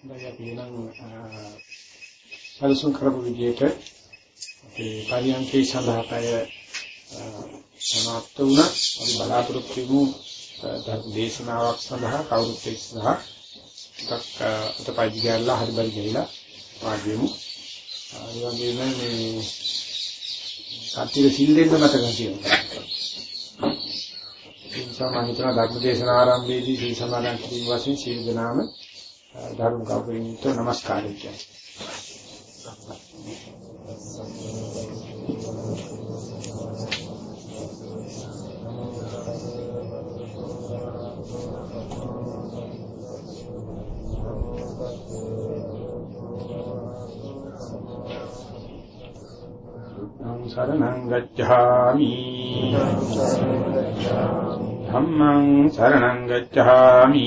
දැන් අපි නම් සල්සුන් කරපු විදිහට අපේ පරියන්කේ සඳහාය සමාප්ත වුණා. අපි බලාපොරොත්තු වෙමු ධර්ම දේශනාවක් සඳහා කවුරුත් එක්සහා ටිකක් අතපය දිගහැරලා හරි බරි ගිහිලා වාඩි වෙමු. ඒ වගේම මේ කටිය සිල් දෙන්න මතක තියෙනවා. ඒ නිසා මම හිතනවා ධර්ම දේශන ආරම්භයේදී සීල සමාදන් කිරීම වශයෙන් සීල දනාම ධර්ම කවුරුන් යුක්ත නමස්කාරය කියන්නේ. සරණං ගච්ඡාමි ධම්මං සරණං ගච්ඡාමි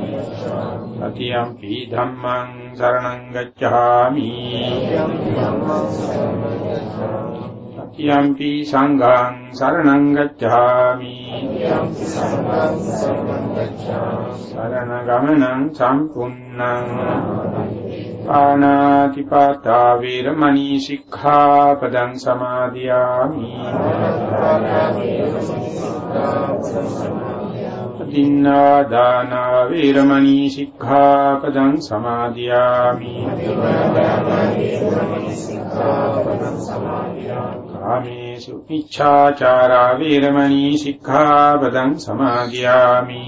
සතියම්පි ධම්මං සරණං ගච්ඡාමි. සතියම්පි සංඝං සරණං ගච්ඡාමි. සරණ ගමනං සම්පුන්නං ආනාති පාතා වේරමණී සික්ඛාපදං සමාදියාමි. දින්නා දාන වේරමණී සික්ඛාපදං සමාදියාමි. කාමේසු මිච්ඡාචාරා වේරමණී සික්ඛාපදං සමාදියාමි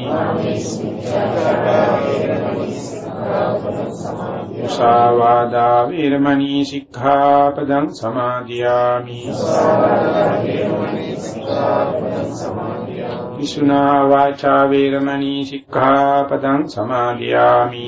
මුසාවාදා වේරමණී සික්ඛාපදං සමාදියාමි විසුනා වාචා වේරමණී සික්ඛාපදං සමාදියාමි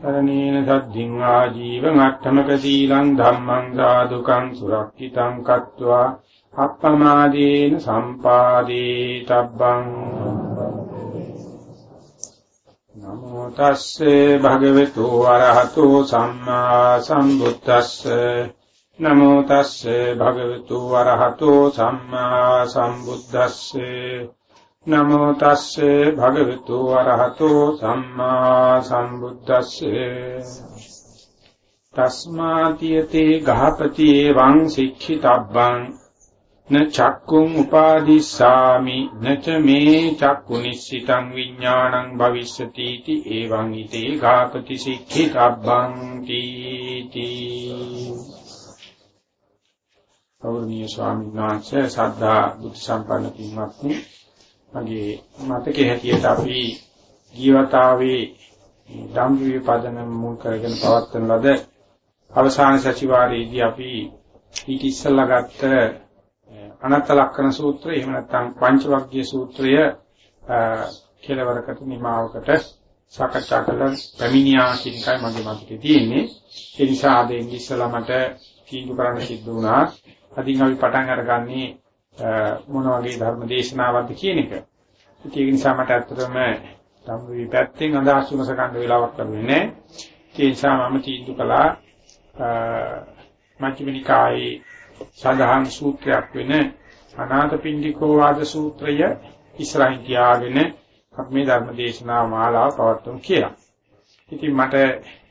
කරණේන සද්ධින් ආජීවං අට්ඨමක සීලං ධම්මං සාදුකං සුරක්ෂිතං කତ୍වා අප්පමාදේන සම්පාදේ තබ්බං. නමෝ තස්සේ භගවතු වරහතෝ සම්මා සම්බුද්දස්සේ. නමෝ තස්සේ භගවතු වරහතෝ සම්මා සම්බුද්දස්සේ. නමෝ තස්සේ භගවතු වරහතෝ සම්මා සම්බුද්දස්සේ. තස්මාතියතේ ගහපති එවං සික්ඛිතබ්බං න චක්කුං උපාදිස්සාමි. නච මේ චක්කු නිස්සිතං විඥානං භවිස්සති इति. එවං ඊතේ ගාපති සික්ඛිතබ්බං තීති. ගෞරවනීය ස්වාමීන් වහන්සේ සද්ධා බුද්ධ සම්පන්න පින්වත්නි. මගේ මතකයේ හැටියට අපි ජීවිතාවේ ධම්ම විපදන මුල් කරගෙන පවත්වන ලද අවසාන සතිವಾರයේදී අපි ඊට ඉස්සෙල්ලා ගත්ත අනත්ත ලක්ෂණ සූත්‍රය එහෙම නැත්නම් පංචවග්ගීය සූත්‍රය කෙලවරකට නිමාවකට සාකච්ඡා කළ පැමිණියා කියන එකයි මගේ මතකේ තියෙන්නේ. ඒ නිසා ආද ඉස්සලා මට කීතු කරන්න සිද්ධ වුණා. අදින් අපි පටන් අරගන්නේ මොන වගේ ධර්ම දේශනාවක්ද කියන එක. ඒක නිසා මට ඇත්තටම ධම්ම විපැත්තෙන් අදහස් විමස ගන්න වෙලාවක් ලැබුණේ නැහැ. ඒ නිසා මම තීන්දුව කළා මජ්ක්‍ධිම නිකායේ සඳහන් සූත්‍රයක් වෙන අනාථපිණ්ඩිකෝ වාද සූත්‍රය ඉස්සරහින් තියාගෙන අපි මේ ධර්ම දේශනා මාලාව පවත්වමු කියලා. ඉතින් මට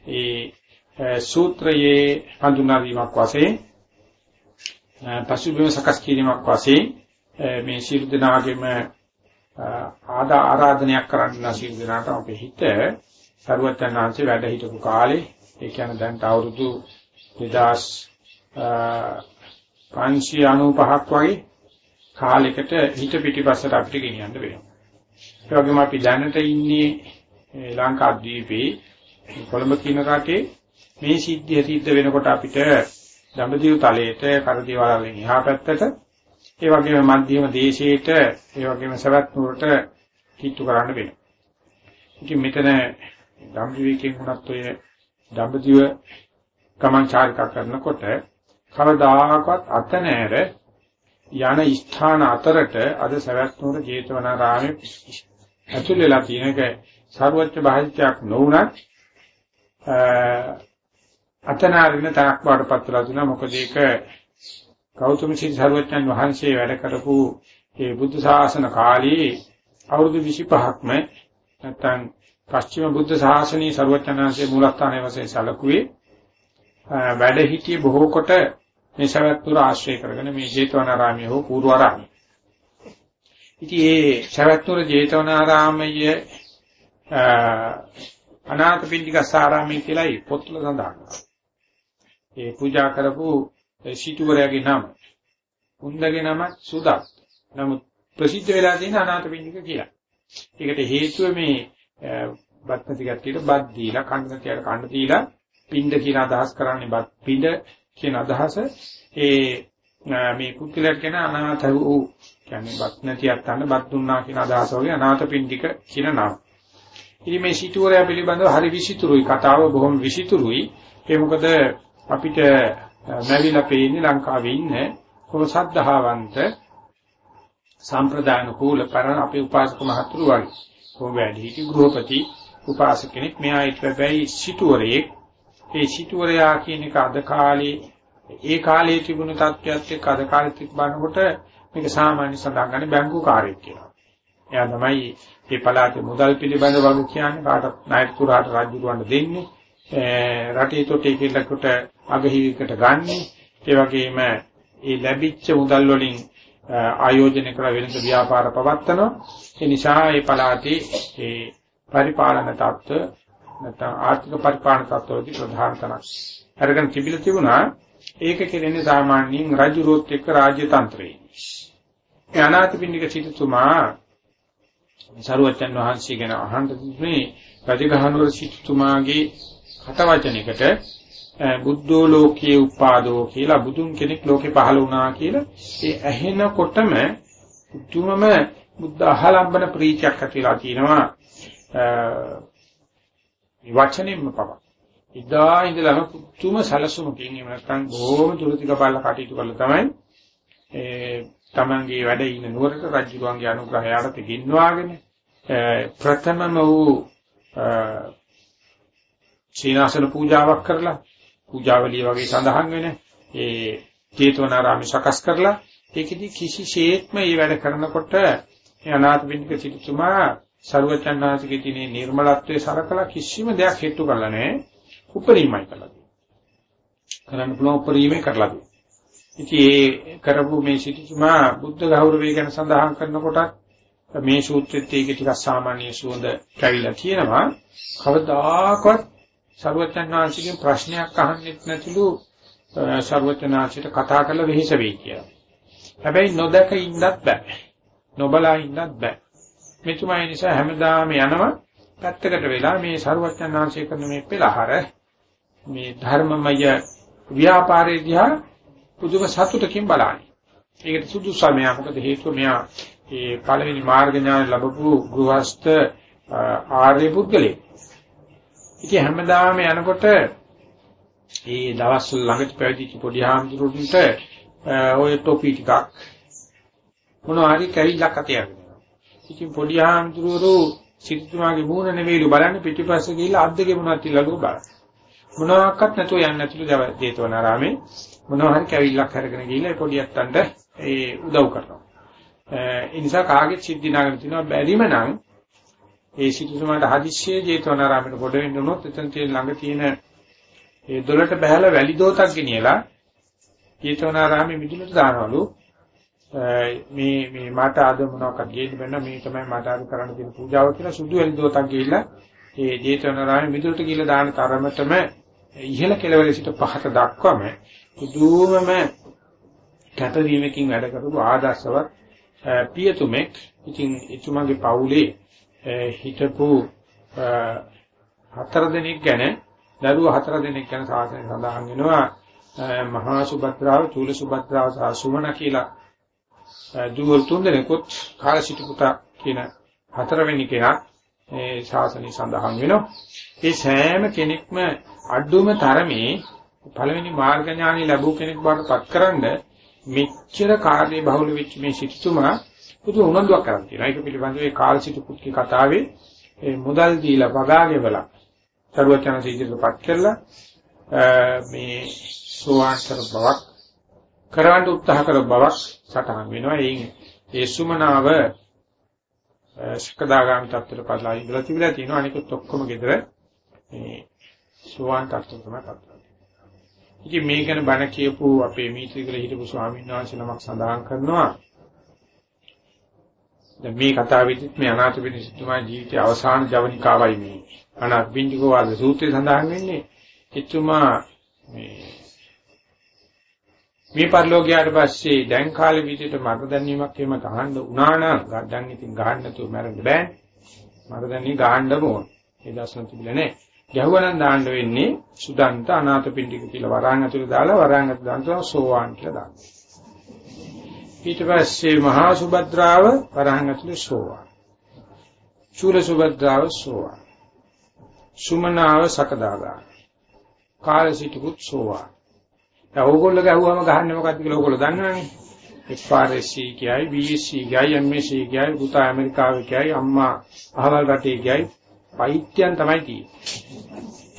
ඒ සූත්‍රයේ හඳුනා දීමක් වශයෙන් පසුබිම සකස් කිරීමක් වශයෙන් මේ ශීල දනාගෙම ආදා ආරාධනයක් කරන්න නැසිල් දිනාට අපේ හිත සරුවචනාංශේ වැඩ හිටපු කාලේ ඒ කියන්නේ දැන් අවුරුදු 2595ක් වගේ කාලයකට හිත පිටිපස්සට අපිට ගෙනියන්න වෙනවා. ඒ වගේම අපි දැනට ඉන්නේ ලංකාද්වීපේ කොළඹ කියන රටේ මේ සිද්ධිය සිද්ධ වෙනකොට අපිට දඹදිව තලයේට කරදිවාලෙන් එහා පැත්තට ඒ වගේම මධ්‍යම දේශයේට ඒ වගේම සවැත් නුවරට කිට්ටු කරන්න වෙනවා. ඉතින් මෙතන ධම්විවේකයෙන් වුණත් ඔය දඹදිව ගමන් චාරිකා කරනකොට කවදාකවත් අත නෑර යන ස්ථාන අතරට අද සවැත් නුවර ජේතවනාරාමයේ ඇතුල් වෙලා තියෙනක සර්වච්ඡ භාවිතයක් නොවුනත් අතනාරින තරක් බාටපත් වෙලා තුනා මොකද ඒක ගෞතම සීල සර්වඥන් වහන්සේ වැඩ කරපු ඒ බුද්ධ ශාසන කාලේ අවුරුදු 25ක්ම නැත්නම් පස්චිම බුද්ධ ශාසනයේ සර්වඥාන්සේ මූලස්ථානයේ වශයෙන් සැලකුවේ වැඩ හිටියේ බොහෝ කොට මේ සවැත්තුර ආශ්‍රය කරගෙන මේ ජේතවනාරාමයේ හෝ පූර්වාරාමයේ. ඉතින් මේ සවැත්තුර ජේතවනාරාමයේ අනාථපිණ්ඩික සාරාමයේ කියලායි පොත්වල සඳහන් කරනවා. ඒ පූජා කරපු සිටුවරයාගේ නම. උන්දගේ නම සුදත්. නමුත් ප්‍රසිද්ධ වෙලා තියෙන අනාථපිණ්ඩික කියලා. ඒකට හේතුව මේ බත් නැති කට්ටියට බත් දීලා කන්න නැතිවට කන්න දීලා පින්ඩ කියන අදහස් කරන්නේ බත් පින්ඩ කියන අදහස ඒ මේ පුත්කලට කියන අනාථ වූ කියන්නේ බත් නැතිවත් ගන්න බත් දුන්නා කියන අදහස වගේ අනාථපිණ්ඩික කියන නම. ඉතින් මේ සිටුවරයා පිළිබඳව හරි විසිතුරුයි කතාව බොහොම විසිතුරුයි. ඒ මොකද අපිට මැවිලා පේන්නේ ලංකාවේ ඉන්න කොහොම සද්ධාවන්ත සම්ප්‍රදාන කූල පරණ අපේ උපාසක මහතුරු වගේ. කොහොම වැඩි හිටි ගෘහපති උපාසක කෙනෙක් මෙහා ඊට වෙයි සිටුවරයෙක්. ඒ සිටුවරයා කියන එක අද කාලේ ඒ කාලේ තිබුණු තත්ත්වයක් එක්ක අද කාලෙත් බලනකොට මේක සාමාන්‍ය සඳහන් කරන්නේ බැංකු කාර්යයක් කියලා. එයා තමයි මේ පළාතේ මුදල් පිළිබඳ වගේ කියන්නේ කාටත් ණයට පුරාට රාජ්‍යරුවන්ට දෙන්නේ. රටේ තොටේ කියලාකට අගහිවිකට ගන්න. ඒ වගේම ඒ ලැබිච්ච මුදල් වලින් ආයෝජනය කළ වෙනස ව්‍යාපාර පවත්නවා. ඒ නිසා මේ පළාතේ ඒ පරිපාලන තත්ත්ව නැත්නම් ආර්ථික පරිපාලන තත්ත්වවලදී ප්‍රධාන තනක්. අරගෙන තිබිලා තිබුණා ඒක කියන්නේ සාමාන්‍යයෙන් රජුරුවත් එක්ක රාජ්‍ය තන්ත්‍රයේ. ඒ අනාථපිණ්ඩික සිටුතුමා සරුවචන් වහන්සේ ගැන අහන්න තිබුණේ රජගහනුවර සිටුතුමාගේ කත වචනයකට බුද්ධෝ ලෝකයේ උපාදෝ කියලා බුදුන් කෙනෙක් ලෝකේ පහළ වුණා කියලා ඒ ඇහෙනකොටම උතුමම බුද්ධ අහලම්බන ප්‍රීතියක් ඇතිලා තියෙනවා මේ වචනයෙන්ම පව. ඉදා ඉඳලම උතුම සලසුමකින් එහෙම නැත්නම් බොහොම දුරතික බලලා කටයුතු කළා තමයි ඒ තමන්ගේ වැඩ ඉන්න නුවරට රජුගන්ගේ අනුග්‍රහය යටතේ ගින්වාගෙන ප්‍රථමම වූ සීනාසන පූජාවක් කරලා පූජාවලිය වගේ සඳහන් වෙන ඒ චේතවනාරාමි සකස් කරලා ඒකෙදි කිසිසේත්ම මේ වැඩ කරනකොට මේ අනාථපිණ්ඩික සිටුතුමා ਸਰවචන්නාසිකේ තියෙන නිර්මලත්වයේ සරකලා කිසිම දෙයක් හේතු කරලා නැහැ උපරිමයි කළා. කරන්න පුළුවන් උපරිමයි කරලා දුන්නා. ඉතින් ඒ කරපු මේ සිටුතුමා බුද්ධ ගෞරවය ගැන සඳහන් කරනකොට මේ සූත්‍රෙත් ඒක ටිකක් සාමාන්‍ය සුවඳ කැවිලා තියෙනවා. කවදාකවත් සර්වචන් වහන්සේගෙන් ප්‍රශ්නයක් අහන්නෙත් නැතිලු සර්වචනාචිට කතා කරලා වෙහෙස වෙයි කියලා. හැබැයි නොදක ඉන්නත් බෑ. නොබලා ඉන්නත් බෑ. මෙතුමා නිසා හැමදාම යනවා පැත්තකට වෙලා මේ සර්වචන් වහන්සේ කරන මේ පෙළහර මේ ධර්මමය ව්‍යාපාරේ දිහා පුදුම සතුටකින් බලන්නේ. ඒකට සුදුසු සමය මොකද හේතුව මෙයා ඒ පළවෙනි මාර්ග ඥාන ලැබපු ගෘහස්ත ආර්ය පුද්ගලෙක්. ඉතින් හැමදාම යනකොට ඒ දවස් ළඟට පැවිදිච්ච පොඩි හාමුදුරුවන්ට ඔය ටොපි ටිකක් මොනවා හරි කැවිල්ලක් අතේ ඉතින් පොඩි හාමුදුරුවෝ සිතුමාගේ මූණ නෙවෙයිලු බලන්න පිටිපස්සේ ගිහිල්ලා අත් දෙකේ මොනවද තියලාලු බලන්න. මොනවාක්වත් නැතුව යන්නේ නැතිලු ජේතවනාරාමේ මොනවා හරි කැවිල්ලක් අරගෙන ගිහිල්ලා පොඩි අත්තන්ට ඒ උදව් කරනවා. ඒ නිසා කාගෙත් සිද්ධි නාගෙන තිනවා බැරිම නම් ඒ සිටුතුමාට හදිස්සියේ ජේතවනාරාමයට ගොඩ වෙන්න උනොත් එතන තියෙන ළඟ තියෙන ඒ දොලට බහැලා වැලි දෝතක් ගෙනියලා ජේතවනාරාමේ මිදුලට දානවලු. මේ මේ මට අද මොනවක්ද ගේන්න බෑ මේ තමයි මට අද කරන්න තියෙන පූජාව කියලා සුදු එළිදෝතක් ගිහිල්ලා ඒ ජේතවනාරාමේ මිදුලට ගිහිල්ලා දාන තරමටම ඉහළ කෙළවර සිට පහත දක්වාම පුදුමම කැපවීමකින් වැඩ කරපු ආදර්ශවත් පියතුමෙක්. ඉතින් එතුමාගේ පවුලේ හිටපු හතර දෙනෙක් ගැන දරුවෝ හතර දෙනෙක් ගැන සාසනය සඳහන් වෙනවා මහා සුභද්‍රාව චූල සුභද්‍රාව සහ සුමන කියලා දුවල් තුන් දෙනෙකුත් කාලසිටු පුතා කියන හතරවෙනි කෙනා ඒ ශාසනය සඳහන් වෙනවා. ඒ සෑම කෙනෙක්ම අඩුම තරමේ පළවෙනි මාර්ග ඥානෙ ලැබුව කෙනෙක් බවට පත්කරනද මෙච්චර කාර්ය බහුල වෙච්ච මේ සිටුතුමා පුදු උනන්දුවක් කරන් තියෙනවා. ඒක පිළිබඳව ඒ කාලසිටු පුත්‍රි කතාවේ ඒ මුදල් දීලා පගාගෙවලා සරුවචන සීජිතපත් කරලා මේ සෝවාන් කර බවක් කරවන්න උත්සාහ කර බවක් සටහන් වෙනවා. එයින් ඒ සුමනාව සකදාගාමි තත්ත්වයට පදලා ඉඳලා තිබිලා තියෙනවා. අනිකුත් ඔක්කොම gedara මේ සෝවාන් තත්ත්වයට තමයි පත් ඉතින් මේ ගැන බණ කියපු අපේ මීත්‍රිකල හිටපු ස්වාමීන් වහන්සේ නමක් සඳහන් කරනවා දැන් මේ කතාවෙදිත් මේ අනාථ පිටිසතුමා ජීවිතයේ අවසාන ජවනිකාවයි මේ. අනාථ බින්දිකෝ වාද සූත්‍රය සඳහන් වෙන්නේ එතුමා මේ මේ පරිලෝකයට පස්සේ දැන් කාලෙ විදිහට මර දැනීමක් එහෙම ගහන්න උනා නම් දැන් ඉතින් ගහන්න නැතුව මැරෙන්න බෑ. මර දැනී ගහන්න ඕන. ඒ දර්ශන තිබුණේ නැහැ ගැහුවනම් දාන්න වෙන්නේ සුදන්ත අනාථපිණ්ඩික කියලා වරාන් ඇතුළේ දාලා වරාන් ඇතුළේ දානවා සෝවාන් කියලා දානවා ඊට පස්සේ මහා සුභද්‍රාව වරාන් ඇතුළේ සෝවාන්. චූල සුභද්‍රාව සෝවාන්. සුමනාව සකදාගාමී. කාලසිටුකුත් සෝවාන්. දැන් ඕගොල්ලෝ ගැහුවම ගහන්නේ මොකද්ද කියලා ඕගොල්ලෝ දන්නවනේ. FRSC කියයි, BSc කියයි, MSc කියයි, පුතා ඇමරිකාවේ කියයි, අම්මා අහවල් රටේ කියයි, පෛත්‍යයන් තමයි තියෙන්නේ.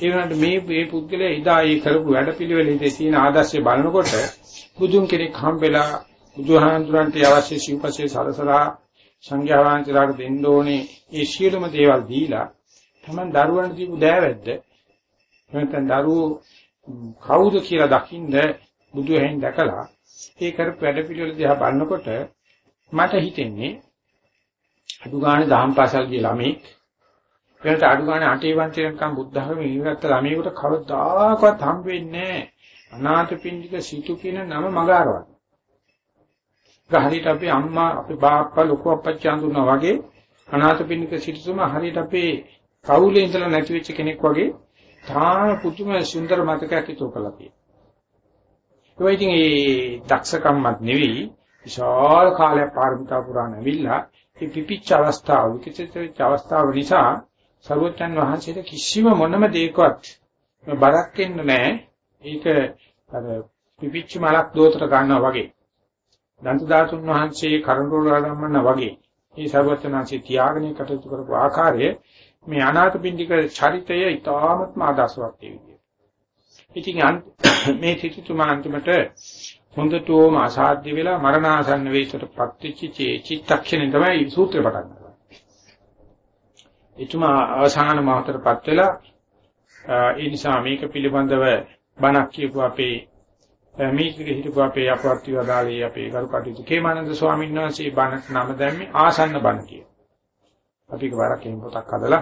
ඒ වුණාට මේ මේ පුද්ගලයා ඉදා ඒ කරපු වැඩපිළිවෙලේ තියෙන ආදර්ශය බලනකොට බුදුන් කෙනෙක් හම්බෙලා බුදුහාඳුරන්ට අවශ්‍ය සිව්පසේ සලසලා සංඝයා වහන්සේලාට දෙන්න ඕනේ ඒ සියලුම දේවල් දීලා තමන් දරුවන්ට දීපු දෑවැද්ද නැත්නම් දරුවෝ කවුද කියලා දකින්න බුදු හැෙන් දැකලා ඒ කරපු වැඩ පිළිවෙල දිහා බලනකොට මට හිතෙන්නේ අඩු ගානේ දහම් පාසල් ගිය ළමෙක් වෙනට අඩු ගානේ අටේ වංචනකම් බුද්ධ ධර්මයේ ඉගෙනගත්ත ළමයෙකුට කවදාකවත් හම්බ වෙන්නේ අනාථපිණ්ඩික සිටු කියන නම මගාරවත්. හරියට අපේ අම්මා අපේ බාප්පා ලොකු අප්පච්චි අඳුනා වගේ අනාථපිණ්ඩික සිටුතුමා හරියට අපේ කවුලේ ඉඳලා නැති වෙච්ච කෙනෙක් වගේ තාම පුදුම සුන්දර මතකයක් ඉතුරු කරලා තියෙනවා. ඒ ඉතින් ඒ දක්ෂකම්මත් නෙවෙයි විශාල කාලයක් පාරමිතා පුරාණ ඇවිල්ලා මේ පිපිච්ච අවස්ථාව විකසිත අවස්ථාව නිසා සර්වඥන් වහන්සේට කිසිම මොනම දෙයකවත් බරක් එන්න නැහැ. ඒක අර පිපිච්ච මලක් දෝතර ගන්නවා වගේ. දන්ත ධාතුන් වහන්සේ කරඬුල ගමන්න වගේ. මේ සර්වඥාන්සේ තියාගෙන කටයුතු කරපු ආකාරය මේ අනාථපිණ්ඩික චරිතය ඉතාමත්ම ආදර්ශවත් ඒ විදිහට. ඉතින් මේ සිටුතුමා අන්තිමට හොඳටම අසාධ්‍ය වෙලා මරණාසන්න වේසටපත් වෙච්ච චිත්තක්ෂණය තමයි සූත්‍රය පටන් ගන්නේ. එතුමා අවසාන මොහොතටපත් වෙලා ඒ නිසා මේක පිළිබඳව බණක් කියපු අපේ මේකෙ හිටපු අපේ අපවත්ති වදාලේ අපේ ගරු කටයුතු කේමානන්ද ස්වාමීන් වහන්සේ බණක් නම දැම්මේ ආසන්න බණ කියලා. අපි එකවරක් එහෙම පොතක් හදලා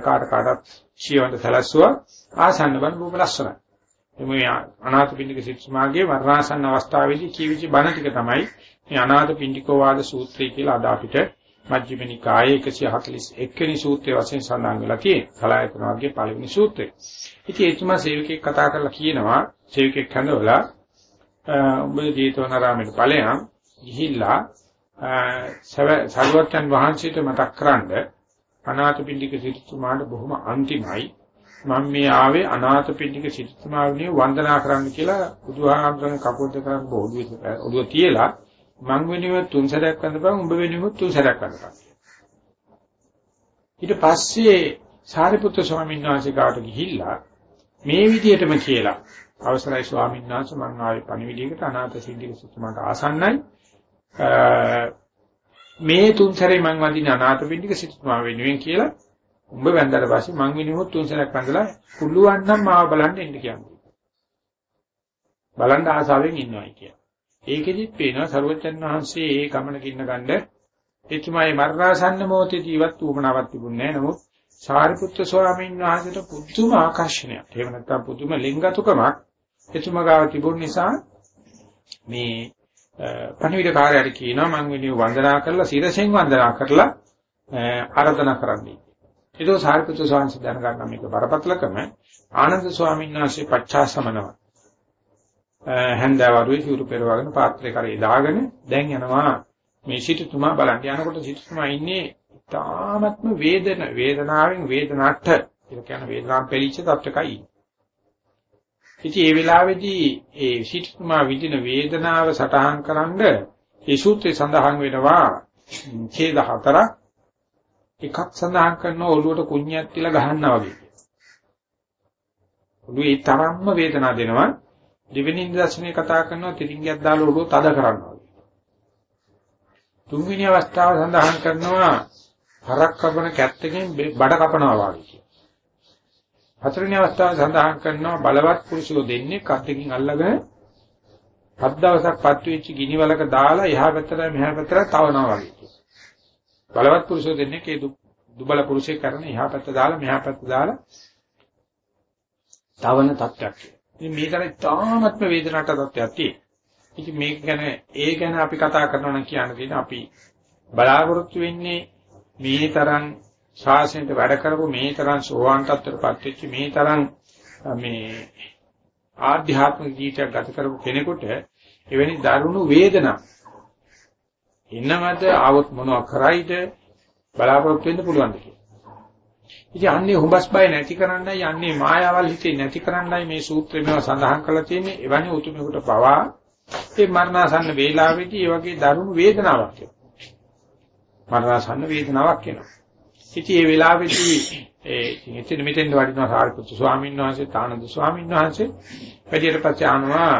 කාට කාටත් ශීවන්ත සැලැස්සුවා ආසන්න බණ බොහොම ලස්සනයි. මේ අනාථ පිණ්ඩික සිත්මාගේ වර්ණාසන්න අවස්ථාවේදී කියවිච්ච බණ ටික තමයි මේ අනාථ පිණ්ඩිකෝ වාද සූත්‍රය කියලා අද අපිට මජ්ක්‍ධිම නිකායේ 141 වෙනි සූත්‍රයේ වශයෙන් සඳහන් වෙලා තියෙනවා. සලායතන වර්ගයේ පළවෙනි සූත්‍රය. ඉතින් එතුමා සේවකෙක් කතා කරලා කියනවා සේවකෙක් හඳවලා ඔබ ජීතවනාරාමයට ඵලයන් ගිහිල්ලා සරුවත්යන් වහන්සේට මතක් කරන්ඩ අනාථපිණ්ඩික සිටුතුමාට බොහොම අන්තිමයි මම මේ ආවේ අනාථපිණ්ඩික සිටුතුමාගේ වන්දනා කරන්න කියලා බුදුහාමරන් කපොල් දෙක කරන් ඔළුවේ ඔළුව තියලා මං වෙනුවෙන් තුන් සැරයක් වන්දපන් උඹ වෙනුවෙන් තුන් සැරයක් වන්දපන් ඊට පස්සේ සාරිපුත්‍ර ස්වාමීන් වහන්සේ ගාවට ගිහිල්ලා මේ විදිහටම කියලා අවසරයි ස්වාමීන් වහන්සේ මං ආවේ පණිවිඩයකට අනාථ සිද්ධික සිටුමාට ආසන්නයි මේ තුන් සැරේ මං වදින අනාථපිණ්ඩික සිටුමා වෙනුවෙන් කියලා උඹ වැන්දලා පස්සේ මං වෙනුවෙන් තුන් සැරයක් වැන්දලා පුළුවන් නම් මාව බලන්න එන්න කියන්නේ. බලන්න ආසාවෙන් ඉන්නවයි කියලා. ඒකෙදිත් පේනවා සර්වජන් වහන්සේ ඒ ගමනක ඉන්න ගන්න එතුමායි මරණාසන්න මොහොතේදීවත් උමනාවක් තිබුණේ නැහැ. නමුත් සාරිපුත්‍ර ස්වාමීන් වහන්සේට පුදුම ආකර්ෂණයක්. එහෙම නැත්නම් පුදුම ලිංගතුකමක් එතුමා ගාව තිබුණ නිසා මේ පණිවිඩ කාර්යයට කියනවා මම වෙනුව වන්දනා කරලා සිරසෙන් වන්දනා කරලා ආරාධනා කරන්නයි. ඒක සාරිපුත්‍ර ස්වාමීන් වහන්සේ දැනගන්න මේක බරපතලකම ආනන්ද ස්වාමීන් වහන්සේ පච්චාසමනව හැන්දෑවරුේ සිවුරු පෙරවගෙන පාත්‍රේ කරේ දාගෙන දැන් යනවා මේ සිටුතුමා බලන්න යනකොට සිටුතුමා ඉන්නේ තාමත්ම වේදන වේදනාවෙන් වේදනට්ට ඒක කියන වේදනාවෙන් පෙළීච්ච තත්ත්වකයි. ඉතින් ඒ වෙලාවේදී ඒ සිටුතුමා විඳින වේදනාව සටහන් කරන්ඩ ඒ සූත්‍රයේ සඳහන් වෙනවා ඡේද හතරක් එකක් සඳහන් කරන ඔළුවට කුණ්‍යක් තියලා ගහනවා වගේ. ඔළුවේ තරම්ම වේදනාව දෙනවා. දෙවෙනි දර්ශනේ කතා කරනවා තිරින්ගයක් දාලා ඔළුව තද කරනවා. තුන්වෙනි අවස්ථාව සඳහන් කරනවා හරක් කපන කැත්තකින් බඩ කපනවා වගේ. හතරවෙනි අවස්ථාව සඳහන් කරනවා බලවත් පුරුෂයෝ දෙන්නේ කත්තකින් අල්ලගෙන පස් දවසක් පත් වෙච්ච ගිනි වලක දාලා එහා පැත්තට මෙහා පැත්තට තවනවා වගේ. බලවත් පුරුෂයෝ දෙන්නේ කේ දුබල පුරුෂයෙක් කරන එහා පැත්ත දාලා මෙහා පැත්ත දාලා තවන තත්ත්වයක්. ඉතින් මේකට තාමත්ම වේදනාවට තත්ත්වයක් තියෙනවා. ඉතින් මේක ගැන ඒ ගැන අපි කතා කරනවා නම් කියන්න තියෙන අපි බලාපොරොත්තු වෙන්නේ මේ තරම් ශාසනයට වැඩ කරපු මේ තරම් සෝවාන් තත්ත්වයටපත් වෙච්ච මේ තරම් මේ ආධ්‍යාත්මික ජීවිතයක් ගත කරපු කෙනෙකුට එවැනි දරුණු වේදනා ඉන්නමද આવොත් මොනවා කරයිද බලාපොරොත්තු වෙන්න පුළුවන්ද කියලා. ඉතින් අන්නේ හුඹස් බය නැති කරන්නයි යන්නේ මායාවල් හිතේ නැති කරන්නයි මේ සූත්‍රය මේවා සඳහන් කරලා තියෙන්නේ එවැනි උතුමෙකුට පවා ඒ මරණාසන්න වේලාවේදී ඒ වගේ දරුණු වේදනාවක් එනවා. මරණාසන්න වේදනාවක් එනවා. ඉතින් මේ වෙලාවේදී ඒ ඉතින් මෙතෙන් වඩිනවා සාරිපුත්තු ස්වාමීන් වහන්සේ, තානන්ද ස්වාමීන් වහන්සේ වැඩියට පස්සේ ආනවා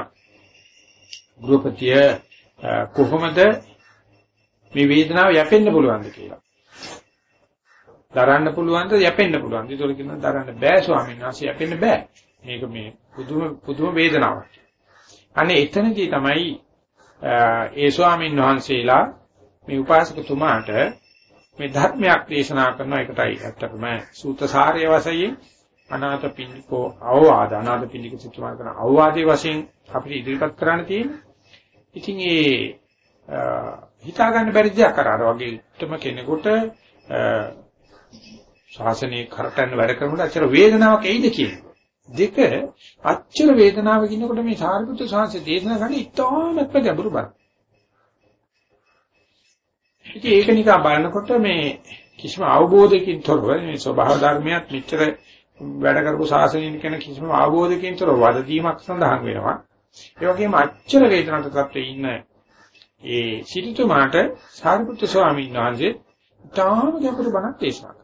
ගෘහපතිය කොහොමද මේ වේදනාව යැපෙන්න පුළුවන්ද කියලා. දරන්න පුළුවන්ද යැපෙන්න පුළුවන්ද? ඒතකොට කියනවා දරන්න බෑ ස්වාමීන් වහන්සේ යැපෙන්න බෑ. මේක මේ පුදුම පුදුම වේදනාවක්. අනේ එතනදී තමයි ඒ ස්වාමීන් වහන්සේලා මේ උපාසකතුමාට මේ ධර්මයක් දේශනා කරන එකටයි ඇත්තටම සූත්‍රසාරය වශයෙන් අනාථ පින්නිකෝ අවවාද අනාථ පින්නික සිතුමා කරන අවවාදයේ වශයෙන් අපිට ඉදිරිපත් කරන්න තියෙන්නේ. ඉතින් ඒ හිතා ගන්න බැරි දෙයක් අර වගේ උත්තම කෙනෙකුට ශාසනයේ කරටන්න වැඩ කරනකොට අච්චර වේදනාවක් එයිද කියන්නේ. දෙක අච්චර වේදනාවක ඉන්නකොට මේ සාරිපුත්‍ර සාංශ දේශනා කරන්නේ ඉතාමත්ම ගැඹුරු බණ. ඉතින් ඒක නිකන් බලනකොට මේ කිසිම අවබෝධයකින් තොරව මේ ස්වභාව ධර්මයක් මෙච්චර වැඩ කරපු ශාසනයෙන් කියන කිසිම අවබෝධයකින් තොරව වදදීමක් සඳහන් වෙනවා. ඒ වගේම අච්චර වේදනාවට තත්ත්වයේ ඉන්න ඒ සිටුතුමාට සාරිපුත්‍ර ස්වාමීන් වහන්සේ තාම ගැඹුරු බණක් දේශනා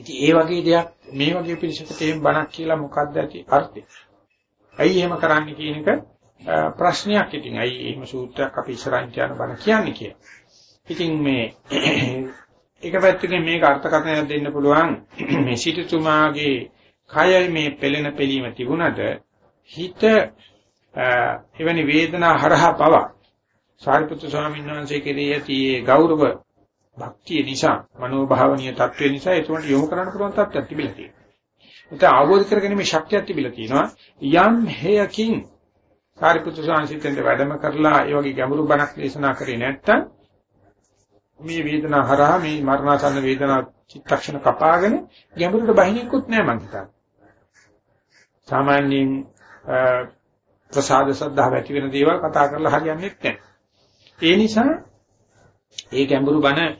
ඉතින් ඒ වගේ දෙයක් මේ වගේ පිළිසකට එහෙම බණක් කියලා මොකක්ද ඇති අර්ථය? ඇයි එහෙම කරන්නේ කියන එක ප්‍රශ්නයක් ඉතින්. ඇයි එහෙම සූත්‍රයක් අපි ඉස්සරහින් කියන බණ කියන්නේ කියලා. ඉතින් මේ එක පැත්තකින් මේක අර්ථකථනයක් දෙන්න පුළුවන් මේ සිටුතුමාගේ කයයි මේ පෙළෙන පෙළීම තිබුණට හිත එවැනි වේදනා හරහා පව සාරිපුත්‍ර ස්වාමීන් වහන්සේ කෙරෙහි ඇති ගෞරව භක්තිය නිසා මනෝභාවනීය තත්ත්වය නිසා ඒකට යොමු කරන්න පුළුවන් තත්ත්වයක් තිබිලා තියෙනවා. ඒත් ආවෝධ කරගැනීමේ ශක්තියක් තිබිලා තියෙනවා. යම් හේයකින් සාරිපුත්‍ර සාංශිතෙන්ද වැඩම කරලා ඒ වගේ ගැඹුරු බණක් දේශනා කරේ නැත්තම් මේ වේදනා හරහා මේ මරණාසන්න වේදනා චිත්තක්ෂණ කපාගෙන ගැඹුරට බහිනෙකුත් නෑ මං හිතන්නේ. සාමාන්‍යයෙන් ප්‍රසාද සද්ධා ඇති වෙන දේවල් කතා කරලා හරියන්නේ නැහැ. ඒ නිසා ඒ ගැඹුරු බණ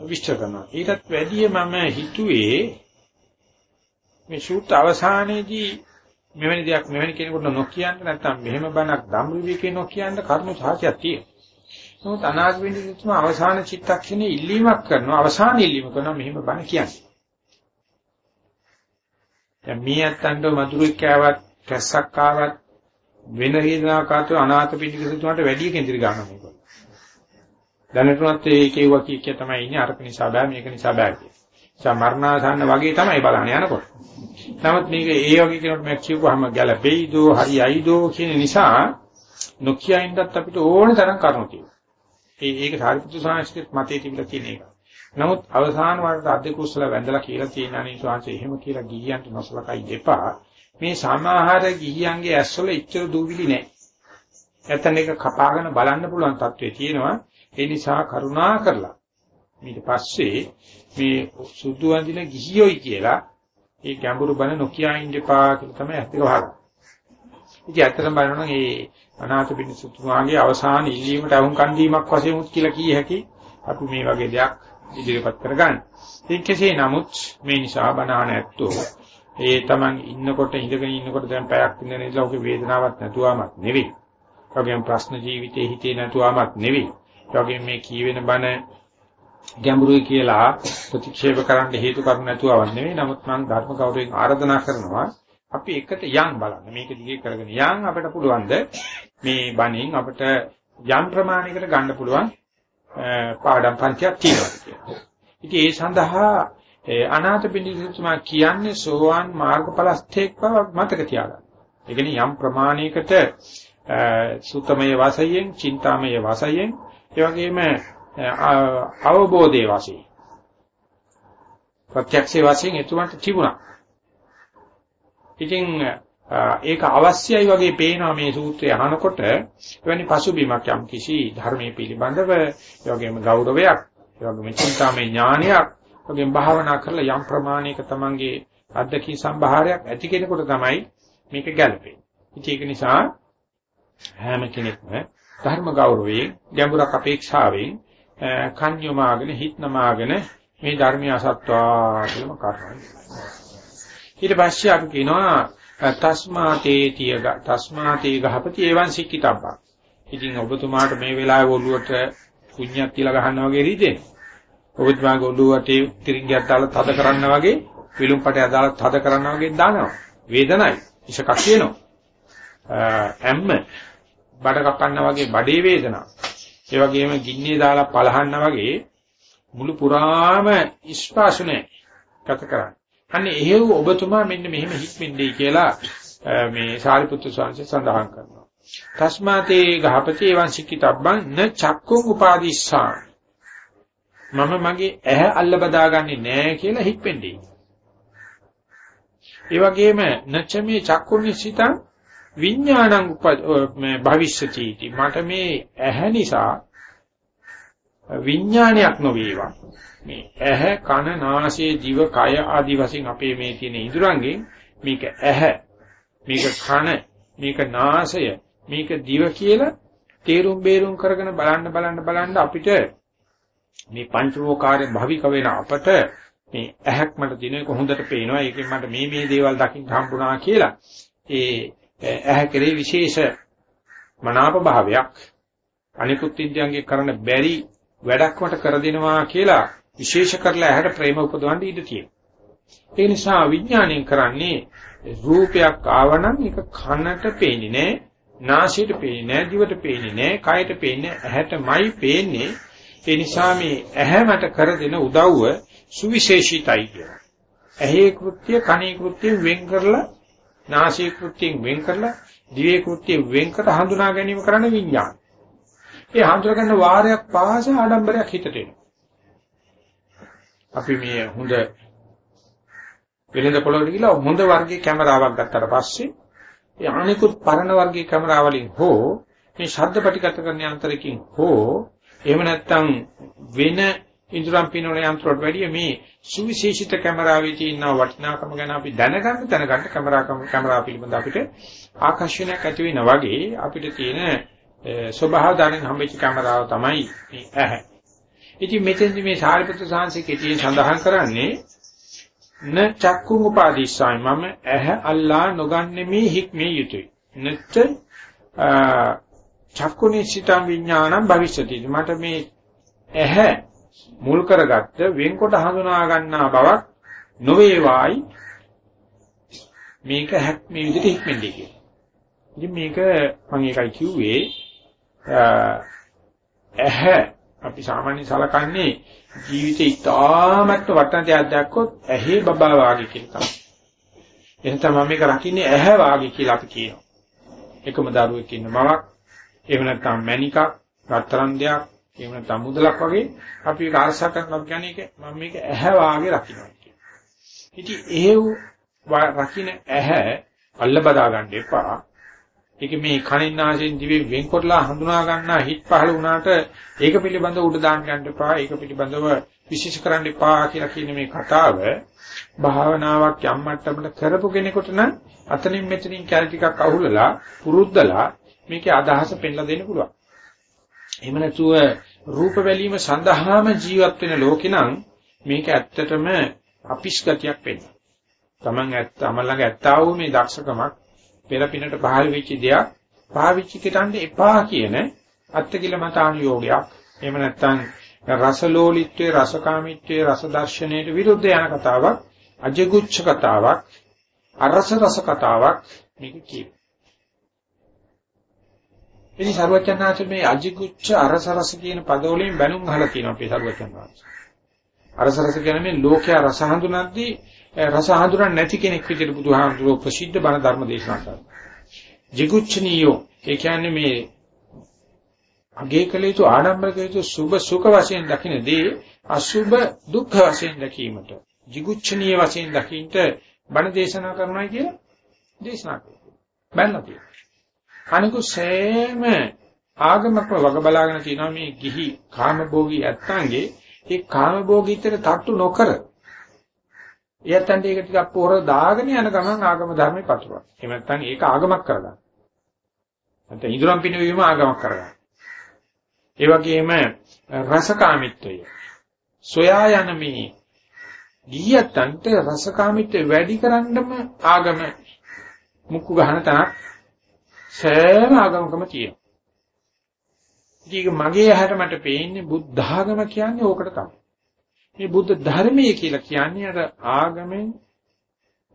විස්තර කරනවා. ඊටත් වැඩිය මම හිතුවේ මේ සූත්‍ර අවසානයේදී මෙවැනි දෙයක් මෙවැනි කෙනෙකුට නොකියන්න නැත්නම් මෙහෙම බණක් ධම්මවිවේකේ නොකියන්න කරුණු සාහිත්‍යයක් තියෙනවා. නමුත් අනාගතයේදී අවසාන චිත්තක්ෂණේ ඉල්ලීමක් කරනවා අවසාන ඉල්ලීම කරනවා මෙහෙම බණ කියන්නේ. දැන් මේ අත්තන්ට මధుරෙක් කෑවත් කැස්සක් ආවත් වෙන හේතුනාකාරව අනාථ පිටික සිතුමට වැඩි කෙන්දිරි ගන්නවා මේක. දැනටමත් ඒ කෙවුවා කිය කිය තමයි ඉන්නේ අරක නිසා බෑ මේක නිසා බෑ කියලා. සමරණාසන්න වගේ තමයි බලන්නේ යනකොට. නමුත් මේක ඒ වගේ කෙනෙකුට මම කියවුවාම ගැළපෙයිදෝ හරියයිදෝ කියන නිසා නොකිය ඉඳත් අපිට ඕන තරම් කරුණු තියෙනවා. ඒ ඒක සාරිපුත්‍ර සාංශික මතයේ තිබිලා තියෙන එක. නමුත් අවසාන වලට අධි කුසල වැඳලා කියලා තියෙන අනේ ස්වාංශය එහෙම කියලා ගිහියන්ට නොසලකයි දෙපා. මේ සමාහාර ගිහියන්ගේ ඇස්වල ඉච්චර දූවිලි නැහැ. නැත්නම් ඒක කපාගෙන බලන්න පුළුවන් තත්ත්වයේ තියෙනවා. ඒ නිසා කරුණා කරලා ඊට පස්සේ මේ සුදු වඳින ගිහියොයි කියලා ඒ ගැඹුරු බණ නොකිය ඉඳපා කියලා තමයි ඇත්තක වහගන්නේ. ඉතින් ඇත්තටම බලනවා නම් මේ අනාථ පිණිසුතුමාගේ අවසාන ඉල්ලීමට අහුම්කන් දීමක් වශයෙන් උත් කියලා කිය හැකි අපි මේ වගේ දෙයක් ඉදිරිපත් කරගන්න. ඉතින් කෙසේ නමුත් මේ නිසා බණාන ඇත්තෝ ඒ Taman ඉන්නකොට ඉඳගෙන ඉන්නකොට දැන් පැයක් ඉඳගෙන ඉඳලා ඔගේ වේදනාවක් නැතුවමත් නෙවෙයි. වගේම ප්‍රශ්න ජීවිතේ හිතේ නැතුවමත් නෙවෙයි. වගේම මේ කියවෙන බණ ගැඹුරුයි කියලා ප්‍රතික්ෂේප කරන්න හේතු කරු නැතුවවත් නෙවෙයි. නමුත් මම ධර්ම කෞරයෙන් ආරාධනා කරනවා අපි එකට යන් බලන්න. මේක දිගේ කරගෙන යන් අපිට පුළුවන්ද මේ බණෙන් අපිට යම් ප්‍රමාණයකට ගන්න පුළුවන් පාඩම් පන්තියක් තියෙනවා කියලා. ඉතින් ඒ සඳහා අනාථ පිණිසුතුමා කියන්නේ සෝවාන් මාර්ගඵලස්ථේක් බව මතක තියාගන්න. ඒ කියන්නේ යම් ප්‍රමාණයකට සුතමය වාසයෙන්, චින්තාමය වාසයෙන්, ඒ වගේම අවබෝධයේ වාසයෙන් ප්‍රත්‍යක්ෂයේ වාසයෙන් එතුමන්ට තිබුණා. ඉතින් ඒක අවශ්‍යයි වගේ පේනවා මේ සූත්‍රය අහනකොට එවැනි පසුබිමක් යම් කිසි ධර්මයේ පිළිබඳව ඒ වගේම ගෞරවයක් ඒ වගේම චින්තාමය ඥානයක් වගේම භාවනා කරලා යම් ප්‍රමාණයක තමන්ගේ අධ්‍යක්ෂ සම්භාරයක් ඇති කෙනෙකුට තමයි මේක ගැලපෙන්නේ. ඒක නිසා හැම කෙනෙක්ම ධර්ම ගෞරවයෙන් ගැඹුරක් අපේක්ෂාවෙන් කන්‍යමාගෙන හිටනමාගෙන මේ ධර්මය අසත්වා කියලාම කරනවා. ඊට පස්සේ අපි කියනවා තස්මාතේ තිය තස්මාතේ ගහපති එවං සික්කිතබ්බා. ඉතින් ඔබතුමාට මේ වෙලාවේ ඔළුවට කුණ්‍යක් තියලා ගහනවා වගේ රීදෙන්නේ. ඔබතුමාගේ ඔළුවට තිරින්ගයක් දාලා තද කරන්න වගේ විලුම් පටයක් දාලා තද කරන්න වගේ දානවා. වේදනයි. ඉෂකක් කියනවා. ඇම්ම බඩ කපන්න වගේ බඩේ වේදනාව. ඒ වගේම ගින්නේ දාලා පලහන්න වගේ මුළු පුරාම ස්පාසුනේ ගත කරන්නේ. අන්නේ එහෙව් ඔබතුමා මෙන්න මෙහෙම හික්මින්නේ කියලා මේ සාරිපුත්තු ස්වාමීන් සඳහන් කරනවා. තස්මාතේ ගහපති එවං සික්කිතබ්බං න චක්කුං උපාදිස්සා. මම මගේ ඇහැ අල්ල බදාගන්නේ නැහැ කියලා හික්මෙන්නේ. ඒ වගේම නචමේ චක්කුනිසිතං විඥානං භවිෂ්‍යති මට මේ ඇහැ නිසා විඥානයක් නොවේවා. මේ ඇහැ කන නාසය දිව කය ආදි වශයෙන් අපේ මේ තියෙන ඉඳුරංගෙන් මේක ඇහැ මේක කන මේක නාසය මේක දිව කියලා තේරුම් බේරුම් කරගෙන බලන්න බලන්න බලන්න අපිට මේ පංචවෝකාරය භවික වෙන අපට මේ ඇහැක් මට දින එක හොඳට පේනවා. ඒකෙන් මට මේ මේ දේවල් දකින්න හම්බුණා කියලා ඒ ඇහැ කෙරේ විශේෂ මනාප භාවයක් අනිකුත් ඉන්ද්‍රියන්ගේ කරන බැරි වැඩක් මට කර දෙනවා කියලා විශේෂ කරලා ඇහැට ප්‍රේම උපදවන්න ඉඩ තියෙනවා. ඒ නිසා විඥාණයෙන් කරන්නේ රූපයක් ආවනම් ඒක කනට පේන්නේ නැහැ, නාසයට පේන්නේ නැහැ, දිවට පේන්නේ නැහැ, කයට පේන්නේ ඇහැටමයි පේන්නේ. ඒ නිසා මේ ඇහැ මට කර දෙන උදව්ව සුවිශේෂීතයි කියලා. ඇහි කෘත්‍ය, කනේ කෘත්‍ය වෙන් කරලා නාසී කෘත්‍යයෙන් වෙන් කරලා දිවේ කෘත්‍යයෙන් වෙන් කර හඳුනා ගැනීම කරන විඥාන. ඒ හඳුනා ගන්න වාරයක් පාස ආඩම්බරයක් හිතට එනවා. අපි මේ හොඳ වෙළඳ පොළොවට ගිහලා හොඳ වර්ගයේ කැමරාවක් ගත්තට පස්සේ ඒ අනිකුත් පරණ වර්ගයේ කැමරා වලින් හෝ මේ ශබ්ද පිටිගත කරන යන්ත්‍රයකින් හෝ එහෙම නැත්නම් වෙන ඉදurang පිනවල යන්ත්‍රවලට වැඩිය මේ සුවිශේෂිත කැමරාවේ තියෙන වටිනාකම ගැන අපි දැනගන්න දැනගන්න කැමරා කැමරා පිළිබඳ අපිට ආකර්ෂණයක් ඇති වෙනා වගේ අපිට තියෙන ස්වභාව දාණයෙන් හම්බෙච්ච කැමරාව තමයි මේ ඇහැ. ඉතින් මෙතෙන්දි මේ සාරිපුත්‍ර සාංශිකේ තියෙන සඳහන් කරන්නේ න චක්කුං උපාදීස්සයි මම ඇහැ අල්ලා නොගන්නේ මේ හික්මේ යුතුය. නච්ච චක්කුනිසිතං විඥානං භවිෂති. මට මේ ඇහැ මුල් කරගත්ත වෙන්කොට හඳුනා ගන්නා බවක් නොවේවායි මේක හැක් මේ විදිහට හික්මෙන්නේ කියලා. ඉතින් මේක මම ඒකයි කිව්වේ ඇහැ අපි සාමාන්‍ය සලකන්නේ ජීවිතේ ඉතාමත් වටන දෙයක් දැක්කොත් ඇහි බබා වාගේ කියලා තමයි. එහෙනම් මම මේක රකින්නේ ඇහැ වාගේ කියලා අපි කියනවා. එකම දරුවෙක් ඉන්න මවක් එහෙම නැත්නම් මැනිකක් රත්තරන් දෙයක් එහෙම නැත්නම් මුදලක් වගේ අපි ඒක ආශා කරනවා කියන්නේ ඒක මම මේක ඇහැ වාගේ රකින්නවා කියන. ඉතින් එහෙව් රකින්න ඇහැ අල්ල බදා ගන්න එපා. ඒක මේ කනින් නාසයෙන් දිවෙන් වෙන්කොටලා හඳුනා ගන්නා හිත් පහළ වුණාට ඒක පිළිබඳව උඩ දාන්න යන්න එපා. ඒක පිළිබඳව විශේෂ කරන්න එපා කියලා කියන මේ කතාව භාවනාවක් යම් මට්ටමකට කරපු කෙනෙකුට නම් අතනින් මෙතනින් කැල ටිකක් අහුලලා පුරුද්දලා මේකේ අදහස පෙන්ලා දෙන්න පුළුවන්. එහෙම නැතුව රූප බැලීම සඳහාම ජීවත් වෙන ලෝකේ නම් මේක ඇත්තටම අපිස් ගතියක් වෙන්නේ. Taman ඇත්ත අමලඟ ඇත්තා වූ මේ දක්ෂකමක් පෙර පිනට පහළ වෙච්ච දෙයක් පාවිච්චි කරන්න එපා කියන අත්තිකිල මතානුയോഗයක්. එහෙම නැත්නම් රසලෝලිත්වයේ රසකාමීත්වයේ රස දර්ශනයට විරුද්ධ යන කතාවක් අජගුච්ඡ කතාවක් අරස රස කතාවක් මේක කියනවා. ඉතින් සර්වචන්නාංශ මේ අජිකුච්ච අරසරස කියන පදවලින් බැනුම් අහලා තියෙනවා අපේ සර්වචන්නාංශ. අරසරස කියන්නේ මේ ලෝකයා රස හඳුනද්දී රස හඳුනන්නේ නැති කෙනෙක් විදිහට බුදුහාමුදුරුවෝ ප්‍රසිද්ධ බණ ධර්ම දේශනා කරනවා. ජිකුච්චනියෝ ඒ කියන්නේ මේ අගේ කළ යුතු ආඩම්බර කළ යුතු සුභ සුඛ වශයෙන් දකින්නේ අසුභ දුක්ඛ වශයෙන් දැකීමට jigucchaniya වශයෙන් දකින්න බණ දේශනා කරනවා කියලා දේශනා කරනවා. බැලලා තියෙනවා. අනිකු සෑම ආගමක්ම වග බලාගෙන තියෙනවා මේ ගිහි කාමභෝගී ඇත්තන්ගේ ඒ කාමභෝගීතර තට්ටු නොකර එයත්න්ට ඒක ටිකක් පොර දාගෙන යන ගමන් ආගම ධර්මේ පතුරවන. එහෙම නැත්නම් ඒක ආගමක් කරගන්න. නැත්නම් ඉදරම් පිනවීම ආගමක් කරගන්න. ඒ වගේම රසකාමීත්වය සොයා යන මේ ගියත්තන්ට රසකාමීත්වය වැඩි කරන්නම ආගම මුක්කු ගහන තනක් සෑම ආගමකම තියෙනවා. ඒක මගේ ඇහැට මට පේන්නේ බුද්ධ ආගම කියන්නේ ඕකට තමයි. මේ බුද්ධ ධර්මයේ කියලා කියන්නේ අර ආගමෙන්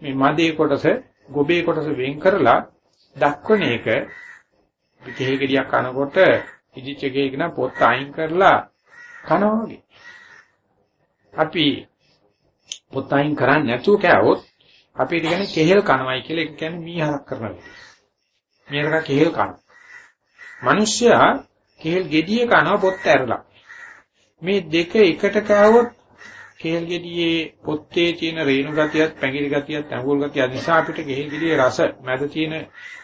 මේ මදේ කොටස, ගොබේ කොටස වෙන් කරලා දක්වන එක පිටේ ගෙඩියක් කනකොට ඉදිච්ච එකේක නම් පොත් අයින් කරලා කනවා වගේ. අපි පොත් අයින් කරන්නේ නැතුව කෑවොත් අපි ඉතින් කියන්නේ කෙහෙල් කනවයි කියලා ඒක කියන්නේ මීහරක් කරනවා. මේකට කෙහෙල් කන. මිනිස්සයා කෙහෙල් ගෙඩිය කනවා පොත් ඇරලා. මේ දෙක එකට කෑවොත් කෙහෙල් ගෙඩියේ පොත්තේ තියෙන රේණු ගතියත් පැංගිරි ගතියත් ඇඟුල් ගතිය නිසා අපිට කෙහෙල් ගෙඩියේ රස මැද තියෙන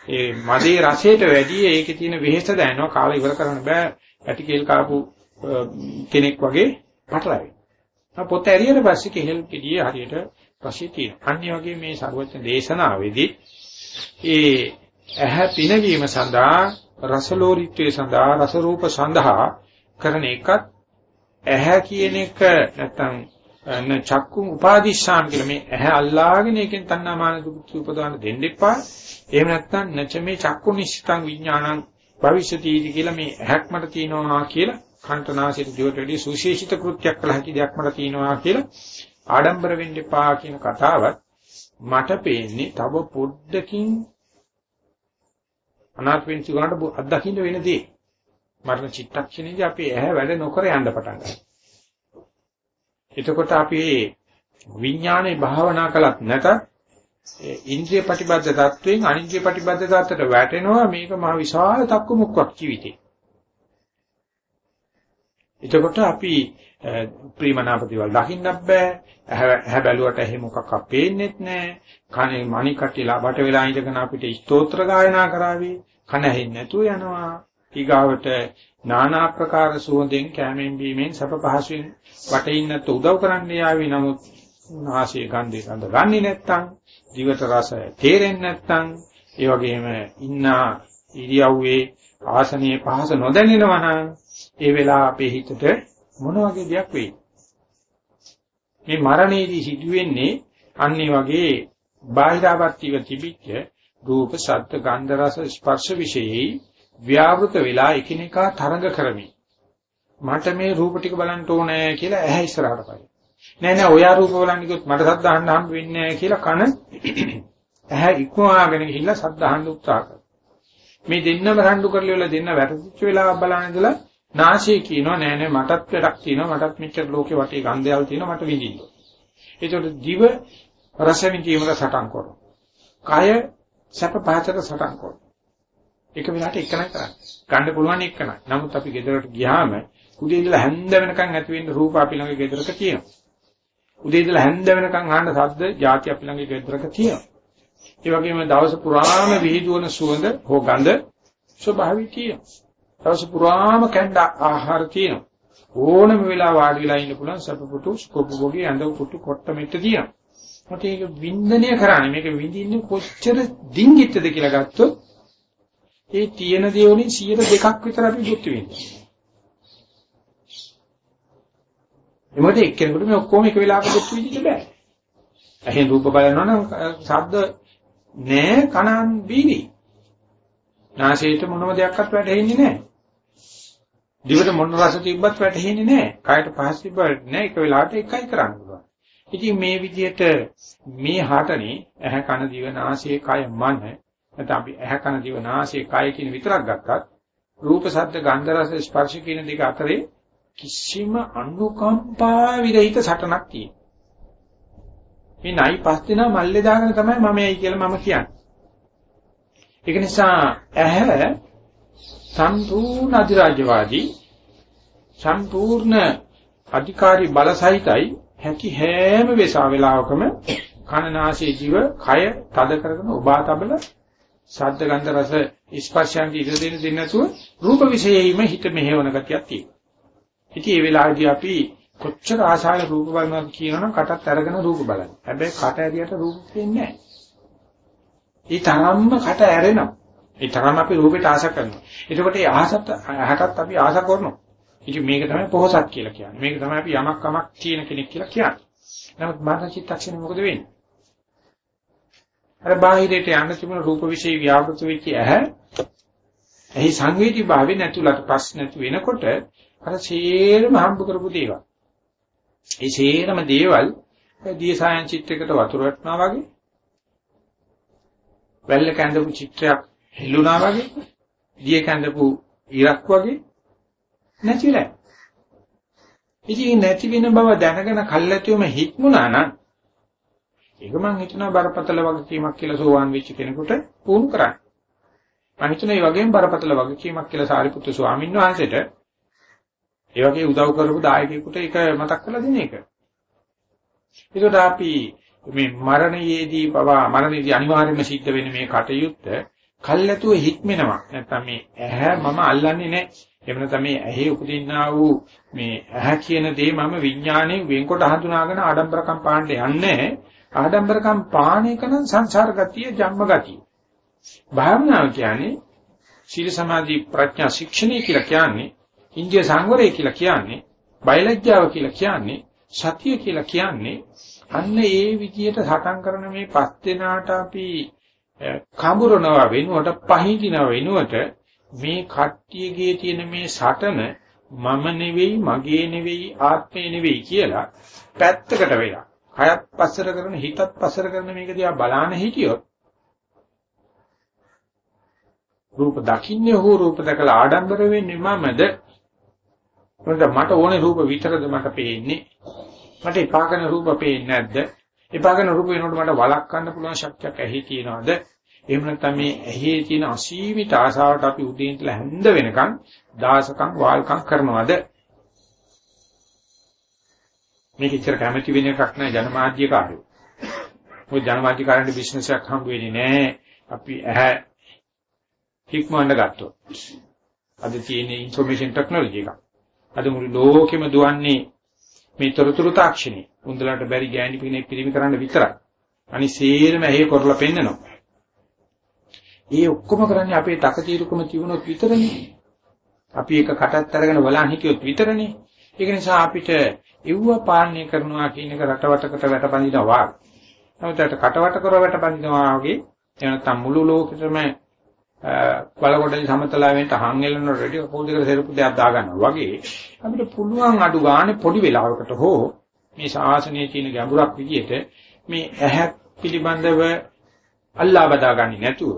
ඒ මදේ රසයට වැඩිය ඒකේ තියෙන වෙහෙස දැනෙනවා කාලා ඉවර කරන්න බෑ ඇටි කෙහෙල් කාපු කෙනෙක් වගේ පටලැවි. පොත් ඇරියට පස්සේ කෙහෙල් ගෙඩියේ හරියට රසය තියෙනවා. අනිත් වගේ මේ සර්වඥ දේශනාවේදී ඒ ඇහැ පිනවීම සඳහා රසලෝරීත්වයේ සඳහා රස රූප සඳහා කරන එකත් ඇහැ කියන එක නැත්තම් න චක්කු උපාදිශාම කියලා මේ ඇහැ අල්ලාගෙන ඒකෙන් තණ්හාමාන දුක් උපදවන්න දෙන්න එපා. එහෙම නැත්නම් නච මේ චක්කු නිශ්චිතං විඥානං භවිෂ්‍යතිටි කියලා මේ ඇහැක් මට තියෙනවා කියලා කන්තනාසිත දිවට වැඩි සුශේෂිත කෘත්‍යයක් කළ හැකි දෙයක් මට තියෙනවා කියලා ආඩම්බර වෙන්න එපා කියන කතාවත් මට පේන්නේ තව පොඩ්ඩකින් අනාථ වෙන්සි ගන්නට අත්දකින්න වෙන දේ. මරණ චිත්තක්ෂණයේදී අපි ඇහැ වැඩ නොකර යන්න පටන් ගන්නවා. එතකොට අපි විඥානේ භාවනා කළත් නැත ඉන්ද්‍රිය ප්‍රතිබද්ධ තත්වයෙන් අනින්ද්‍රිය ප්‍රතිබද්ධ තත්ත්වයට වැටෙනවා මේක මහ විශාල තක්කු මුක්ක් ජීවිතේ. එතකොට අපි ප්‍රේමනාප දේවල් දකින්නත් බෑ. ඇහැ බැලුවට එහෙ මොකක් අපේන්නේත් නෑ. කනේ මණිකටි ලබට වෙලා ඉඳගෙන අපිට ස්තෝත්‍ර ගායනා කරાવી. කන ඇහෙන්නේ නැතුව යනවා. ඊගාවට নানা ආකාර සුවඳෙන් කැමෙන් බීමෙන් සප පහසුවෙන් වටින්නත් උදව් කරන්න යාවි. නමුත් නාසයේ ගන්ධය සඳ ගන්නේ නැත්තම්, දිවට රසය තේරෙන්නේ නැත්තම්, ඒ වගේම ඉන්න ඉරියව්වේ ආසනයේ පහස නොදැනෙනවා නම් ඒ වෙලාව අපේ හිතට මොන වගේ දෙයක් වෙයි මේ මරණයේදී සිදුවෙන්නේ අන්නේ වගේ බාහිරාවර්තිව තිබිච්ච රූප ශබ්ද ගන්ධ රස ස්පර්ශ විශේෂයි ව්‍යාවෘත වෙලා එකිනෙකා තරඟ කරමින් මට මේ රූප ටික බලන්න ඕනේ කියලා ඇහැ ඉස්සරහට පයි. නෑ නෑ ඔයා රූප බලන්න කිව්වොත් මට සද්ද අහන්න හම්බ වෙන්නේ නෑ කියලා කන ඇහැ ඉක්මවාගෙන ගිහිල්ලා සද්ද අහන්න උත්සාහ කරනවා. මේ දෙන්නම රණ්ඩු කරලා දෙන්න වැරදිච්ච වෙලාවක් බලන ඉඳලා නාසය කියනවා නෑ නෑ මටත් වැඩක් තියෙනවා මටත් මෙච්චර ලෝකේ වටේ ගන්ධයල් තියෙනවා මට විඳින්න. ඒකට දිව රස විඳීමකට සටන් කරනවා. කය සැප පහතට සටන් කරනවා. එක වෙලාවට එකනයි කරන්නේ. ගන්න පුළුවන් එකනයි. නමුත් අපි ගෙදරට ගියාම උදේ ඉඳලා හැන්ද වෙනකන් ඇති වෙන්න රූප අපි ළඟ ගෙදරක තියෙනවා. උදේ ඉඳලා හැන්ද වෙනකන් අහන්න ශබ්ද ಜಾති අපි ළඟ ගෙදරක තියෙනවා. ඒ වගේම දවස පුරාම විහිදුවන සුවඳ හෝ ගඳ ස්වභාවය තියෙනවා. දවස පුරාම කැඳ ආහාර තියෙනවා. ඕනම වෙලාව වාඩි වෙලා ඉන්න පුළුවන් සපපුටු ස්කොප්පෝගේ ඇඳව පුටු කොට්ට මෙට්ට තියෙනවා. මට ඒක වින්දනය කරන්නේ මේක විඳින්නේ කොච්චර දින්ගිටද කියලා ගත්තොත් ඒ තියෙන දේ වලින් 102ක් විතර අපි දුක් විඳිනවා. එමොද එක්කෙනෙකුට මේ ඔක්කොම එක වෙලාවක දුක් විඳින්න බෑ. ඇහෙන් රූප බලනවා නම් ශබ්ද නෑ කනන් බීවි. නාසයට මොනම දෙයක්වත් වැටෙන්නේ නෑ. දිවට මොන රස තිබ්බත් වැටෙන්නේ නෑ. කයට පහස තිබ්බත් නෑ. එක වෙලාවට එකයි කරන්න පුළුවන්. ඉතින් මේ විදිහට මේ හටනේ ඇහ කන දිව නාසය කය මන නැත්නම් අපි ඇහ කන දිව නාසය කය කියන විතරක් ගත්තත් රූප ශබ්ද ගන්ධ රස ස්පර්ශ කියන දෙක අතරේ කිසිම අනුකම්පා විරහිත සටනක් තියෙනවා. මේ නයි පස් දෙනා මල්ලේ දාගෙන තමයි මම එයි කියලා මම කියන්නේ. ඒක නිසා ඇහැ සම්පූර්ණ අධිරාජ්‍යවාදී සම්පූර්ණ අධිකාරී බලසහිතයි හැකි හැම වෙසා වෙලාවකම කනනාසයේ ජීව කය තද කරගෙන ඔබා තබල ශබ්ද ගන්ධ රස ස්පර්ශයන් ඉඳ දෙන්න දෙන්න නැතුව රූප විශේෂයෙන්ම හිත මෙහෙවන ගතියක් තියෙනවා. ඉතින් මේ වෙලාවේදී අපි කොච්චර ආශාවෙන් රූප බලනවා කියනවනම් කටත් අරගෙන රූප බලන්න. හැබැයි කට ඇරියට රූප පේන්නේ නැහැ. ඒ තරම්ම කට ඇරෙනවා. ඒ තරම් අපි රූපෙට ආශ කරනවා. එතකොට ඒ ආසත් අහටත් අපි ආශ කරනවා. ඉතින් මේක තමයි පොහසත් කියලා කියන්නේ. මේක තමයි අපි යමක් කමක් තියෙන කෙනෙක් කියලා කියන්නේ. නමුත් මාන චිත්තක්ෂණය මොකද වෙන්නේ? අර බාහිරයට යන්න තිබුණ රූප વિશે ව්‍යාපෘත වෙච්ච ඇහැ එහි සංවේදී භාවය නැතුළට ප්‍රශ්න නැතු වෙනකොට අර සේරම හම්බ කරපු දේවල්. ඒ සේරම දේවල් දිය සායන් චිත්‍රයකට වතුර වටනවා වගේ වැල්ල කැඳපු චිත්‍රයක් හෙළුණා වගේ දිය කැඳපු ඉරක් වගේ නැතිලා. ඉතින් නැති වෙන බව දැනගෙන කල්ැතුවම හික්මුණා නම් ඒක මං හිතනවා බරපතල වගකීමක් කියලා සෝවාන් වෙච්ච කෙනෙකුට පුහුණු කරන්න. මං හිතනවා මේ වගේම බරපතල වගකීමක් කියලා සාරිපුත්තු ස්වාමීන් වහන්සේට ඒ වගේ උදව් කරපු දායකයෙකුට ඒක මතක් කරලා දෙන එක. ඒකට අපි මේ මරණයේදී පවා මරණයේදී අනිවාර්යයෙන්ම සිද්ධ වෙන මේ කටයුත්ත කල්ැතුව හික්මෙනවා. නැත්නම් මේ ඇහැ මම අල්ලන්නේ නැහැ. එහෙම නැත්නම් මේ ඇහි උපදින්නා වූ මේ ඇහැ කියන දේ මම විඥාණයෙන් වෙන්කොට හඳුනාගෙන ආඩම්බරකම් පාණ්ඩ යන්නේ. ආඩම්බරකම් පාණ එක නම් සංසාර ගතිය ජන්ම ගතිය. භාවනාව කියන්නේ සීල සමාධි ප්‍රඥා ශික්ෂණය කියලා කියන්නේ ඉන්දිය සංවරය කියලා කියන්නේ බයලජ්ජාව කියලා කියන්නේ සතිය කියලා කියන්නේ අන්න ඒ විදියට සටන් කරන මේ පස් දෙනාට අපි කඹරනවා වෙනුවට පහඳිනව වෙනුවට මේ කට්ටියගේ තියෙන මේ සටන මම නෙවෙයි මගේ නෙවෙයි ආත්මේ නෙවෙයි කියලා පැත්තකට වෙලා කයත් පස්සර කරන හිතත් පස්සර කරන මේක දිහා බලාන හිටියොත් රූප දකින්නේ හෝ රූප දැකලා ආඩම්බර වෙන්නේ මමද? මොකද මට ඕනේ රූප විතරද මට පේන්නේ? මට එපා කරන රූප පේන්නේ නැද්ද? එපා කරන රූප වෙනකොට මට වළක්වන්න පුළුවන් ශක්තියක් ඇහි තියනවාද? එහෙම නැත්නම් මේ ඇහි තියෙන අසීමිත ආශාවට අපි උදේ ඉඳලා හැන්ද වෙනකන් දාසකම් වාල්කම් කරනවද? මේක ඉච්චර කැමැති වෙන එකක් නෑ ජනමාධ්‍ය කාර්යෝ මොකද ජනමාධ්‍ය කාර්යෙට බිස්නස් එකක් හම්බ වෙන්නේ නෑ. අපි ඇහැ හික්මවන්න ගත්තොත්. අද තියෙන ইনফরমේෂන් ටෙක්නොලොජි එක අද මුළු ලෝකෙම දුවන්නේ මේ තොරතුරු තාක්ෂණය උන්දලට බැරි ගෑණි පිරිමි කරන්න විතරයි. අනිත් සේරම ඇහි කරලා පෙන්නනවා. ඒ ඔක්කොම කරන්නේ අපේ තකතිරුකම තිබුණොත් විතරනේ. අපි එක කටත් අරගෙන බලන් හිටියොත් විතරනේ. ඒක නිසා අපිට ඉව්ව පාලනය කරනවා කියන එක රටවටකට වැටපඳිනවා. නමුත් කටවට කර වැටපඳිනවා වගේ එහෙම නැත්නම් මුළු ලෝකෙටම බලකොටේ සමතලාවෙන්ට හං එලන රෙඩියෝ කෝල් දෙකට සෙරපු දෙයක් දාගන්නවා වගේ අපිට පුළුවන් අඩු ගානේ පොඩි වෙලාවකට හෝ මේ ශාසනයේ තියෙන ගැඹුරක් විදිහට මේ ඇහක් පිළිබඳව අල්ලා බදාගන්නේ නැතුව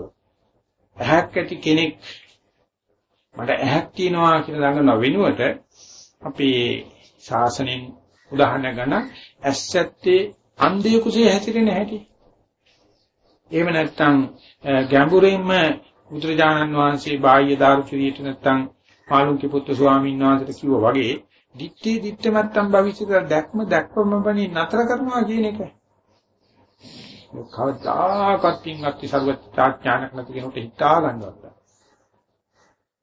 ඇහක් ඇති කෙනෙක් මට ඇහක් තියෙනවා කියලා දඟන වෙනුවට අපේ ශාසනයෙන් උදාහරණ ගන්න ඇස්සැත්තේ අන්ධය කුසේ හැසිරෙන හැටි. එහෙම නැත්නම් ගැඹුරින්ම බුදුරජාණන් වහන්සේ බාහ්‍ය දාර්ශනිකයට නැත්නම් මාළුන්ගේ පුත්තු ස්වාමීන් වහන්සේට කිව්වා වගේ දිත්තේ දිත්ත මත්තම් භවිෂිත දැක්ම දැක්වම බණි නතර කරනවා කියන එක. කවදාකවත් පින්වත් සර්වඥාඥානක නැති කෙනෙකුට හිතා ගන්නවත්.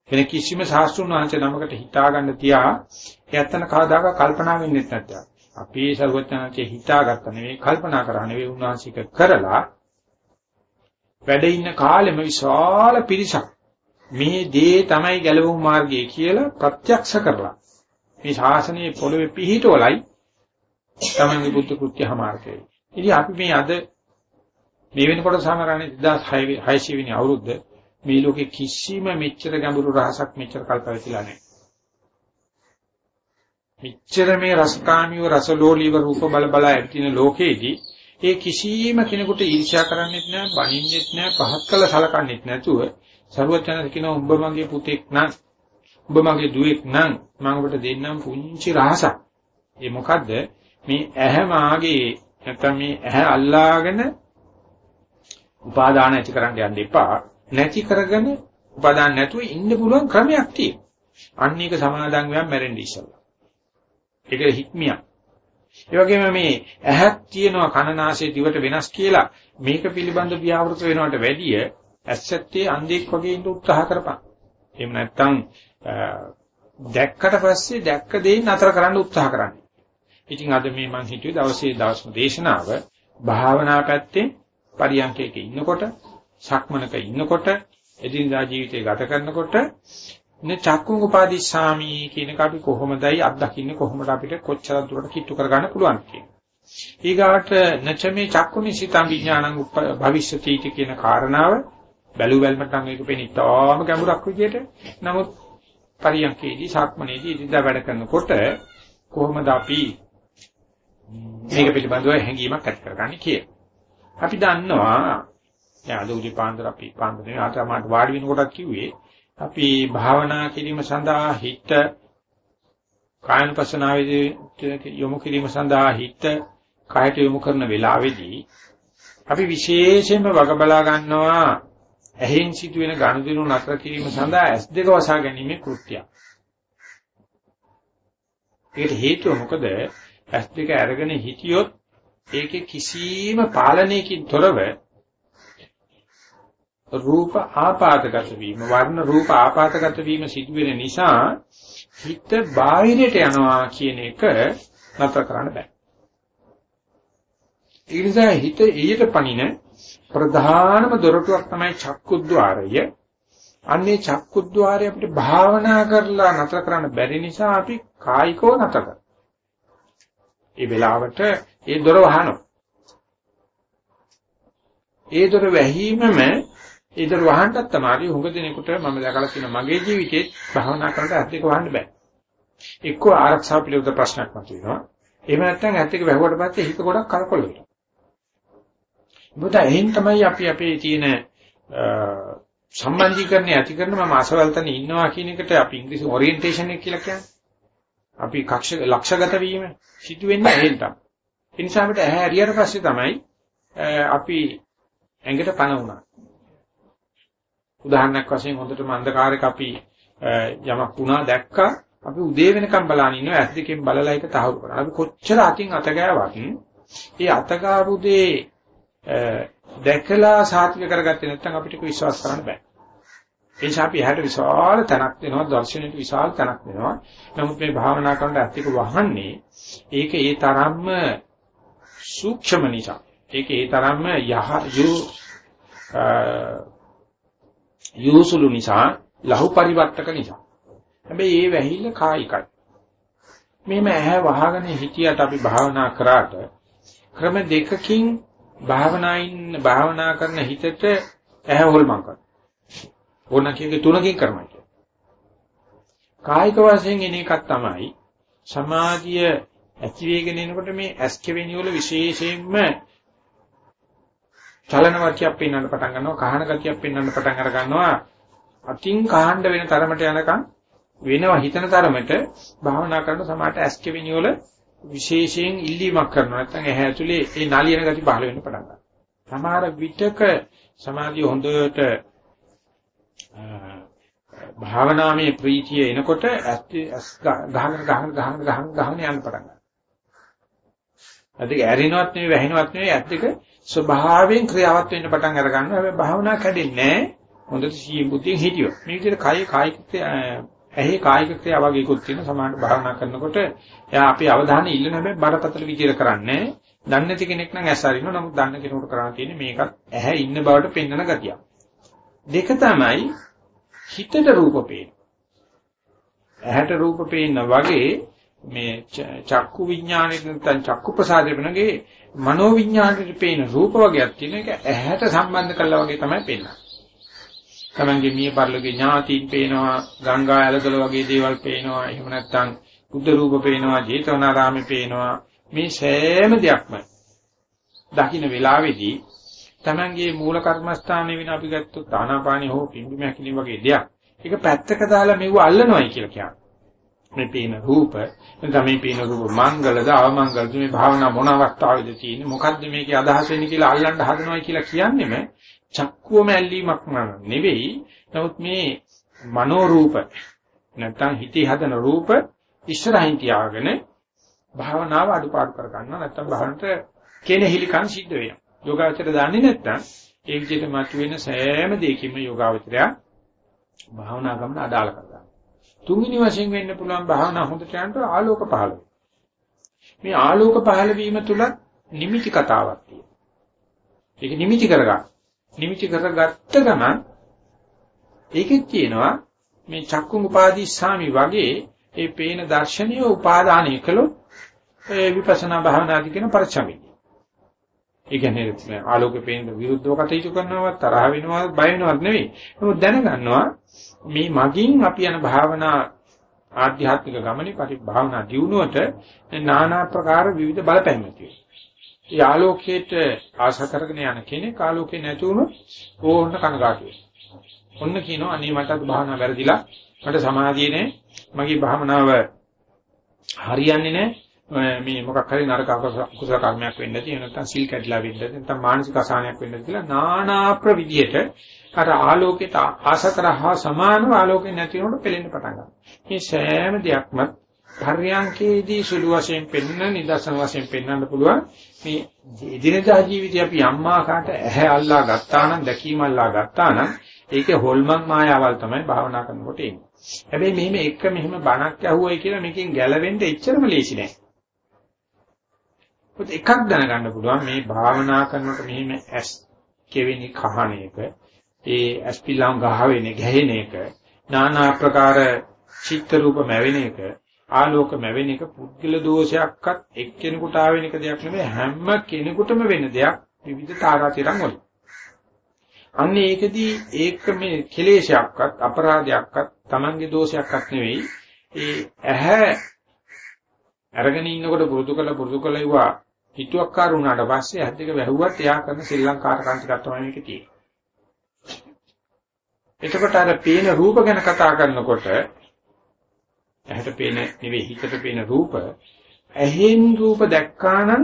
වෙන කිසිම ශාස්ත්‍රුන් වහන්සේ නමකට හිතා ගන්න තියා එයත්තන කවදාක කල්පනා වෙන්නේ නැත්නම්. අපේ සර්වඥාන්සේ හිතාගත්ත නෙවෙයි කල්පනා කරා නෙවෙයි උන්වහන්සේක කරලා වැඩ ඉන්න කාලෙම විශාල පිරිසක් මේ දේ තමයි ගැලවුම් මාර්ගය කියලා ප්‍රත්‍යක්ෂ කරලා මේ ශාසනයේ පොළවේ පිහිටවලයි තමන්ගේ බුද්ධ කෘත්‍ය හමාරකේ. ඉතින් අපි මේ අද මේ වෙනකොට සමරන්නේ 2600 වෙනි අවුරුද්ද මේ ලෝකේ කිසිම මෙච්චර ගැඹුරු රහසක් මෙච්චර කල්පවිතිලා නැහැ. මෙච්චර මේ රසකාමීව රසලෝලීව රූප බල බල ඇතින ලෝකේදී ඒ කිසිම කෙනෙකුට ඊර්ෂ්‍යා කරන්නෙත් නැහැ, බනින්නෙත් නැහැ, පහත් කළ සලකන්නෙත් නැතුව සරුවචන කියන උඹ මගේ පුතෙක් නම් උඹ මගේ දුවෙක් නම් මම ඔබට දෙන්නම් පුංචි රහසක්. ඒ මොකද්ද? මේ ඇහැ මාගේ නැත්නම් මේ ඇහැ අල්ලාගෙන උපාදාන ඇති කරන්න යන්න එපා. නැති කරගෙන උපාදාන නැතුව ඉන්න පුළුවන් ක්‍රමයක් තියෙනවා. අන්න ඒක සමාදන් වෙලා මැරෙන්න ඉස්සලා. ඒක හික්මියක්. ඒ වගේම මේ ඇහක් තියෙනවා කනනාසයේ දිවට වෙනස් කියලා මේක පිළිබඳ ව්‍යාවෘත වෙනවට වැඩිය ඇස්සත්තේ අන්ධෙක් වගේ ඉන්න උත්සාහ කරපන්. එහෙම නැත්නම් දැක්කට පස්සේ දැක්ක දේ නතර කරන්න උත්සාහ කරන්න. ඉතින් අද මේ මං හිතුවේ දවසේ දවස් දේශනාව භාවනා පැත්තේ පරියන්කයක ඉන්නකොට සක්මනක ඉන්නකොට එදිනදා ජීවිතය ගත කරනකොට නේ චක්කුං උපාදිස්සාමි කියන එක අපි කොහොමදයි අත්දකින්නේ කොහොමද අපිට කොච්චර දුරට කිට්ටු කරගන්න පුළුවන් කියන්නේ. ඊගාට නචමේ චක්කුනිසිතං විඥානං භවිෂ්‍යති කියන කාරණාව බැලු බැලමට නම් ඒක පෙනී තාම ගැඹුරක් විදියට. නමුත් පරියන්කේදී සක්මනේදී ඉදිරියට වැඩ කරනකොට කොහොමද අපි මේක පිළිබඳව හැඟීමක් ඇති කරගන්නේ කියලා. අපි දන්නවා. දැන් අද උදේ පාන්දර අපි පාන්දරේ ආතමාට වාඩි වෙනකොටත් කිව්වේ අපි භාවනා කිරීම සඳහා හිත කායන පසනාවේදී යොමු කිරීම සඳහා හිත කායට යොමු කරන වෙලාවේදී අපි විශේෂයෙන්ම වග බලා ගන්නවා. ඇහෙන් සිදුවෙන ගනුදෙනු නතර කිරීම සඳහා ඇස් දෙක වසා ගැනීම කෘත්‍යයක්. ඒකට හේතුව මොකද? ඇස් දෙක අරගෙන හිටියොත් ඒකේ කිසිම පාලනයකින් තොරව රූප ආපාතගත වීම වර්ණ රූප ආපාතගත වීම සිදු වෙන නිසා හිත බාහිරට යනවා කියන එක නතර කරන්න බෑ. ඒ නිසා හිත ඊට පණින ප්‍රධානම දොරටුවක් තමයි චක්කුද්්වාරය. අන්නේ චක්කුද්්වාරය අපිට භාවනා කරලා නතර කරන්න බැරි නිසා අපි කායිකව නතර කරනවා. ඒ වෙලාවට ඒ දොර වහනවා. ඒ දොර වැහිමම ඒ දොර වහන්නත් තමයි හුඟ දිනෙකට මම දැකලා තියෙන මගේ ජීවිතේ භාවනා කරනකොට ඇත්ත එක වහන්න බෑ. එක්ක ආරක්ෂාව පිළිබඳ ප්‍රශ්නයක් මතුවෙනවා. එහෙම නැත්නම් ඇත්ත එක වැහුවට පස්සේ හිත ගොඩක් කලකොල වෙනවා. මොකද එහෙන් තමයි අපි අපේ තියෙන සම්බන්ධීකරණය ඇති කරන මම අසවල් තැන ඉන්නවා කියන එකට අපි ඉංග්‍රීසි ඔරියන්ටේෂන් එක කියලා කියන්නේ. අපි කක්ෂ ලක්ෂගත වීම සිදු වෙන්නේ එහෙන් තමයි. ඒ නිසා අපිට ඇහැ ඇරියට පස්සේ තමයි අපි ඇඟට පණ වුණා. උදාහරණයක් වශයෙන් හොඳටම අන්ධකාරයක අපි යමක් වුණා දැක්කා අපි උදේ වෙනකම් බලන ඉන්නවා ඇස් දෙකෙන් බලලා ඒක තහවුරු කරනවා. අපි කොච්චර අතින් අත ගෑවත් ඒ අත ගාපු දේ දැකලා සාතික කරගත්තේ නැත්නම් අපිට විශ්වාස කරන්න බෑ. ඒ නිසා අපි එහාට විශාල තැනක් දෙනවා දර්ශනෙට විශාල තැනක් දෙනවා. නමුත් මේ භාවනා කරනකොට ඇත්තක වහන්නේ ඒක ඒ තරම්ම සූක්ෂම නිසා. ඒක ඒ තරම්ම යහ යු යොසුළු නිසා ලහු පරිවර්තක නිසා. හැබැයි ඒ වැහිල්ල කායිකයි. මේම ඇහැ වහගෙන හිටියට අපි භාවනා කරාට ක්‍රම දෙකකින් භාවනායින් භාවනා කරන හිතට ඇහැ හොල්මන් කරනවා. ඕන කීකේ තුනකින් කරනවා කියන්නේ. කායික වශයෙන් එන එකක් තමයි සමාධිය ඇති වෙගෙන එනකොට මේ ඇස් කෙවෙනි වල විශේෂයෙන්ම චලන වර්ගයක් පෙන්වන්න පටන් ගන්නවා කහන ගතියක් පෙන්වන්න පටන් අර ගන්නවා අතින් කාණ්ඩ වෙන තරමට යනකම් වෙනවා හිතන තරමට භාවනා කරන සමාට ඇස් කෙවිනි වල විශේෂයෙන් ඉල්ලීමක් කරනවා නැත්නම් ඇහැ ඇතුලේ ඒ නලියන ගති පහළ වෙන්න පටන් ගන්නවා. සමහර විටක සමාධිය හොඳට භාවනාමේ ප්‍රීතිය එනකොට ඇස් ගහගෙන ගහගෙන ගහගෙන ගහගෙන ගහගෙන යන්න පටන් ගන්නවා. අදික ඇරිනවත් නෙවෙයි වැහෙනවත් නෙවෙයි ඇස් දෙක ස්වභාවයෙන් ක්‍රියාවත් වෙන්න පටන් අර ගන්නවා. හැබැයි භාවනා කැඩෙන්නේ නැහැ. හොඳට සීය බුද්ධියෙන් හිටියොත්. මේ විදිහට කය කායික ඇහි කායික ක්‍රියා වගේකුත් තියෙන සමාන භාවනා කරනකොට එයා අපේ අවධානය ඉල්ලන හැබැයි බරපතල විදිහට කරන්නේ. දන්නේ නැති කෙනෙක් නම් ඇස් අරිනවා. නමුත් දන්න කෙනෙකුට කරන්න තියෙන්නේ මේකත් ඇහැ ඉන්න බවට පෙන්වන ගතියක්. දෙක තමයි හිතට රූප පේන. ඇහැට රූප පේන වගේ මේ චක්කු විඥානෙට නැත්නම් චක්කු ප්‍රසාදේ වෙනගේ මනෝ විඥානෙට පේන රූප වගේක් තියෙන එක ඇහැට සම්බන්ධ කළා වගේ තමයි පේන්නේ. තමන්ගේ මිය පරලෝකේ ඥාතීන් පේනවා, ගංගා ඇලදොල වගේ දේවල් පේනවා. එහෙම නැත්නම් බුද්ධ රූප පේනවා, ජේතවනාරාමේ පේනවා. මේ සෑම දෙයක්ම දකින්න වෙලාවේදී තමන්ගේ මූල කර්මස්ථානයේ වෙන අපි ගත්තොත් ආනාපානිය හෝ පිම්බිම හැකිලි වගේ දෙයක්. ඒක පැත්තක දාලා මෙව අල්ලනවායි කියලා කියන්නේ. මේ පේන රූප නැත්නම් මේ පේන රූප මංගලද අවමංගලද මේ භාවනා මොන අවස්ථාවේද තියෙන්නේ මොකද්ද මේකේ අදහස වෙන්නේ කියලා අල්ලන්න හදනවා කියලා කියන්නේම චක්කුවම ඇල්ලීමක් නෙවෙයි නමුත් මේ මනෝ රූප නැත්නම් හිතේ හදන රූප ඉස්සරහින් තියාගෙන භාවනාව අඩුපාඩු කර ගන්නවා නැත්නම් භාවනට කෙනෙහිලිකම් සිද්ධ වෙනවා යෝගාවචර දන්නේ නැත්නම් ඒ විදිහට මතුවෙන සෑම දෙයකින්ම යෝගාවචරය භාවනා ගමන අදාළ කරගන්නවා. තුන්වෙනි වශයෙන් වෙන්න පුළුවන් භාවනා හොඳට යනකොට ආලෝක පහළ මේ ආලෝක පහළ වීම තුල නිමිති කතාවක් තියෙනවා. ඒක නිමිති කරගන්න. නිමිති කරගත්ත ගමන් ඒකෙත් තියෙනවා මේ චක්කුම් උපාදී සාමි වගේ ඒ පේන දර්ශනීය උපාදානය කළොත් ඒ විපස්සනා භාවනාදී කියන පරිචමිය. ඒ කියන්නේ ආලෝකේ පේන විරුද්ධව කටයුතු කරනවත් තරහ වෙනවත් බය වෙනවත් නෙවෙයි. නමුත් දැනගන්නවා මේ මගින් අපි යන භාවනා ආධ්‍යාත්මික ගමනේ පරිභාවනා දියුණුවට নানা ප්‍රකාර විවිධ බලපෑම් ඇති ඒ ආලෝකයට ආශා කරගෙන යන කෙනෙක් ආලෝකේ නැති වුණොත් ඕන්න කනගාටු ඔන්න කියනවා අනේ මට භාවනා වැරදිලා මට සමාධිය නෑ. මගේ භාවනාව හරියන්නේ නෑ. මේ මොකක් හරි නරක අකුසල කර්මයක් වෙන්න ඇති නැත්නම් සිල් කැඩලා වෙන්න ඇති නැත්නම් මානසික අසහනයක් වෙන්න ඇති කියලා নানা ප්‍රවිධියට අර ආලෝකයට ආශ කරහා සමානව ආලෝකේ නැති වෙනකොට පෙලෙන්න පටන් ගන්නවා. මේ සෑම දෙයක්ම පර්යාංකේදී සුළු වශයෙන් පෙන්වන නිදර්ශන වශයෙන් පෙන්වන්න පුළුවන් මේ එදිනදා ජීවිතේ අපි අම්මාකාට ඇහැ අල්ලා ගත්තා නම් දැකීම අල්ලා ගත්තා නම් ඒකේ හොල්මන් මායාවල් තමයි භාවනා කරනකොට එන්නේ. හැබැයි මෙහෙම එක මෙහෙම බණක් ඇහුවයි කියලා මේකෙන් ගැලවෙන්න එච්චරම ලේසි නෑ. මොකද එකක් දැනගන්න පුළුවන් මේ භාවනා කරනකොට මෙහිම ඇස් කෙවෙනි කහන එක ඒ ඇස් පිලම් ගහවෙන ගැහෙන එක নানা ආකාර චිත්ත රූප මැවෙන එක ආලෝක මැවෙන එක පුද්ගල දෝෂයක්වත් එක්කෙනෙකුට ආවෙන එක දෙයක් නෙමෙයි හැම කෙනෙකුටම වෙන දෙයක් විවිධ තාරාතිරම් වල. අන්න ඒකදී ඒක මේ කෙලේශයක්වත් අපරාධයක්වත් Tamange දෝෂයක්වත් නෙවෙයි ඒ ඇහැ අරගෙන ඉන්නකොට පුරුදු කළ පුරුදු කළ ඉවා හිතුවක්කාර වුණාට පස්සේ ඇස් දෙක වැහුවත් එයා කරන ශ්‍රී ලංකාරකම් ටිකක් තමයි මේකේ තියෙන්නේ. එතකොට අර පේන රූප ගැන කතා කරනකොට ඇහැට පේන නෙවෙයි හිතට පේන රූප ඇහෙන් රූප දැක්කානම්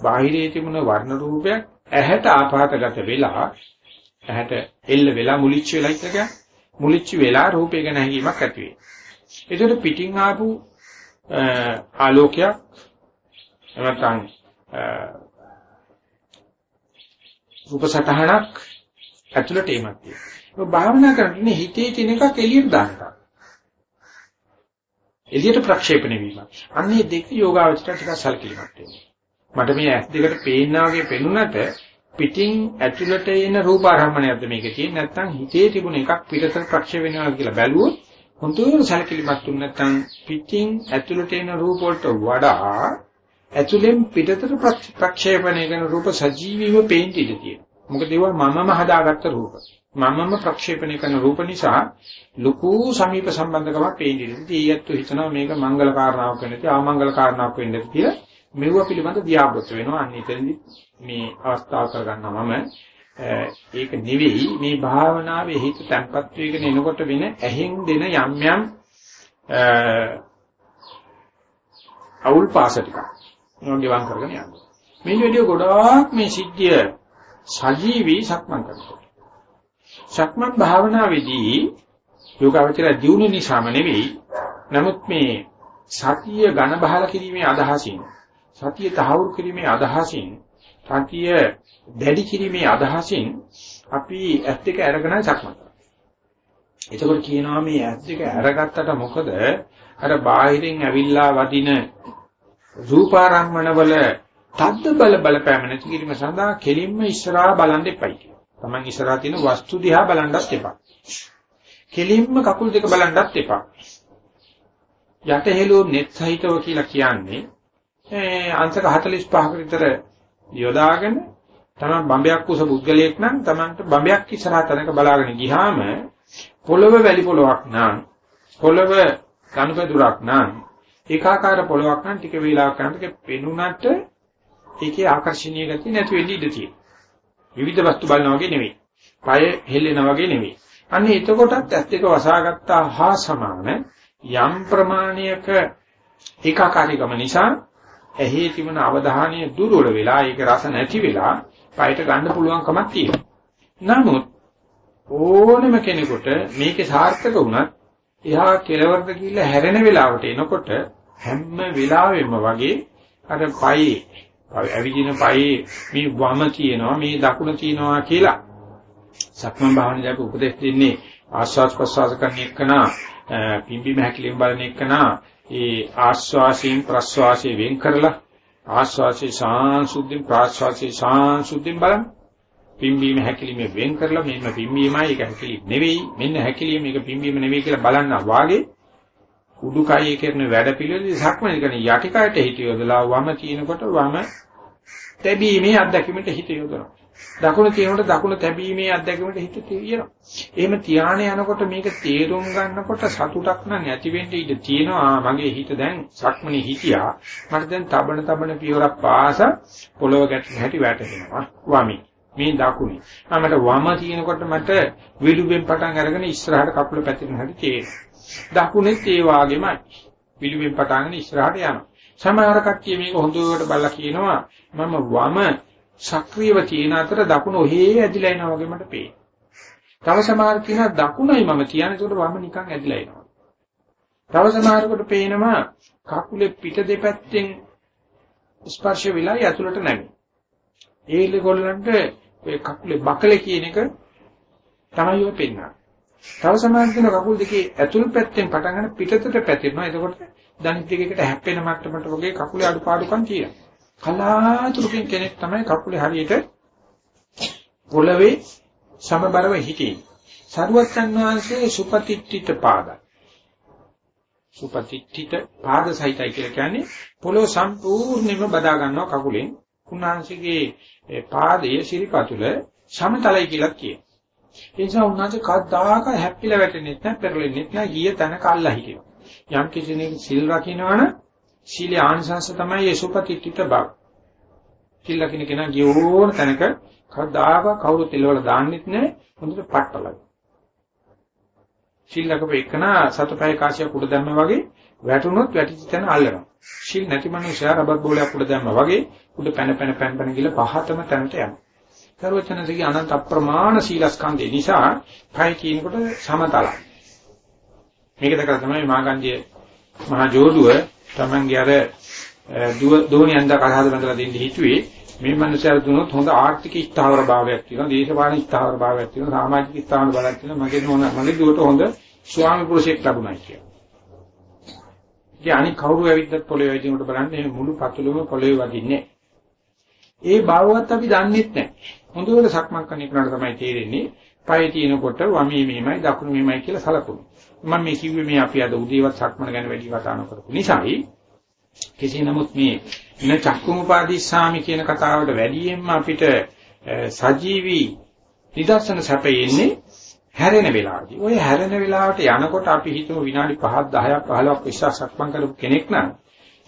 බාහිරයේ තිබුණ වර්ණ රූපයක් ඇහැට ආපాతගත වෙලා ඇහැට එල්ල වෙලා මුලිච්ච වෙලා ඉතක මුලිච්ච වෙලා රූපය ගැන හැඟීමක් ඇති වෙයි. ඒකට පිටින් ආපු ආලෝකයක් නැත්නම් රූප සටහනක් ඇතුළට එමක් තියෙනවා. භාවනා කරන්නේ හිතේ තියෙන එකක් එළියට දානවා. එළියට ප්‍රක්ෂේපණය වීම. අන්නේ දෙක යෝගාවචර ටිකක් සැලකිලිමත් වෙනවා. මට මේ ඇස් දෙකට පේනා වගේ පෙනුනට පිටින් ඇතුළට එන රූපාරම්මණයක්ද මේක තියෙන්නේ නැත්නම් හිතේ තිබුණ එකක් පිටතට ප්‍රක්ෂේප වෙනවා කියලා බැලුවොත් හොඳට සැලකිලිමත් වුණ නැත්නම් පිටින් ඇතුළට එන රූප වලට වඩා ඇතුලෙන් පිටතට ප්‍රක්ෂේපණය කරන රූප සජීවීව පේන්න ඉඩ තියෙනවා. මොකද ඒවා මමම හදාගත්ත රූප. මමම ප්‍රක්ෂේපණය කරන රූප නිසා ලකු සමීප සම්බන්ධකමක් පේන්න ඉඩ තියෙනවා. ඊයත් හිතනවා මේක මංගල කාරණාවක් වෙන්නති, ආමංගල කාරණාවක් වෙන්නති කියලා මෙව පිළිබඳ ව්‍යාපෘත වෙනවා. අන්න එතනදි මේ අවස්ථාව කරගන්නවා මම ඒක නෙවෙයි මේ භාවනාවේ හිත තැම්පත් වෙගෙන එනකොට වෙන ඇහෙන් දෙන යම් යම් අවුල් පාස ටික. මොනගේ වන් කරගෙන යනවා. මේ විදිහ ගොඩාක් මේ සිද්ධිය සජීවී සක්මන් කරනවා. සක්මන් භාවනාවේදී යෝගාවචර දියුණු නිසාම නෙවෙයි. නමුත් මේ සතිය ඝන බහල කිරීමේ අදහසින් සතිය තහවුරු කිරීමේ අදහසින් සතිය දැඩි කිරීමේ අදහසින් අපි ඇස් දෙක අරගෙන සක්මන් කරනවා. එතකොට කියනවා මේ ඇස් දෙක අරගත්තට මොකද අර බාහිරින් ඇවිල්ලා වදින රූපාරම්මන වල තද්ද බල බලපෑම නැති කිරීම සඳහා කෙලින්ම ඉස්සරහා බලන් දෙපයි කියනවා. Taman ඉස්සරහා තියෙන වස්තු දිහා බලන්නත් එපා. කෙලින්ම කකුල් දෙක බලන්නත් එපා. යට හෙළුව net සහිතව කියලා කියන්නේ අංශක 45ක විතර යොදාගෙන තමන් බම්බයක් කුස පුද්ගලයෙක් නම් තමන්ට බම්බයක් ඉස්සරහා තැනක බලාගෙන ගියාම පොළව වැලි පොළවක් නම් පොළව කණුපැදුරක් නම් ඒකාකාර පොළවක් නම් ටික වේලාවක් යනකොට පෙනුනට ඒකේ ආකර්ෂණීය ගතිය නැති වෙන්න ඉඩ තියෙනවා. විවිධ වස්තු බලනවා වගේ නෙවෙයි. පය හෙල්ලෙනා වගේ නෙවෙයි. අන්න එතකොටත් ඇස් දෙක වසාගත්තා හා සමාන යම් ප්‍රමාණයක ඒකාකාරීකම නිසා ඇහි තිබෙන අවධානය දුර්වල වෙලා ඒක රස නැති වෙලා පයට ගන්න පුළුවන් කමක් තියෙනවා. නමුත් ඕනම කෙනෙකුට මේකේ සාර්ථක වුණත් එහා කෙලවරට ගිහිල්ලා හැරෙන වෙලාවට එනකොට හැම වෙලාවෙම වගේ අර පයේ ඇවිදින පයේ මේ වම කියනවා මේ දකුණ කියනවා කියලා සක්මන් භාවනාවේ උපදෙස් දෙන්නේ ආස්වාස් ප්‍රසවාස කරන එකනා පිම්බිම හැකිලිම බලන එකනා ඒ ආස්වාසයෙන් ප්‍රස්වාසයෙන් වෙන් කරලා ආස්වාසයේ සාංශුද්ධින් ප්‍රාස්වාසයේ සාංශුද්ධින් බලන්න. පිම්බීම හැකිලිම වෙන් කරලා මෙන්න පිම්බීමයි ඒක හැකිලිම නෙවෙයි මෙන්න හැකිලිම මේක පිම්බීම නෙවෙයි කියලා බලන්න වාගේ උඩුකය කරන වැඩ පිළිවෙල සක්මන කරන යටිකයට හිත යොදලා වම කියනකොට වම තැබීමේ අත්දැකීමට හිත යොදනවා දකුණ තියෙනකොට දකුණ තැබීමේ අත්දැකීමට හිත තියෙනවා. එහෙම තියාන යනකොට මේක තේරුම් ගන්නකොට සතුටක් නම් ඇති වෙන්න ඉඩ තියෙනවා. මගේ හිත දැන් සක්මනේ හිටියා. මට දැන් තබන තබන පියවරක් පාස පොළව ගැටෙන හැටි වැටෙනවා. වමි. මේ දකුණේ. මට වම තියෙනකොට මට විලුඹෙන් පටන් අරගෙන ඉස්සරහට කකුල පැතිරෙන හැටි තේරෙනවා. දකුණෙත් ඒ වාගේමයි. විලුඹෙන් පටන් ඉස්සරහට යනවා. සමහර කට්ටිය මේක හොඳට බලලා කියනවා මම වම සක්‍රියව තියෙන අතර දකුණ ඔහේ ඇදිලා එනවා වගේ මට පේනවා. තව සමහර කියනවා දකුණයි මම කියන්නේ ඒකට වම නිකන් ඇදිලා එනවා. තව සමහරකට පේනවා කකුලේ පිට දෙපැත්තෙන් ස්පර්ශ වෙලා යතුලට නැමෙයි. ඒ ගොල්ලන්ට ඒ කකුලේ බකලේ කියන එක තමයි ඔය පෙන්වන්නේ. තව සමහර කියන කකුල් දෙකේ ඇතුල් පැත්තෙන් පටන් ගන්න පිටතට පැතිරෙනවා. එතකොට දණිත් දෙකකට හැප්පෙන මට්ටමට වගේ කකුලේ අඩුපාඩුකම් තියෙනවා. කලාතුරකින් කෙනෙක් තමයි කකුලේ හරියට පොළවේ සමබරව හිටියේ. සරුවච්චන් වහන්සේ සුපතිට්ඨිත පාද. සුපතිට්ඨිත පාද සහිතයි කියලා කියන්නේ පොළොව සම්පූර්ණයෙන්ම බදා ගන්නවා කකුලෙන්. උන්වහන්සේගේ පාදයේ ශිරිපතුල සමතලයි කියලා කියනවා. ඒ නිසා උන්වහන්සේ කද්දාක හැප්පිලා වැටෙන්නේ නැහැ, පෙරලෙන්නේ නැහැ, ගිය තැනක අල්ලා හිටිනවා. යම් කිසි කෙනෙක් සිල් රකින්නවනම් සීලේ ආනිසංශ තමයි ඒ සුපතිත්‍ිත බව. සිල් ලකින කෙනා ගියෝන තැනක කවදාක කවුරුත් එළවල දාන්නෙත් නැහැ හොඳට පට්ටලයි. සිල් ලකපු එකනා සතපය කාසිය කුඩ දැම්ම වගේ වැටුනොත් වැටිච්ච තැන අල්ලනවා. සිල් නැති මනුස්සයා රබර් බෝලයක් කුඩ දැම්ම වගේ කුඩ පැන පැන පැන පැන ගිල පහතම තැනට යනවා. සර්වචනසගේ අනන්ත අප්‍රමාණ සීලස්කන්ධය නිසා පය කියනකොට සමතලයි. මේක දැකලා තමයි මාගන්ධිය මහා ජෝඩුව Tamange අර දෝණියන්ද කහහද බඳලා දෙන්න හිතුවේ මේ මනුස්සයර දුනොත් හොඳ ආර්ථික ස්ථාවර භාවයක් තියෙනවා දේශපාලන ස්ථාවර භාවයක් තියෙනවා සමාජික ස්ථාවර භාවයක් තියෙනවා මගේ නෝන මගේ දුවට හොඳ ස්වාමි පුරුෂයෙක් ලැබුණා කියලා. ඉතින් අනික කවුරු ඇවිද්දත් පොළවේ වදිනකොට බලන්නේ මුළු පතුලම පොළවේ වදින්නේ. ඒ භාවවත් අපි දන්නෙත් නැහැ. හොඳට සක්මන් කරන එකට තමයි තේරෙන්නේ. පය තියෙනකොට වමී මේමයි දකුණු මේමයි කියලා සලකුණු. මම මේ කිව්වේ මේ අපි අද උදේවත් සක්මන ගැන වැඩි කතා නොකරපු නිසායි කෙසේ නමුත් මේ න චක්කුමුපාදිස්සාමි කියන කතාවට වැඩියෙන්ම අපිට සජීවී නිදර්ශන සැපෙන්නේ හැරෙන වෙලාවදී. ওই හැරෙන වෙලාවට යනකොට අපි හිතමු විනාඩි 5ක් 10ක් 15ක් විශ්වාස සක්මන් කරපු කෙනෙක් නම්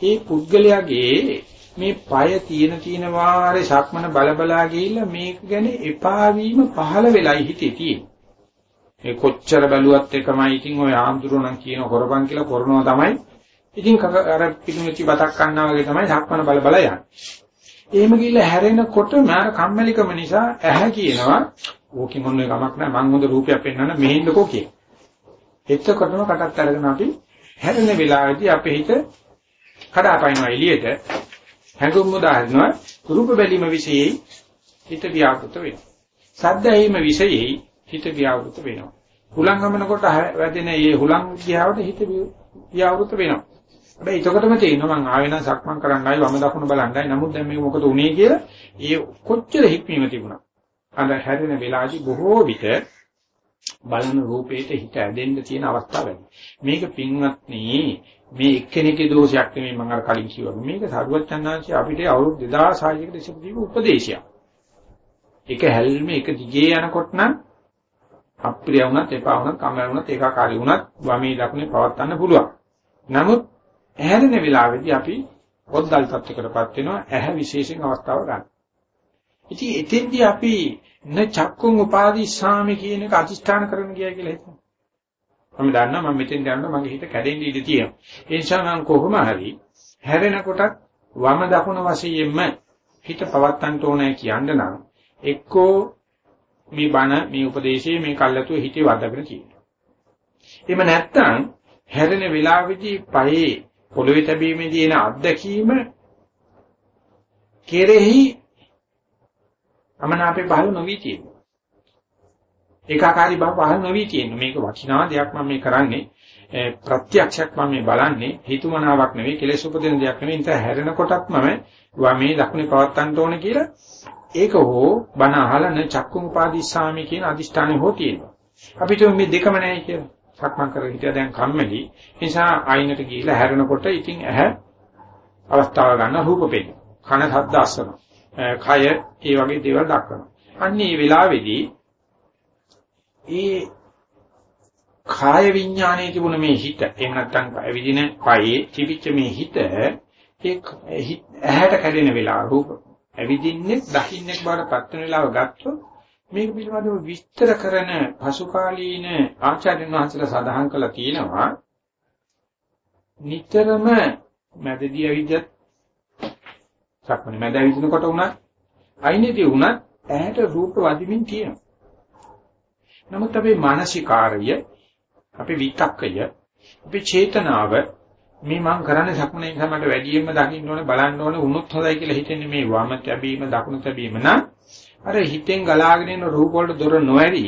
ඒ පුද්ගලයාගේ මේ পায় තියෙන තියෙන වාරේ සක්මන බලබලා ගිහිල්ලා මේක ගැන එපා වීම පහළ වෙලයි හිතේ තියෙන්නේ. ඒ කොච්චර බැලුවත් එකමයි ඉතින් ඔය ආම්දුරණන් කියන හොරපන් කියලා කරනවා තමයි. ඉතින් අර පිටුමෙච්චි බතක් කන්නා වගේ තමයි සක්මන බල බල යන්නේ. එහෙම ගිහිල්ලා හැරෙනකොට මාර කම්මැලිකම නිසා ඇහැ කියනවා ඕකෙන් මොන එකමක් නැහැ මං හොඳ රූපයක් පෙන්වන්න මෙහෙන්නකෝ කිය. එතකොටම කටත් අරගෙන අපි හැරෙන වෙලාවේදී අපේ හිත කඩාපනිනවා එළියට හැඟුම් උදාහරනවා රූප බැලීම විශේෂයි හිත ව්‍යාපෘත වෙනවා. සද්ද ඇහිම විශේෂයි හිත ව්‍යාවෘත වෙනවා. හුලං ගමනකොට වැදෙන මේ හුලං ගියාවට හිත ව්‍යාවෘත වෙනවා. හැබැයි එතකොටම තේරෙනවා මං ආවෙ නම් සක්මන් කරන්නයි වම දකුණ බලන්නයි. නමුත් දැන් මේක මොකද උනේ කියලා ඒ කොච්චර හික්මීම තිබුණා. අර හැරෙන වෙලාවදී බොහෝ විට බලන රූපේට හිත ඇදෙන්න තියෙන අවස්ථා වැඩි. මේක පින්වත්නි මේ එක්කෙනෙකුගේ දෝෂයක් නෙමෙයි මම අර කලින් කිව්වා. මේක සරුවච්චන්හන්සේ අපිට අවුරුදු 2600 කට ඉස්සර දීපු උපදේශයක්. එක හැල්මේ එක දිගේ යනකොට නම් අප්‍රිය වුණත් එපා වුණත් කම්මැලි වුණත් ඒකාකාරී වුණත් වමේ දකුණේ පවත්වන්න පුළුවන්. නමුත් ඇහැරෙන වෙලාවේදී අපි පොද්දල් තත්ත්වයකටපත් වෙනවා ඇහැ විශේෂයෙන් අවස්ථාව ගන්න. ඉතින් එතෙන්දී අපි න චක්කුන් උපාදිස්සාමි කියන එක අදිෂ්ඨාන කරන්න ගියා කියලා හිතනවා. මම දන්නවා මම මෙතෙන් යනකොට මගේ හිත කැඩෙන්න ඉඩ තියෙනවා. ඒ නිසා මම කොහොම හරි හැරෙනකොටත් වම දකුණ වශයෙන්ම හිත පවත්තන්ට ඕනේ කියන්න නම් එක්කෝ මේ බණ මේ උපදේශයේ මේ කල්ලාතුවේ හිතේ වදගෙන තියෙනවා. එහෙම නැත්නම් හැරෙන වෙලාවේදී පහේ පොළවේ තැබීමේදී එන අත්දැකීම කෙරෙහි අමනාපේ පහළ නොවි තියෙනවා. ඒකාකාරී බව පහළ නොවි තියෙනවා. මේක වටිනා දෙයක් මම මේ කරන්නේ. ප්‍රත්‍යක්ෂයක් මම මේ බලන්නේ හිතුමනාවක් නෙවෙයි කෙලෙස් උපදින දෙයක් නෙවෙයි. ඉතින් හැරෙනකොටත් මම මේ දකුණේ පවත්තන්න ඕනේ කියලා ඒක හෝ බණ අහලා න චක්කුම් උපාදිස්සාමි කියන අදිෂ්ඨානෙ හෝ තියෙනවා. අපිට මේ දෙකම නැහැ කියලා. සක්මන් කරගෙන හිටියා දැන් කම්මැලි. ඒ නිසා ආයිනට ගිහිල්ලා හැරෙනකොට ඉතින් ඇහැ අවස්ථාව ගන්න රූප පෙන්නේ. කන ශබ්ද අසනවා. කය ඒ වගේ දේවල් දක්වනවා. අන්න මේ වෙලාවේදී ඒ කාය විඥානයේ තිබුණ මේ හිත එහෙම නැත්නම් විදින කයේ තිබිච්ච මේ හිත ඒ ඇහැට කැඩෙන වෙලාව රූප ඇවිදින්නේ දකින්නෙක් බවට පත් වෙන වෙලාව ගත්තොත් මේක පිළිබඳව විස්තර කරන පසුකාලීන ආචාර්යන් වහන්සේලා සඳහන් කළා තියෙනවා නිතරම මැදදී අවිද්‍යත් සක්මණේ මැද ඇවිදිනකොට උනත් අයිනේදී උනත් ඇහැට රූප වදිමින් තියෙනවා. නමුත් අපේ මානසිකාර්ය අපේ විතක්කය අපේ චේතනාව මේ මම කරන්නේ සක්මණේ නිසා මට වැඩියෙන්ම දකින්න ඕනේ බලන්න ඕනේ උනොත් හොඳයි කියලා හිතෙන්නේ මේ වම තැබීම දකුණු තැබීම නම් අර හිතෙන් ගලාගෙන එන රූප වලට දොර නොඇරි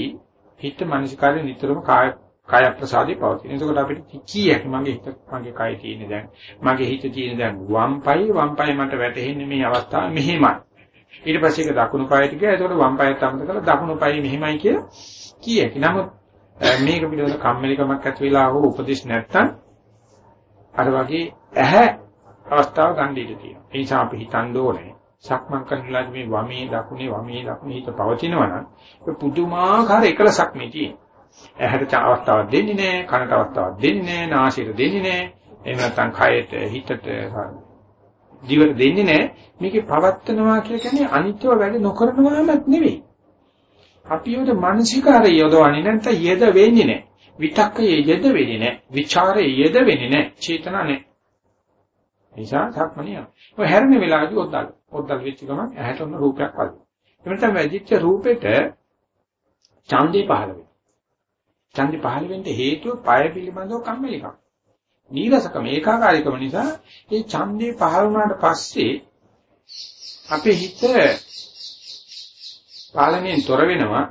හිත මානසිකාර්ය නිතරම කාය කාය ප්‍රසාදී පවතින. එතකොට අපිට කීයක් මගේ හිත මගේ කය තියෙන්නේ දැන් මගේ හිත තියෙන්නේ දැන් වම්පයි වම්පයි මට වැටෙන්නේ මේ අවස්ථාව මෙහෙමයි. ඊට පස්සේ ඒක දකුණු පායට ගියා. එතකොට වම්පයත් අමතක කරලා දකුණු පාය මෙහෙමයි කියලා කීයක්. නමුත් මේක පිළිබඳ කම්මැලිකමක් ඇති වෙලා හෝ උපදේශ නැත්තම් අර වගේ ඇහැ අවස්ථාව ගන්න ඉඩ තියෙනවා. ඒ නිසා අපි හිතන්න ඕනේ සක්මන් කරනලා මේ වමේ දකුණේ වමේ දකුණේ හිත පවතිනවා නම් පුදුමාකාර එකලසක් මේ තියෙනවා. ඇහැට අවස්ථාවක් දෙන්නේ නැහැ, කනට අවස්ථාවක් දෙන්නේ නැහැ, නාසයට දෙන්නේ නැහැ. එහෙම නැත්නම් කයට, හිතට, දිවට දෙන්නේ නැහැ. මේකේ පවත්නවා කියන්නේ අනිත්‍යව වැඩ නොකරනවාමත් නෙවෙයි. අපි උද මානසිකාරය යොදවන්නේ නැත්නම් යෙද වෙන්නේ නැහැ. විතක්කයේ යෙද වෙන්නේ නැහැ. ਵਿਚාරයේ යෙද වෙන්නේ නැහැ. චේතනා නැහැ. නිසා සක්මනිය. ඔය හැරෙන වෙලාවදී ඔද්දල්. ඔද්දල් වෙච්ච ගමන් ඇහැට ඔන්න රූපයක් වගේ. එමෙතන වැදිච්ච රූපෙට ඡන්දේ පහළ වෙනවා. ඡන්දේ පහළ වෙන්න හේතුව পায় පිළිබඳව කම්මැලිකම්. නීරසකම ඒකාකාරීකම නිසා ඒ ඡන්දේ පහළ වුණාට පස්සේ අපේ හිත පාලනයෙන් තොර වෙනවා.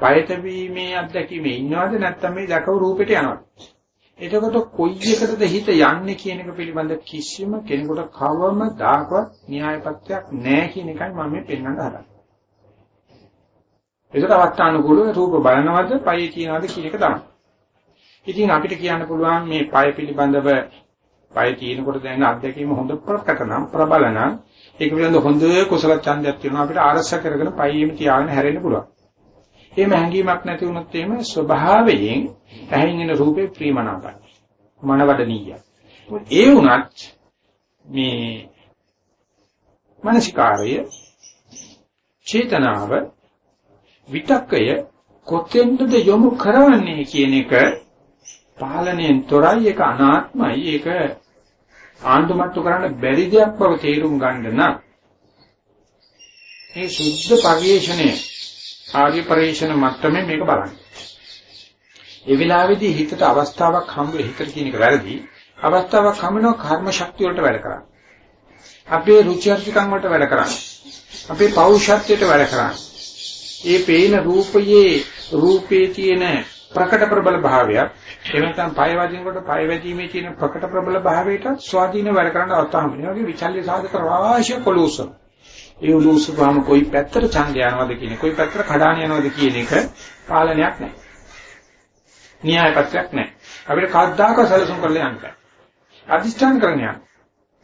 পায়ත වීමේ අත්දැකීමේ ඉන්නවද නැත්නම් මේ දැකව රූපෙට යනවද? එතකොට කොයි එකටද හිත යන්නේ කියන එක පිළිබඳ කිසිම කෙනෙකුට කවම දායකවත් න්‍යායපත්‍යක් නැහැ කියන එකයි මම මේ පෙන්වන්න හදන්නේ. ඒකට අවස්ථානුකූලව රූප බලනවද, පය කියනවද කියන එක තමයි. ඉතින් අපිට කියන්න පුළුවන් මේ පය පිළිබඳව පය තියෙනකොට දැනෙන අත්දැකීම හොඳ ප්‍රකට නම් ප්‍රබල නම් ඒක පිළිබඳ හොඳ කුසල ඡන්දයක් තියෙනවා අපිට ආරක්ෂා කරගෙන පයෙම තියාගෙන හැරෙන්න පුළුවන්. එහෙම හැඟීමක් නැති වුණොත් එහෙම ස්වභාවයෙන් ඇහෙන් එන රූපේ ප්‍රීමනාපයි. මනවඩනීය. ඒ වුණත් මේ මානසිකාරය චේතනාව විතක්කය කොතෙන්ද යොමු කරන්නේ කියන එක පාලනයෙන් තොරයි ඒක අනාත්මයි ඒක ආන්දුමත්තු කරන්න බැරි දෙයක් බව තේරුම් ගන්න නම් මේ සුද්ධ පරිේශණය ආර්ය පරිේශන මට්ටමේ මේක බලන්න. ඒ වෙලාවේදී හිතට අවස්ථාවක් හම්බ හිතට කියන එක වැරදි. අවස්ථාවක් හම්බෙනවා කර්ම ශක්තිය වලට වැඩ කරන්න. අපේ රුචි අරුචිකම් වලට වැඩ කරන්න. අපේ පෞරුෂත්වයට වැඩ කරන්න. ඒ පේන රූපයේ රූපේ තියෙන ප්‍රකට ප්‍රබල භාවයක් එහෙම නැත්නම් පය වදිනකොට පය වැදීමේ තියෙන ප්‍රකට ප්‍රබල භාවයට ස්වාධීන වැඩ කරන්න අවස්ථාවක් මේ වගේ විචල්්‍ය සාධක රාශිය කොලෝසන ඒ උලූසුවාම කොයි පැත්තට ඡන්ද යනවද කියන කොයි පැත්තට කඩාන යනවද කියන එක පාලනයක් නැහැ. න්‍යාය පත්‍රයක් නැහැ. අපිට කද්දාක සැලසුම් කරලා යන්න බෑ. අදිෂ්ඨාන කරන්නේ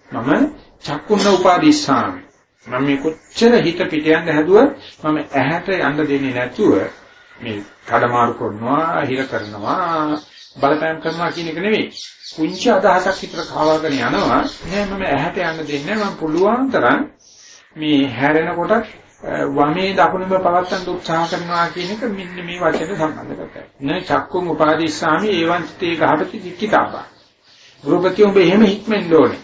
මම චක්කුන්න උපාදිස්සාමි. මම මේ කොච්චර හිත පිට යන්න හැදුවත් මම ඇහැට යන්න දෙන්නේ නැතුව මේ කඩමාරු කරනවා හිර කරනවා බලපෑම් කරනවා කියන එක නෙවෙයි කුංචි අදහසක් විතර කාවාගෙන යනවා නෑ මම ඇහැට යන්න දෙන්නේ මම පුළුවන් තරම් මේ හැරෙනකොට වමේ දකුණුම පවත්තන්න උත්සාහ කරනවා කියන එක මෙන්න මේ වචනේ සම්බන්ධ කරගන්න. න චක්කුම් උපාදිස්සාමි ඒවන්තේ ගහපති කික්කිතාපා. ගෘහපති උඹ එහෙම හික්මෙන්න ඕනේ.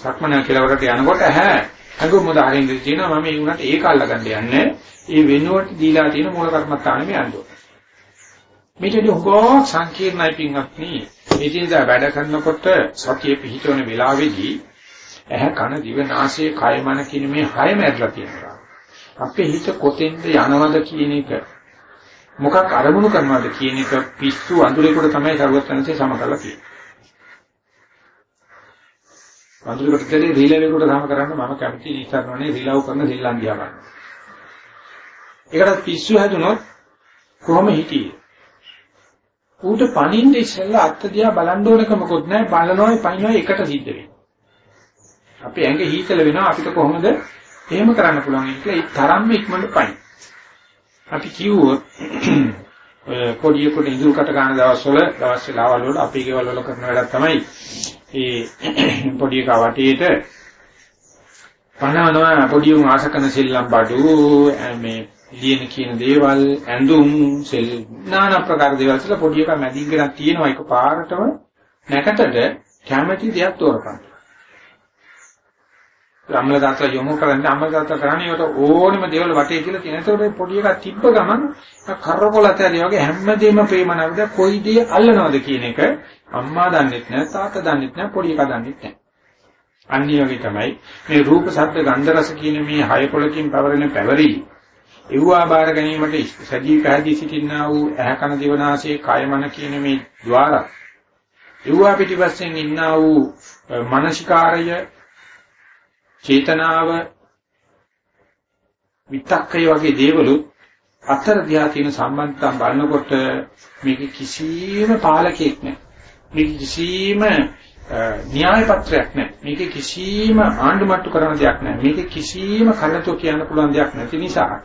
සක්මන කෙලවරට යනකොට ඇහැ අඟුම උදාහරණ දෙන්න තියෙනවා මම ඒ උනට ඒක අල්ලගන්න යන්නේ ඒ වෙනුවට දීලා තියෙන මූල කර්මස්ථානෙම යන්න ඕනේ. මේකදී හොගෝ සංකීර්ණයි පින්වත්නි. එදිනදා වැඩ කරනකොට සතිය පිහිටවන වෙලාවේදී ඇහැ කන දිව නාසය කය මන කියන මේ හයම ඇදලා තියෙනවා. අපේ හිත කොතෙන්ද යනවද කියන එක මොකක් අරමුණු කරනවද කියන එක පිස්සු අඳුරේකට තමයි සරුවත්තරන්සේ සම කරලා තියෙන්නේ. වඳුරකට දෙලේ රීලවේකට සම කරන්න මම කැමති ඉස්සරවනේ රීලව් කරන ශ්‍රී දිහා ගන්න. ඒකට පිස්සු හැදුනොත් කොහොම හිටියේ? ඌට පණින්න ඉස්සෙල්ලා අත්ත දිහා බලන්න ඕනක මොකොත් නැහැ බලනවායි පනිනවායි එකට සිද්ධ වෙන්නේ. අපේ ඇඟ හීතල වෙනවා අපිට කොහොමද එහෙම කරන්න පුළුවන් කියලා ඒ තරම්ම ඉක්මනට පයින්. අපි කිව්වොත් පොඩියෙකුට ඉඳුල් කට ගන්න දවස්වල දවස් වෙලාවල් වල අපේ ගෙවල් වල කරන වැඩක් තමයි ඒ පොඩි එක වටේට පනවනවා පොඩි උන් ආශ කරන සෙල්ලම් බඩු මේ ලියන කියන දේවල් ඇඳුම් සෙල් নানা ප්‍රකාර දේවල් වල පොඩි එක මැදින් ගෙනක් තියෙනවා ඒක පාරටම නැකතට කැමැති දෙයක් තෝරපන්. අම්ල දාතලා යොමු කරන්නේ අම්ල දාතලා කරන්නේ ඒකට ඕනෙම දේවල් වටේ කියලා තියෙන. ඒකට පොඩි එකක් තිබ්බ ගමන් කරකොලත ඇරිය වගේ හැමදේම ප්‍රේමනවද කොයි දේ අල්ලනවද කියන එක අම්මා දන්නෙත් නැහැ තාත්තා දන්නෙත් නැහැ පොඩි එකා දන්නෙත් නැහැ. අනිත් වගේ තමයි මේ රූප ශබ්ද ගන්ධ රස කියන මේ හය පොලකින් පවරන පැවරි එව්වා බාර ගැනීමට සජී පැහැදී සිටිනා වූ ඇහ කන දිවනාසය කය මන කියන මේ ద్వාර එව්වා පිටිපස්සෙන් ඉන්නා වූ මානසිකාරය චේතනාව විතක්කය වගේ දේවලුත් අතර දිහා තියෙන සම්බන්ධතාව බලනකොට මේක කිසිම පාලකයක් නැහැ. මේක කිසිම න්‍යාය පත්‍රයක් නැහැ. මේක කිසිම ආණ්ඩුමට්ටු කරන දෙයක් නැහැ. මේක කිසිම කලතෝ කියන්න පුළුවන් දෙයක් නැති නිසා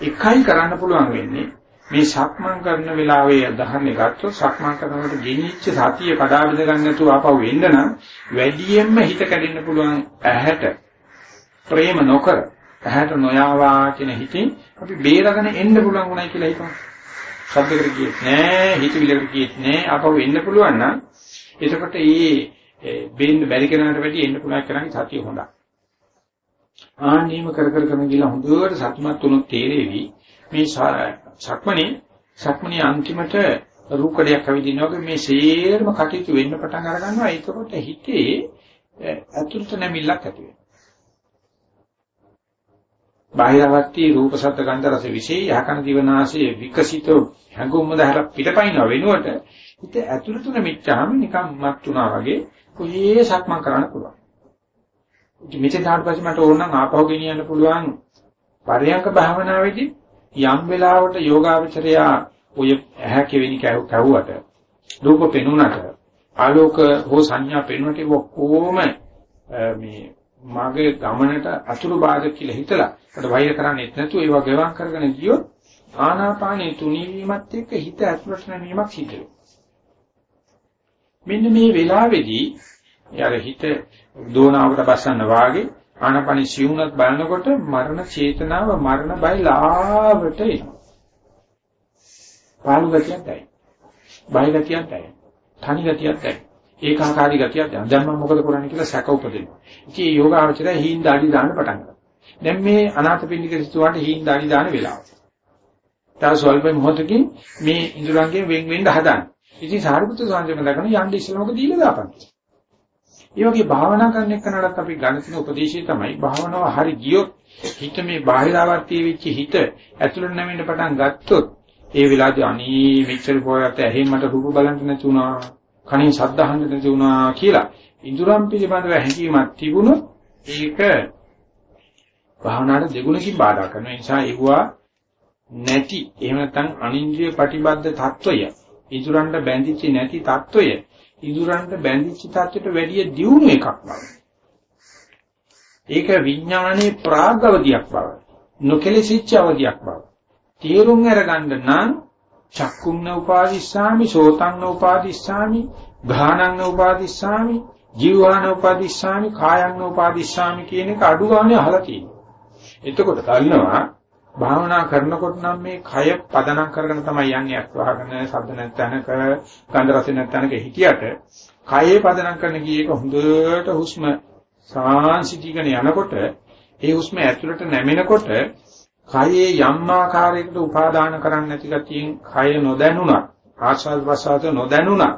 එකයි කරන්න පුළුවන් වෙන්නේ මේ සක්මන් කරන වෙලාවේ දහන්නේ ගත්තොත් සක්මන් කරනකොට ගෙනිච්ච සතිය කඩා බිඳ ගන්න නැතුව ආපහු එන්න නම් වැඩියෙන්ම හිත කැඩෙන්න පුළුවන් ඇහැට ප්‍රේම නොකර ඇහැට නොයාවා කියන හිතින් අපි බේරගෙන එන්න පුළුවන් උනායි කියලා හිතමු. ශබ්දකට කියෙත් නෑ, හිතවිලකට කියෙත් නෑ, ආපහු එන්න පුළුවන් නම් එතකොට මේ බේන්න බැරි කෙනාට වැඩි එන්න පුළුවන් කරන්නේ සතිය හොඳයි. ආන්නේම කර කර කරන ගිහලා හොඳට සතුටුමත් වුණොත් තේරෙවි. මේ සක්මණේ සක්මණේ අන්තිමට රූකඩයක් අවදිනවා වගේ මේ සේරම කටයුතු වෙන්න පටන් අර ගන්නවා ඒකකොට හිතේ අතුරුත නැමිල්ලක් ඇති වෙනවා. බාහිරවත්ටි රූප ශබ්ද ගන්ධ රස විශේෂ යහකන දිවනාසයේ විකසිත හැඟුම්ම දහර පිටපයින් වෙනුවට හිත ඇතුළතුන මෙච්චාම නිකන් මත් උනා වගේ කොහේ සක්මන් කරන්න පුළුවන්. ඉතින් මෙතෙන් ආවට පස්සේ මට ඕන නම් ආපහු ගෙනියන්න පුළුවන් පරයන්ක භාවනාවේදී යම් වෙලාවකට යෝගාවචරයා ඔය ඇහැ කෙවෙනි කැවුවට රූප පෙනුනට ආලෝක හෝ සංඥා පෙනුනට ඔක්කොම මේ මගේ ගමනට අතුරු බාධක කියලා හිතලා ඒකට වෛර කරන්නේ නැතුව ඒවා ගෙවම් කරගෙන ගියොත් ආනාපානේ තුනීවීමත් එක්ක හිත ඇතුළට නැමීමක් සිද්ධ වෙනවා. මෙන්න මේ වෙලාවේදී යාර හිත දෝනාවකට බස්සන්න වාගේ ආනපනි සිවුනත් බලනකොට මරණ චේතනාව මරණ බය ලාවට එනවා. පාළු ගතියක් දැයි. බය ගතියක් දැයි. තනි ගතියක් දැයි. ඒකාකාරී ගතියක් දැයි. දැන් මම මොකද කරන්නේ කියලා සැක උපදිනවා. ඉතින් මේ යෝගාචරය හීන් දාඩි දාන්න පටන් ගන්නවා. දැන් මේ අනාථපිණ්ඩික සිතුවාට හීන් දාඩි දාන වෙලාව. තව ස්වල්ප මොහොතකින් මේ ඉඳුරංගෙන් වෙන් වෙන්න හදන. ඉතින් සාරිපුත්‍ර සාන්තිම දක්වන යන්න ඉස්සෙල්ලාම දීලා දාපන්. ඒ වගේ භාවනා කරන එකනටත් අපි ගන්න තියෙන උපදේශය තමයි භාවනාව හරි ගියොත් හිත මේ බාහිරාවර්තී වෙච්ච හිත ඇතුළට නැවෙන්න පටන් ගත්තොත් ඒ වෙලාවේ අනී මෙච්චර පොරකට ඇහෙන් මට රූප බලන්න නැති වුණා කණින් ශබ්ද අහන්න නැති වුණා කියලා ඉඳුරම් පිළිබඳව හැඟීමක් තිබුණොත් ඒක භාවනාවට දෙගුණකින් බාධා කරන නිසා ඒවා නැති එහෙම නැත්නම් අනින්ද්‍රිය ප්‍රතිබද්ධ తত্ত্বය ඉඳුරන්ට බැඳිච්ච නැති తত্ত্বය ඉඳුරන්ට බැඳිච්ච තත්ත්වයට වැඩිය දියුණු එකක් බව. ඒක විඥානයේ ප්‍රාග්ගවදියක් බව. නොකෙලසිච්ච අවදියක් බව. තේරුම් අරගන්න නම් චක්කුන්න උපාදිස්සාමි, සෝතං උපාදිස්සාමි, ධානං උපාදිස්සාමි, ජීවාන උපාදිස්සාමි, කායං උපාදිස්සාමි කියන එක අඩු ගානේ අහලා තියෙනවා. එතකොට ගන්නවා භාවනා කරනකොට නම් මේ කය පදනම් කරගෙන තමයි යන්නේ. අස්වාහගෙන සද්ද නැත්නම්ක ගන්ධ රස නැත්නම්ක හිටියට කයේ පදනම් කරන කීයක හොඳට හුස්ම සාංශිකීකන යනකොට ඒ හුස්ම ඇතුළට නැමෙනකොට කයේ යම් ආකාරයකට උපාදාන කරන්නේ නැති ගතියෙන් කය නොදැනුණා. ආස්වාද ප්‍රසආද නොදැනුණා.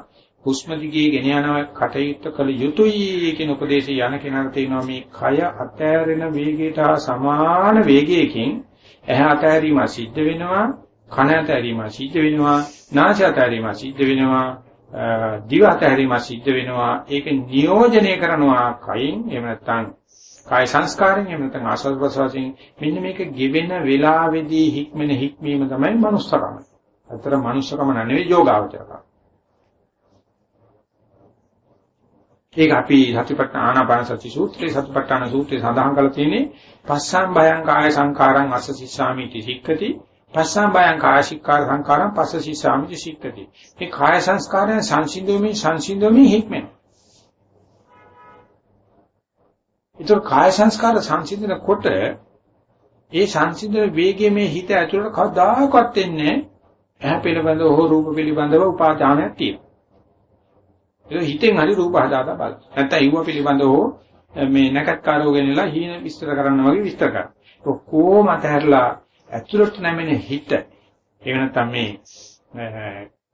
හුස්ම දිගේ ගෙන යන කටයුත්ත කළ යුතුයි කියන උපදේශය යන කෙනාට තියෙනවා මේ කය අතෑරෙන වේගයට සමාන වේගයකින් ඇහැ අතහැරීම සිද්ධ වෙනවා කන අතහැරීම සිද්ධ වෙනවා නාසය අතහැරීම සිද්ධ වෙනවා දිව අතහැරීම සිද්ධ වෙනවා ඒක නියෝජනය කරනවා කයින් එහෙම නැත්නම් කාය සංස්කාරයෙන් එහෙම නැත්නම් ආස්වාද ප්‍රසවාසයෙන් මෙන්න මේක ගෙවෙන වෙලාවේදී හික්මන හික්මීම තමයි මනුස්සකම. අතර මනුස්සකම නෙවෙයි යෝගාවචරකම. ඒක අපි සතිපට්ඨාන ආනාපාන සති සූත්‍රයේ සතිපට්ඨාන සූත්‍රයේ සඳහන් කරලා තියෙන්නේ පස්සම් බයං කාය සංකාරං අස්ස සිස්සාමිති සික්කති පස්සම් බයං කාය සික්කාර සංකාරං පස්ස සිස්සාමිති සික්කති මේ කාය සංස්කාරයන් සංසිඳුමින් සංසිඳුමින් හික්මෙන ඒතර කාය සංස්කාර සංසිඳනකොට ඒ සංසිඳන වේගයේ මේ හිත ඇතුළට කවදාකවත් එන්නේ ඇහැ පිළිබඳව හෝ රූප පිළිබඳව උපාදානයක් තියෙනවා. ඒක හිතෙන් හරි රූප හදාලා බලන්න. නැත්නම් ඒව පිළිබඳව මේ නැකත්කාරෝ ගෙනලා හීන විස්තර කරන්න වගේ විස්තර කරනවා. ඔක්කොම අතහැරලා ඇතුළට නැමෙන හිත. ඒ නැත්නම් මේ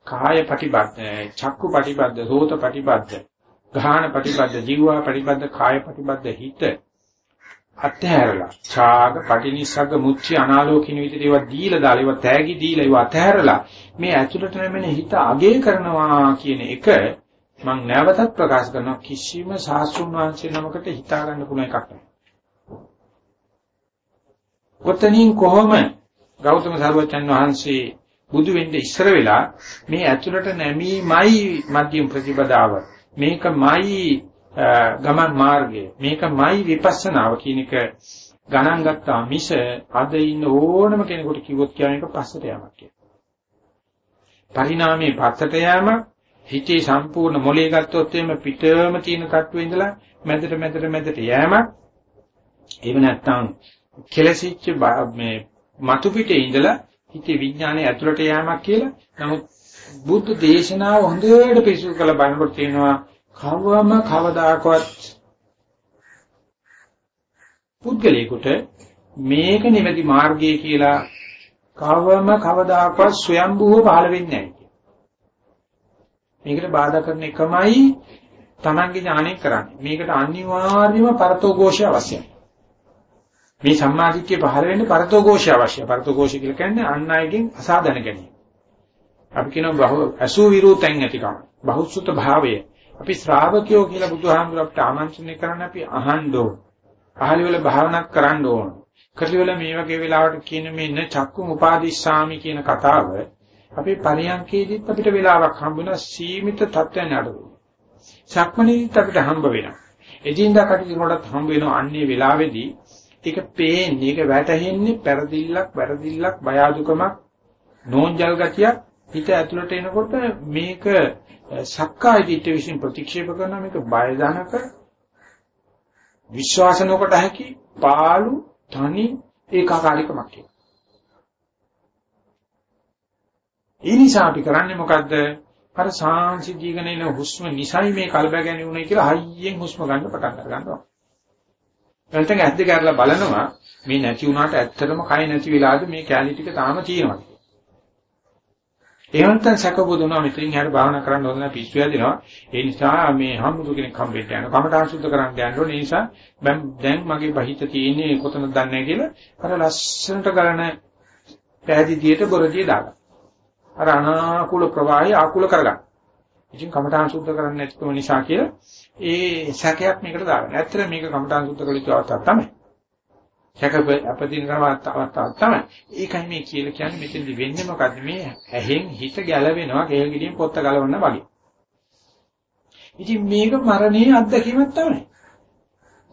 කාය ප්‍රතිබද්ධ, චක්කු ප්‍රතිබද්ධ, සෝත ප්‍රතිබද්ධ, ගාහන ප්‍රතිබද්ධ, ජීවා ප්‍රතිබද්ධ, කාය ප්‍රතිබද්ධ හිත අතහැරලා ඡාග පටිනිස්සග්ග මුච්චි අනාලෝකින විදිහට ඒවා දීලා දාලා ඒවා තෑගි දීලා ඒවා අතහැරලා මේ ඇතුළට නැමෙන හිත අගේ කරනවා කියන එක මම නැවතත් ප්‍රකාශ කරනවා කිසිම සාස්ෘණ වංශේ නමකට හිතා ගන්න පුළුවන් එකක් නෑ. කොතනින් කොහොම ගෞතම සර්වචන් වහන්සේ බුදු වෙන්න ඉස්සර වෙලා මේ ඇතුළට නැමීමයි මධ්‍යම ප්‍රතිපදාව. මේකමයි ගමන් මාර්ගය. මේකමයි විපස්සනාව කියන එක ගණන් ගත්තා මිස අද ඉන්න ඕනම කෙනෙකුට කිව්වොත් කියන එක පස්සට යamak කියලා. පරිණාමයේ පස්සට යamak හිතේ සම්පූර්ණ මොලේ ගත්තොත් එimhe පිටම තියෙන තත්ත්වෙ ඉඳලා මැදට මැදට මැදට යෑමක්. එහෙම නැත්නම් කෙලසිච්ච මේ මතු පිටේ ඉඳලා හිතේ විඥානය ඇතුළට යෑමක් කියලා. නමුත් බුද්ධ දේශනාව හොඳට පිසු කළ බලනකොට තියෙනවා කවවම කවදාකවත් පුද්ගලයෙකුට මේක නිවැරදි මාර්ගය කියලා කවවම කවදාකවත් ස්වයම්බුව පහළ වෙන්නේ නැහැ. මේකට බාධා කරන එකමයි Tamange ඥාණය කරන්නේ. මේකට අනිවාර්යම පරතෝഘോഷය අවශ්‍යයි. මේ සම්මාදිට්ඨිය පහළ වෙන්න පරතෝഘോഷය අවශ්‍යයි. පරතෝഘോഷය කියලා කියන්නේ අන් අයගෙන් අසාධන ගැනීම. අපි කියනවා බහු අසු විරූතෙන් ඇතිකම. බහුසුත භාවය. අපි ශ්‍රාවකයෝ කියලා බුදුහාමුදුර අපිට ආමන්ත්‍රණය කරන්න අපි අහන්න ඕන. පහළවල භාවනාවක් කරන්න ඕන. කටිවල මේ වගේ වෙලාවට කියන මේ න චක්කුම් උපාදිස්සාමි කියන කතාව අපේ පරියන්කේදීත් අපිට වෙලාවක් හම්බ වෙනවා සීමිත තත්ත්වයන් අඩුයි. සක්මණේදීත් අපිට හම්බ වෙනවා. එදින්දා කටයුතු වලට හම්බ වෙනවා අන්නේ වෙලාවේදී ඒක පේන්නේ ඒක වැටහෙන්නේ පෙරදිල්ලක් වැරදිල්ලක් බය අදුකමක් නෝන්ජල් ගතියක් හිත ඇතුළට එනකොට මේක සක්කාය දිට්ඨිය විසින් ප්‍රතික්ෂේප කරනවා මේක බය දනක විශ්වාස නොකොට හැකි පාළු තනි ඒකාකාරීකමක් කියන. ඒ නිසා අපි කරන්නේ මොකද්ද? අර සාංශිදීගෙන එන හුස්ම නිසයි මේ කලබගැනි උනේ කියලා හයියෙන් හුස්ම ගන්න පටන් ගන්නවා. නැත්නම් ඇද්ද කරලා බලනවා මේ නැති වුණාට ඇත්තටම කය නැති වෙලාද මේ කැලී ටික තාම තියෙනවා. එහෙම නැත්නම් සැකබුදුනවා මෙතනින් හැර භාවනා කරන්න හොඳ නැහැ පිස්සු හැදෙනවා. ඒ නිසා මේ හම්බුදු කෙනෙක් හම්බෙන්න යනවා. කමඨාන් සුද්ධ කරන්න යන්න ඕනේ. ඒ නිසා දැන් මගේ බහිත තියෙන්නේ කොතනද දන්නේ කියලා අර ලස්සනට ගලන පැහැදිලියට බොරදිය දාගන්න. අර අනාකූල ප්‍රවාහය ආකූල කරගන්න. ඉතින් කමඨාන් සුද්ධ කරන්නේ නැතිකම නිසා කියලා ඒ සැකයක් මේකට දාගන්න. ඇත්තට මේක කමඨාන් සුද්ධ කළ යුතු අවස්ථාවක් තමයි. සැක අපදින අවස්ථාවක් තමයි. ඒකයි මේ කියලා කියන්නේ මෙතෙන්දි වෙන්නේ මොකද්ද මේ ඇහෙන් හිත ගැලවෙනවා කේල් ගෙඩියෙන් පොත්ත ගලවන්න වගේ. ඉතින් මේක මරණයේ අත්දැකීමක් තමයි.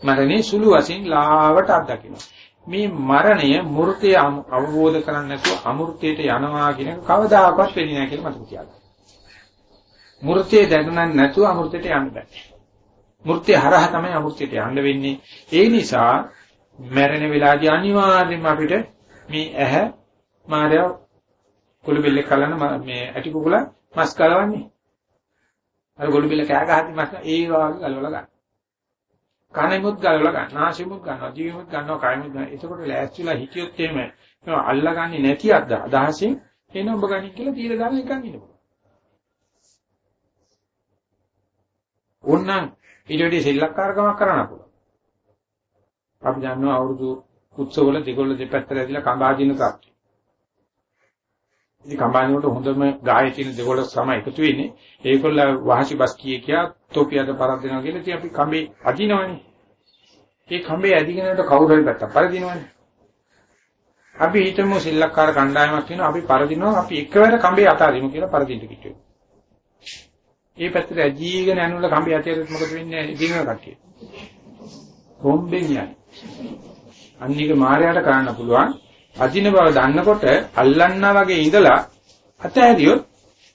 මරණේ සුළු වශයෙන් ලාවට අත්දකිනවා. මේ මරණය මූර්තය අවබෝධ කරන්නේ නැතුව අමූර්තයට යනවා කියන එක කවදාකවත් වෙන්නේ නැහැ කියලා මට කියන්න. මූර්තය දැනුණා නැතුව අමූර්තයට යන්න බෑ. මූර්තය හරහා තමයි අමූර්තයට යන්න වෙන්නේ. ඒ නිසා මැරෙන වෙලාවදී අනිවාර්යයෙන්ම අපිට මේ ඇහැ මායව කුළු බෙල්ල කලන මේ ඇටි කුකුල මස් කලවන්නේ. අර කුළු බෙල්ල කෑ ගහති මස් ඒ වගේ ගලවලා ගන්න. කනෙමුත් ගලවලා ගන්න. නාසෙමුත් ගන්නවා, දිවෙමුත් ගන්නවා, කයමුත් ගන්නවා. එතකොට ලෑස්තිලා හිටියොත් එහෙම මේවා අල්ලගන්නේ නැති අදහසින් එන ඔබ ගනින් කියලා තීර දාන එකක් ඉන්නකොට. ඕන්නම් ඊට වැඩි සෙල්ලක්කාරකමක් කරන්න පුළුවන්. අපි දන්නවා අවුරුදු උත්සවවල දෙකොල්ල දෙපැත්තට ඇදලා කඹාදින තත්ත්වය. ඉතින් කඹාදිනකොට හොඳම ගායේ තියෙන දෙකොල්ල තමයි එකතු වෙන්නේ. ඒකොල්ල වහසි බස් කීය කියා තෝපියද පරක් දෙනවා කියලා ඉතින් අපි කඹේ අදිනවනේ. ඒ කඹේ ඇදිගෙනට කවුරු හරි පැත්තක් පරදිනවනේ. අපි හිතමු සිල්ලක්කාර කණ්ඩායමක් වෙනවා අපි පරදිනවා අපි එකවර කඹේ අතාරිමු කියලා පරදින්න කිව්වේ. ඒ පැත්තට ඇදීගෙන යනවල කඹේ අතේට මොකද වෙන්නේ? දිනන කට්ටිය. බොම්බෙන් යන්නේ. අනික මායයට කරන්න පුළුවන්. අදින බව දන්නකොට අල්ලන්නා වගේ ඉඳලා අතහැරියොත්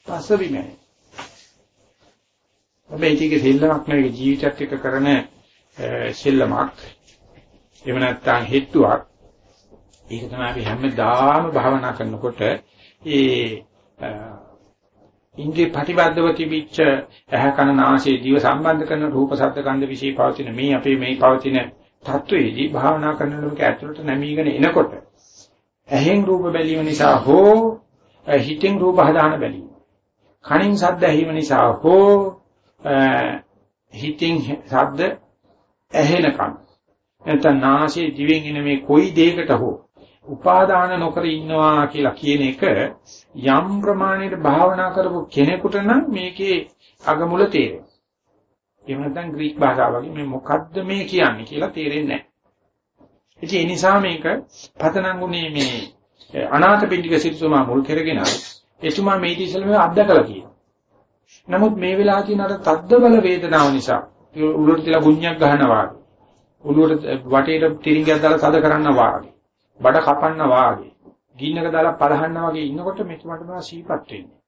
පස්ස බිමයි. හැබැයි ඒකේ සෙල්ලමක් නෙවෙයි ජීවිතයත් එක්ක කරන සෙල්ලමක්. එහෙම නැත්නම් හෙට්ටුවක්. ඒක තමයි අපි හැමදාම භාවනා කරනකොට ඒ ඉන්ද්‍රිය ප්‍රතිබද්ධව තිබිච්ච ඇහ කන නාසය දිව සම්බන්ධ කරන රූප ශබ්ද ගන්ධ විශේෂ පවතින මේ අපේ මේ පවතින තත්වයේදී භාවනා කරන ලෝක ඇතුළට නැමීගෙන එනකොට ඇහෙන් රූප බැලීම නිසා හෝ හිතෙන් රූප හදාන බැලීම කනින් ශබ්ද ඇහිම නිසා හෝ හිතින් ශබ්ද ඇහෙනකම් නැත්නම් නාසයේ දිවෙන් එන මේ කොයි දෙයකට හෝ උපාදාන නොකර ඉන්නවා කියලා කියන එක යම් ප්‍රමාණයකට භාවනා කරපු කෙනෙකුට නම් මේකේ අගමුල තේරෙනවා. එහෙම නැත්නම් ග්‍රීක භාෂාව වගේ මේ මොකද්ද මේ කියන්නේ කියලා තේරෙන්නේ නැහැ. ඒ නිසා මේක පතනංගුනේ මේ අනාථ පිටික සිතුමා මුල් කරගෙන එතුමා මේ ඉතිසල මේ අත්දකලා කියනවා. නමුත් මේ වෙලාව තියෙන අර තද්ද බල වේදනාව නිසා උළුට තියලා ගුණ්‍යක් ගහනවා. උළුවට වටේට තිරින්ගයක් දාලා සද කරනවා වගේ. බඩ කපන්න වාගේ ගින්නක දාලා පලහන්න වගේ ඉන්නකොට මෙතුමට මා සීපත් වෙන්නේ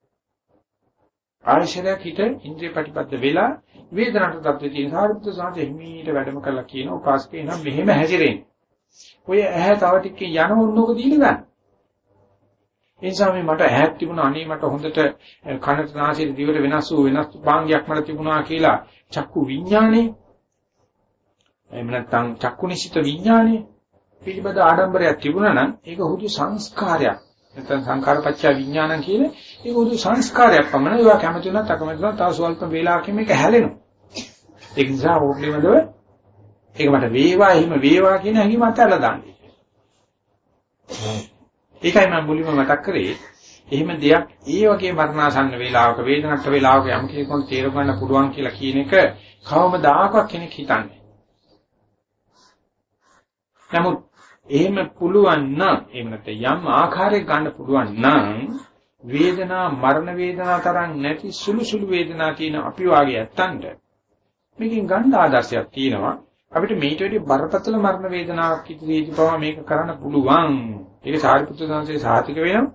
ආයශරයක් හිත ඉන්ද්‍රිය ප්‍රතිපද වෙලා වේදනාවට දත්ත තියෙන සාරිපුත්‍ර සාන්තේ හිමීට වැඩම කළා කියන උපාසකේ නම් මෙහෙම හැසිරෙන්නේ ඔය ඇහැ තව ටිකකින් යන උන්නක දීලා ගන්න ඒ නිසා මේ මට ඇහක් තිබුණා අනේ මට හොඳට කනට නාසයට දිවට වෙනස් වූ වෙනස් භාංගයක් මට තිබුණා කියලා චක්කු විඥානේ එහෙම නැත්නම් චක්කු නිසිත විඥානේ පිළිබඳ ආඩම්බරයක් තිබුණා නම් ඒක හුදු සංස්කාරයක්. නැත්නම් සංකාරපච්චය විඥානං කියන ඒක හුදු සංස්කාරයක් පමණ. ඒවා කැමති වුණත් අකමැති වුණත් තව ස්වල්ප වේලාවකින් මේක හැලෙනවා. ඒක නිසා ඕක පිළිබඳව ඒක මට වේවා එහෙම වේවා කියන හැඟීම අතහැරලා දාන්නේ. ඒකයි මම මුලින්ම මතක් කරේ. එහෙම දෙයක් ඒ වගේ මරණාසන්න වේලාවක වේදනට වේලාවක යම් කෙනෙකුට තේරුම් ගන්න පුළුවන් කියලා කියන එක කවමදාකවත් කෙනෙක් හිතන්නේ. නමුත් එහෙම පුළුවන් නම් එහෙම නැත්නම් යම් ආකාරයක ගන්න පුළුවන් නම් වේදනා මරණ වේදනා තරම් නැති සුළු සුළු වේදනා තියෙන අපි වාගේ ඇත්තන්ට මේකෙන් ගන්න ආදර්ශයක් තියෙනවා අපිට මේට වැඩි බරපතල මරණ වේදනාවක් ඉදිරියේදී පවා මේක කරන්න පුළුවන්. ඒක සාරිපුත්‍ර සංසේ සාතික වෙනවා.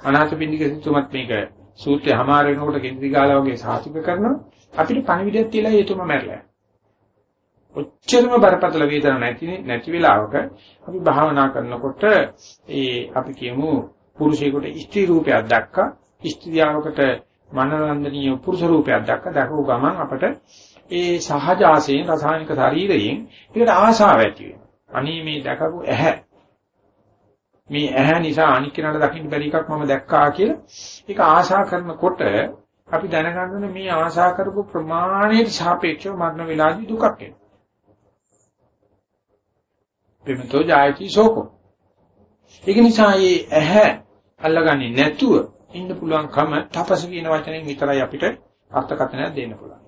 අනාථ පින්ඩික සිතුමත් මේක සූත්‍රය හමාර වෙනකොට කෙන්ද්‍රි ගාලා වගේ සාතික කරනවා. අපිට පණිවිඩයක් තියලා ඒතුම මැරලා. ඔච්චරම බරපතල වේදන නැති නැති වෙලාවක අපි භාවනා කරනකොට ඒ අපි කියමු පුරුෂයෙකුට ස්ත්‍රී රූපයක් දැක්කා. ස්ත්‍රියවකට මනරන්දනීය පුරුෂ රූපයක් දැක්කා. දැකපු ගමන් අපට ඒ සහජ ආසයෙන් රසායනික ශරීරයෙන් ඒකට ආශාව ඇති වෙනවා. අනේ මේ දැකපු ඇහැ මේ ඇහැ නිසා අනික් කෙනාට දකින්න බැරි එකක් මම දැක්කා කියලා ඒක ආශා කරනකොට අපි දැනගන්න මේ ආශා කරපු ප්‍රමාණයට සාපේක්ෂව මරණ වේලාදී දුකක් එනවා. ප්‍රේමතෝ ජායති සෝකෝ. ඒක නිසා මේ ඇහැ අල්ලගන්නේ නැතුව ඉන්න පුළුවන්කම තපස කියන වචනෙන් විතරයි අපිට අර්ථකථනයක් දෙන්න පුළුවන්.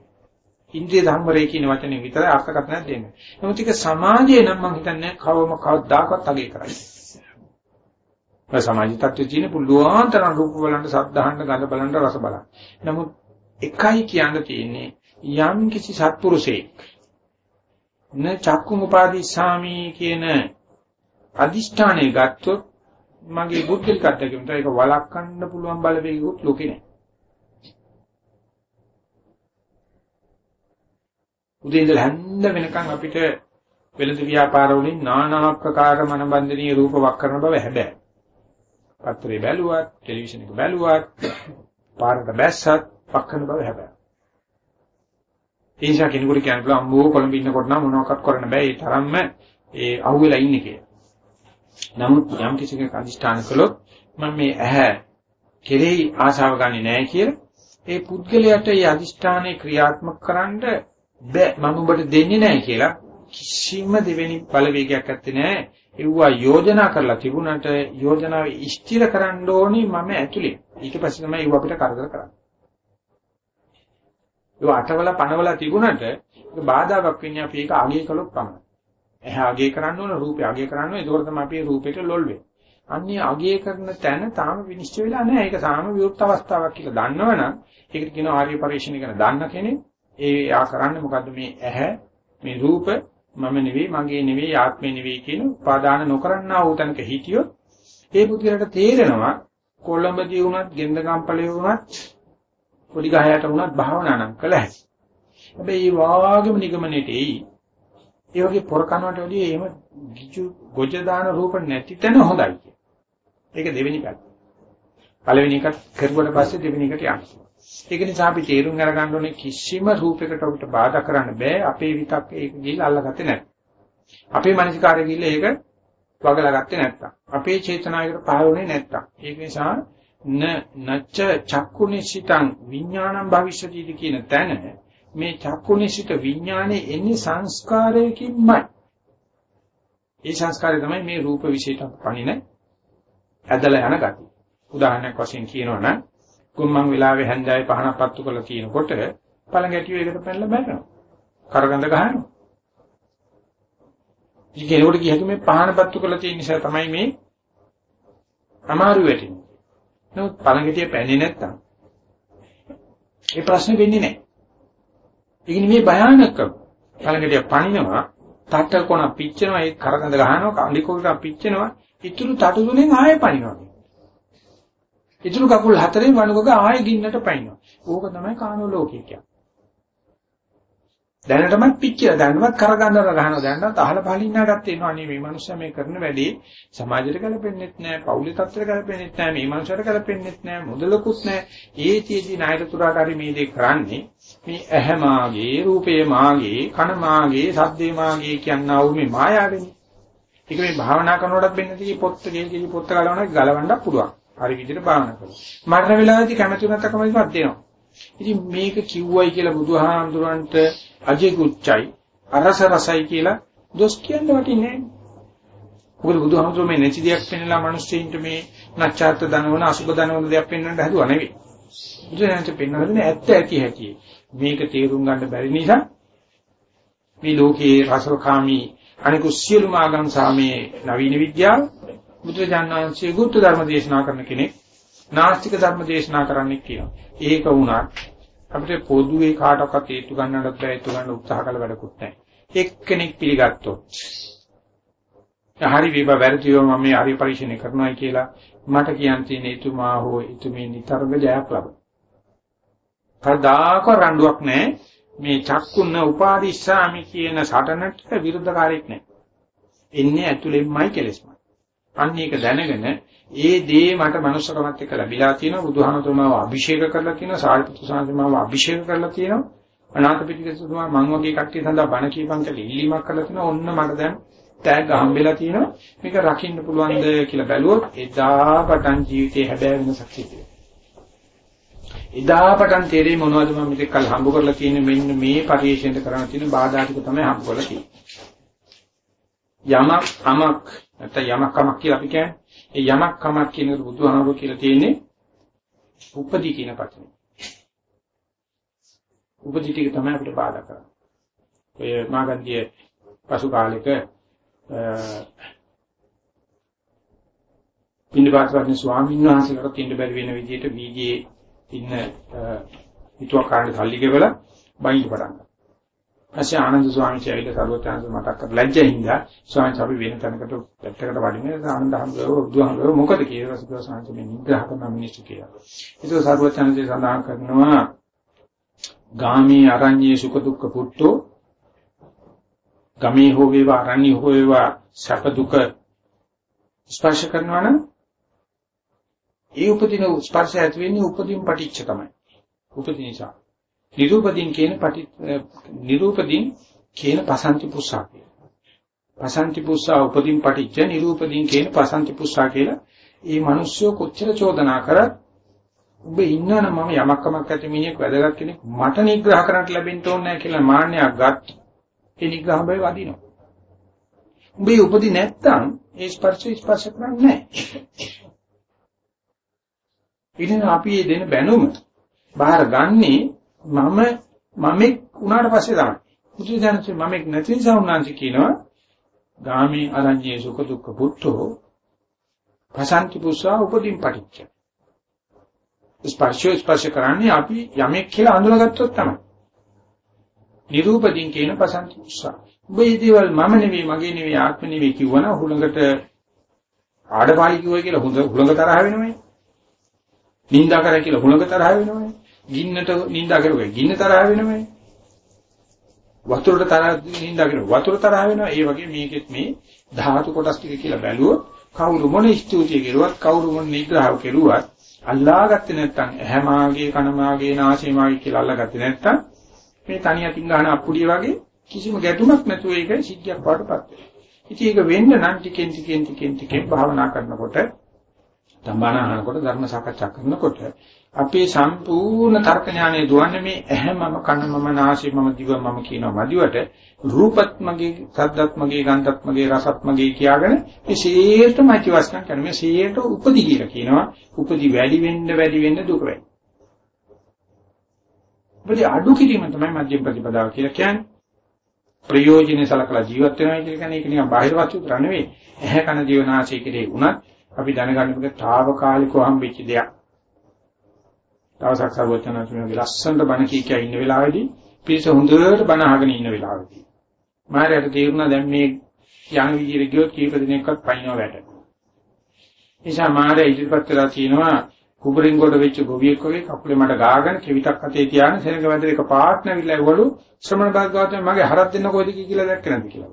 ඉන්ද්‍රිය ධම්මරේ කියන වචනේ විතරයි අර්ථකථනයක් දෙන්නේ. නමුත් ඒක සමාජයේ නම් මම හිතන්නේ කවම කවදාකවත් අගය කරන්නේ. ඒ සමාජ තත්ත්වයේ තියෙන පුළුවන් තරම් රූප බලන්න, සද්දාහන්න, ගඳ බලන්න, රස බලන්න. නමුත් එකයි කියන්න තියෙන්නේ යම් කිසි සත්පුරුෂයෙක් න චක්කුම් උපාදිස්සාමි කියන අදිෂ්ඨානය ගත්තොත් මගේ බුද්ධික අත්දැකීමට ඒක වළක්වන්න පුළුවන් බලවේගයක් ලෝකේ නැහැ. උදේ ඉඳලා හැන්ද වෙනකන් අපිට වෙළඳ ව්‍යාපාර වලින් নানা ආකාර මනබන්ධනීය රූප වක් කරන බව හැබැයි. පත්‍රේ බැලුවත්, ටෙලිවිෂන් එක බැලුවත්, පාරට බැස්සත් පක්කන බව හැබැයි. ඒ නිසා කෙනෙකුට කියන්න පුළුවන් අම්මෝ කොළඹ ඉන්නකොට නම් මොනවක්වත් කරන්න බෑ. ඒ තරම්ම ඒ අහුවෙලා ඉන්නේ කියලා. නමුත් යම් කිසි කෙනෙක් අදිෂ්ඨාන කළොත් මම මේ ඇහැ කෙරෙහි ආශාව ගන්නෙ නැහැ කියලා ඒ පුද්ගලයාට ඒ අදිෂ්ඨානේ ක්‍රියාත්මක කරන්න බෑ මම ඔබට දෙන්නේ නැහැ කියලා කිසිම දෙවෙනි බලවේගයක් ඇත්තේ නැහැ. ඒවා යෝජනා කරලා තිබුණාට යෝජනාව ඉෂ්ටිර කරන්න ඕනි මම ඇතුලේ. ඊට පස්සේ තමයි ඒව අපිට කරදර කරන්නේ. ඒව අටවල පනවල තිබුණාට ඒක බාධාවක් වෙන්නේ අපි ඒක අගය කළොත් පමණයි. එහා අගය කරන්න ඕන රූපය අගය කරන්න ඕන. ඒකෝර තමයි අපි රූපෙට ලොල් වෙන්නේ. අන්නේ අගය කරන තැන තාම විනිශ්චය වෙලා නැහැ. ඒක සාම විරුද්ධ අවස්ථාවක් කියලා දන්නවනම් ඒකට කියනවා ආර්ය පරිශ්‍රණය කරන දන්න කෙනෙක් ඒ යා කරන්නේ මොකද්ද මේ ඇහැ මේ රූප මම නෙවෙයි මගේ නෙවෙයි ආත්මේ නෙවෙයි කියන උපාදාන නොකරන්නා වූ තැනක හිටියොත් ඒ පුද්ගලයාට තේරෙනවා කොළඹදී වුණත් ගෙන්දගම්පලේ වුණත් පොඩි ගහයට වුණත් භාවනා නම් කළ හැකියි. හැබැයි මේ වාගේම නිගමනයේට එයි. ඒ වගේ පොර කනවට වැඩිය එහෙම ගිජු ගොජ දාන රූප නැති තැන හොඳයි කිය. ඒක දෙවෙනි පැත්ත. පළවෙනි එකත් කරුවට පස්සේ දෙවෙනි එකට යන්න. ඒක නිසා අපි තේරුම් අරගන්න ඕනේ කිසිම රූපයකට අපිට බාධා කරන්න බෑ අපේ විතක් ඒක ගිහිල්ලා අල්ලගත්තේ නැහැ. අපේ මානසිකාරය ගිහිල්ලා ඒක වගලාගත්තේ නැත්තම්. අපේ චේතනාවකට පහළුනේ නැත්තම්. ඒක නිසා න නච්ච චක්කුනිසිතං විඥානං භවිෂ්‍යතිද කියන තැන මේ චක්කුනිසිත විඥානේ එන්නේ සංස්කාරයකින්මයි. ඒ සංස්කාරය තමයි මේ රූප විශේෂයට පණින ඇදලා යන ගතිය. උදාහරණයක් වශයෙන් කියනවා නම් ගොම්මන් වෙලාවේ හැන්දෑවේ පහනක් පත්තු කරලා තියෙනකොට පළඟැටියෝ ඒකට පැනලා බැලනවා. කරගඳ ගහනවා. ඉතින් ඒකට කියහක මේ පහන පත්තු කරලා තියෙන නිසා තමයි මේ අමාරු වෙටින්නේ. නමුත් පළඟැටිය පැන්නේ නැත්තම් ඒ ප්‍රශ්නේ වෙන්නේ නැහැ. ඒක නෙමෙයි භයානකම. පළඟැටිය පනිනවා, තට කොන පිච්චෙනවා, ඒ කරගඳ ගහනවා, කඳිකොකට පිච්චෙනවා, ඉතුරු තටු තුනෙන් ආයෙ පනිනවා. ඉතුරු කකුල් හතරෙන් වණුකක ආයෙ ගින්නට පයින්නවා. ඕක තමයි කානෝ ලෝකේ කියන්නේ. දැනටමත් පිච්චිලා දැනටමත් කරගන්නව ගහනවා දැනටත් අහල පහලින්නටත් එනවා නේ මේ මනුස්සයා මේ කරන වැඩේ සමාජයට ගැලපෙන්නෙත් නෑ පෞලි තත්ත්වයට ගැලපෙන්නෙත් නෑ මේ මනුස්සයාට ගැලපෙන්නෙත් නෑ මුදලකුත් නෑ ඒතියදී නායකතුරාට හරි මේ දේ කරන්නේ මේ ඇහැ මාගේ රූපේ මාගේ කන මාගේ සද්දේ මාගේ කියනවා වූ මේ මායාවෙනේ ඒක මේ භාවනා කරනකොටත් වෙන්නේ තියෙන්නේ පොත්ත ගෙල් පොත්ත ගලවන්න ගලවන්නත් පුළුවන් හරි විදිහට භාවනා කරනවා. මරණ වෙලාවේදී කැමැති නැත්නම් කමයිවත් දෙනවා. ඉතින් මේක කිව්වයි කියලා බුදුහාමුදුරන්ට අජේ කුච්චයි අරස රසයි කියලා දොස් කියන්න වටින්නේ නැහැ. මොකද බුදුහාමුදුර මේ නැති දෙයක් පෙන්නලා මිනිස්සුන්ට මේ නැච්ඡාත් දනවන අසුබ දනවන දෙයක් පෙන්වන්න හදුවා නෙවෙයි. බුදුරජාණන්ට පෙන්වන්නේ ඇත්ත ඇති හැටි. මේක තේරුම් ගන්න බැරි නිසා මේ ලෝකයේ රසකාමී අනිකුත් සියලුම ආගම් සාමයේ නවීන විද්‍යාව බුදුරජාණන් වහන්සේ ගුප්ත ධර්ම දේශනා කරන කෙනෙක් නාස්තික ධර්ම දේශනා කරන්නෙක් කියනවා. ඒක වුණත් අපිට පොදුවේ කාටවත් හේතු ගන්නවත් බෑ හේතු ගන්න උත්සාහ කළ වැඩකුත් නැහැ. එක්කෙනෙක් පිළිගත්තොත් හරි වේවා වැරදිව මම මේ හරි පරිශීලනය කරනවා කියලා මට කියන්න තියෙන එතුමා හෝ එතුමිය නිතරම ජයක් ලබන. කවදාක රණ්ඩුවක් නැහැ. මේ චක්කුණ උපාදිස්සාමි කියන සටනට විරුද්ධකාරයක් නැහැ. එන්නේ ඇතුළෙන්මයි කෙලෙස්මයි. අන්න ඒක දැනගෙන ඒ දේ මට මනුස්සකමත් එක්ක ලැබිලා තියෙනවා. බුදුහාමතුමාව අභිෂේක කරලා තියෙනවා. සාරිපුත්‍ර සාන්තිමාව අභිෂේක කරලා තියෙනවා. අනාථ පිටිකසුතුමා මං වගේ කට්ටිය සඳහා බණ කියපන් කියලා ඉල්ලීමක් කරලා තියෙනවා. ඔන්න මට දැන් තෑග්ග හම්බෙලා තියෙනවා. මේක රකින්න පුළුවන්ද කියලා බැලුවොත් එදා පටන් ජීවිතේ හැබෑ වෙනසක් සිද්ධ එදා පටන් තේරෙයි මොනවද මම මෙතෙක් කල් හම්බ කරලා තියෙන්නේ. මෙන්න මේ පරිශ්‍රයෙන් කරන්න තියෙන බාධා ටික තමයි හම්බ කරලා තියෙන්නේ. යමක් අමක් නැත්නම් යමක් කමක් කියලා අපි කියන්නේ. ඒ යමක් කමක් කියන එක බුදුහාමුදුරුවෝ කියලා තියෙන්නේ උපදී කියන පදේ උපදී ටික තමයි අපිට බාධා කරන්නේ. ඔය මාගන්තිය පසු කාලෙක පින්නපාත වර්ණ ස්වාමීන් වහන්සේලාට තින්න බැරි වෙන විදිහට වීදියේ ඉන්න හිතුවක්කාරට සල්ලි ගෙවලා බයින් පටන් ගත්තා. ඊපස්සේ ආනන්ද ස්වාමීන් වහන්සේ සරුවචාන්ස මතක් කර ලැජ්ජින්දා ස්වාමීන් අපි වෙන තැනකට පැත්තකට වඩින්නේ ආනන්ද හම්බව බුදුහාමරෝ මොකද කියලා සුදු ස්වාමීන් මේ නිග්‍රහ කරන මිනිස්සු කියලා. ඒක සරුවචාන්සේ සඳහන් කරනවා ගාමී අරඤ්ඤේ සුඛ දුක්ඛ පුට්ටෝ ගමේ හෝ වේවා අරණ්‍ය හෝ වේවා සැප දුක ස්පර්ශ කරනවා නම් ඒ උපදින ස්පර්ශය ඇති වෙන්නේ උපදීන් පටිච්ච තමයි. උපදින නිසා. නිරූපදීන් කියන පටි නිරූපදීන් කියන පසන්ති පුස්සා පසන්ති පුස්සා උපදීන් පටිච්ච නිරූපදීන් කියන පසන්ති පුස්සා කියලා ඒ මිනිස්සු කොච්චර චෝදනා කරත් ඔබ ඉන්නවනම් මම යමක්කමක් ඇති මිනිහෙක් වැදගත් කෙනෙක් මට නිග්‍රහ කරන්න ලැබෙන්න ඕනේ නැහැ කියලා මාන්නයක් ගත් ඒ නිග්‍රහ බය වදිනවා. උඹේ උපදි නැත්තම් ඒ ස්පර්ශය ස්පර්ශ කරන්නේ නැහැ. ඉතින් අපි මේ දෙන බැනුම බාහිර ගන්නේ මම මමෙක් උනාට පස්සේ තමයි. බුදුසසුනේ මමෙක් නැති නිසා උන්වහන්සේ කියනවා ගාමී අරඤ්ඤේ සුඛ දුක්ඛ පුත්තෝ පසන්ති පුස්සා උපදීන් පටිච්ච. ස්පර්ශය ස්පර්ශ කරන්නේ අපි යමෙක් කියලා අඳුනගත්තොත් තමයි. නිරූපදීන් කියන පසන්ති පුස්සා. මේ දේවල් මම නෙවෙයි මගේ නෙවෙයි ආත්ම නෙවෙයි කිව්වනම් හුළඟට ආඩපාලි කිව්වයි කියලා හුළඟ තරහ වෙනවනේ. නින්දා කරා කියලා හුළඟ තරහ වෙනවනේ. ගින්නට නින්දා කරුවා ගින්න තරහ වෙනවනේ. වතුරට තරහ නින්දා කරුවා වතුර තරහ වෙනවා. ඒ වගේ මේකෙත් මේ ධාතු කොටස් ටික කියලා බැලුවොත් කවුරු මොන ස්තුතිය කෙරුවත් කවුරු මොන නිග්‍රහ කෙරුවත් අල්ලාගත්තේ නැත්නම් ඇහැ මාගේ කන මාගේ නාසය මාගේ කියලා අල්ලාගත්තේ නැත්නම් මේ තනියකින් ගන්න අප්පුඩිය වගේ කිසිම ගැටුමක් නැතුව ඒක සිද්ධියක් වඩපත් වෙනවා. ඉතින් ඒක වෙන්න නම් ටිකෙන් ටිකෙන් ටිකෙන් ටිකෙන් භාවනා කරනකොට ධම්මන අහනකොට ධර්ම සාකච්ඡා කරනකොට අපේ සම්පූර්ණ තර්ක ඥානය දුවන්නේ මේ ඇහැමම කනමම නාසයමම දිව මම කියනවා මදිවට රූපත් මගේ සද්දත් මගේ ගන්ධත් මගේ රසත් මගේ කියාගෙන මේ සියයටම අයිතිවාසිකම් කරන මේ සියයට උපදි කියලා කියනවා උපදි වැඩි වෙන්න වැඩි වෙන්න දුක වෙයි. උපදි අඩු කිරීම තමයි මධ්‍යම ප්‍රතිපදාව කියලා කියන්නේ. ප්‍රයෝජනෙ සලකලා ජීවත් වෙනවා කියන එක නිකන් බාහිර වස්තු විතර නෙවෙයි. ඇහැ කන දිවනාසය කෙරේ උනත් අපි දැනගන්න ඕනේ తాවකාලිකව හම්බෙච්ච දෙයක්. දවසක් සර්වචනතුමගේ ලස්සනට බණ කී කිය ඉන්න වෙලාවේදී පිරිස හොඳට බණ අහගෙන ඉන්න වෙලාවේදී මාරයට තේරුණා දැන් මේ යන විදිහට ගියොත් කීප දිනයක්වත් පයින්ව වැට. නිසා මාරය ඉදිරිපත් වෙලා තියෙනවා කුඹරින් කොට වෙච්ච ගොවියෙක් වගේ කකුලේ මට ගාගෙන කෙවිතක් අතේ තියාගෙන සෙනඟ වැදේ එක පාට නැවිලා ඒවලු ශ්‍රමණ භාගවතුන් මගේ හරක් දෙන්න කොයිද කියලා දැක්කේ නැද්ද කියලා.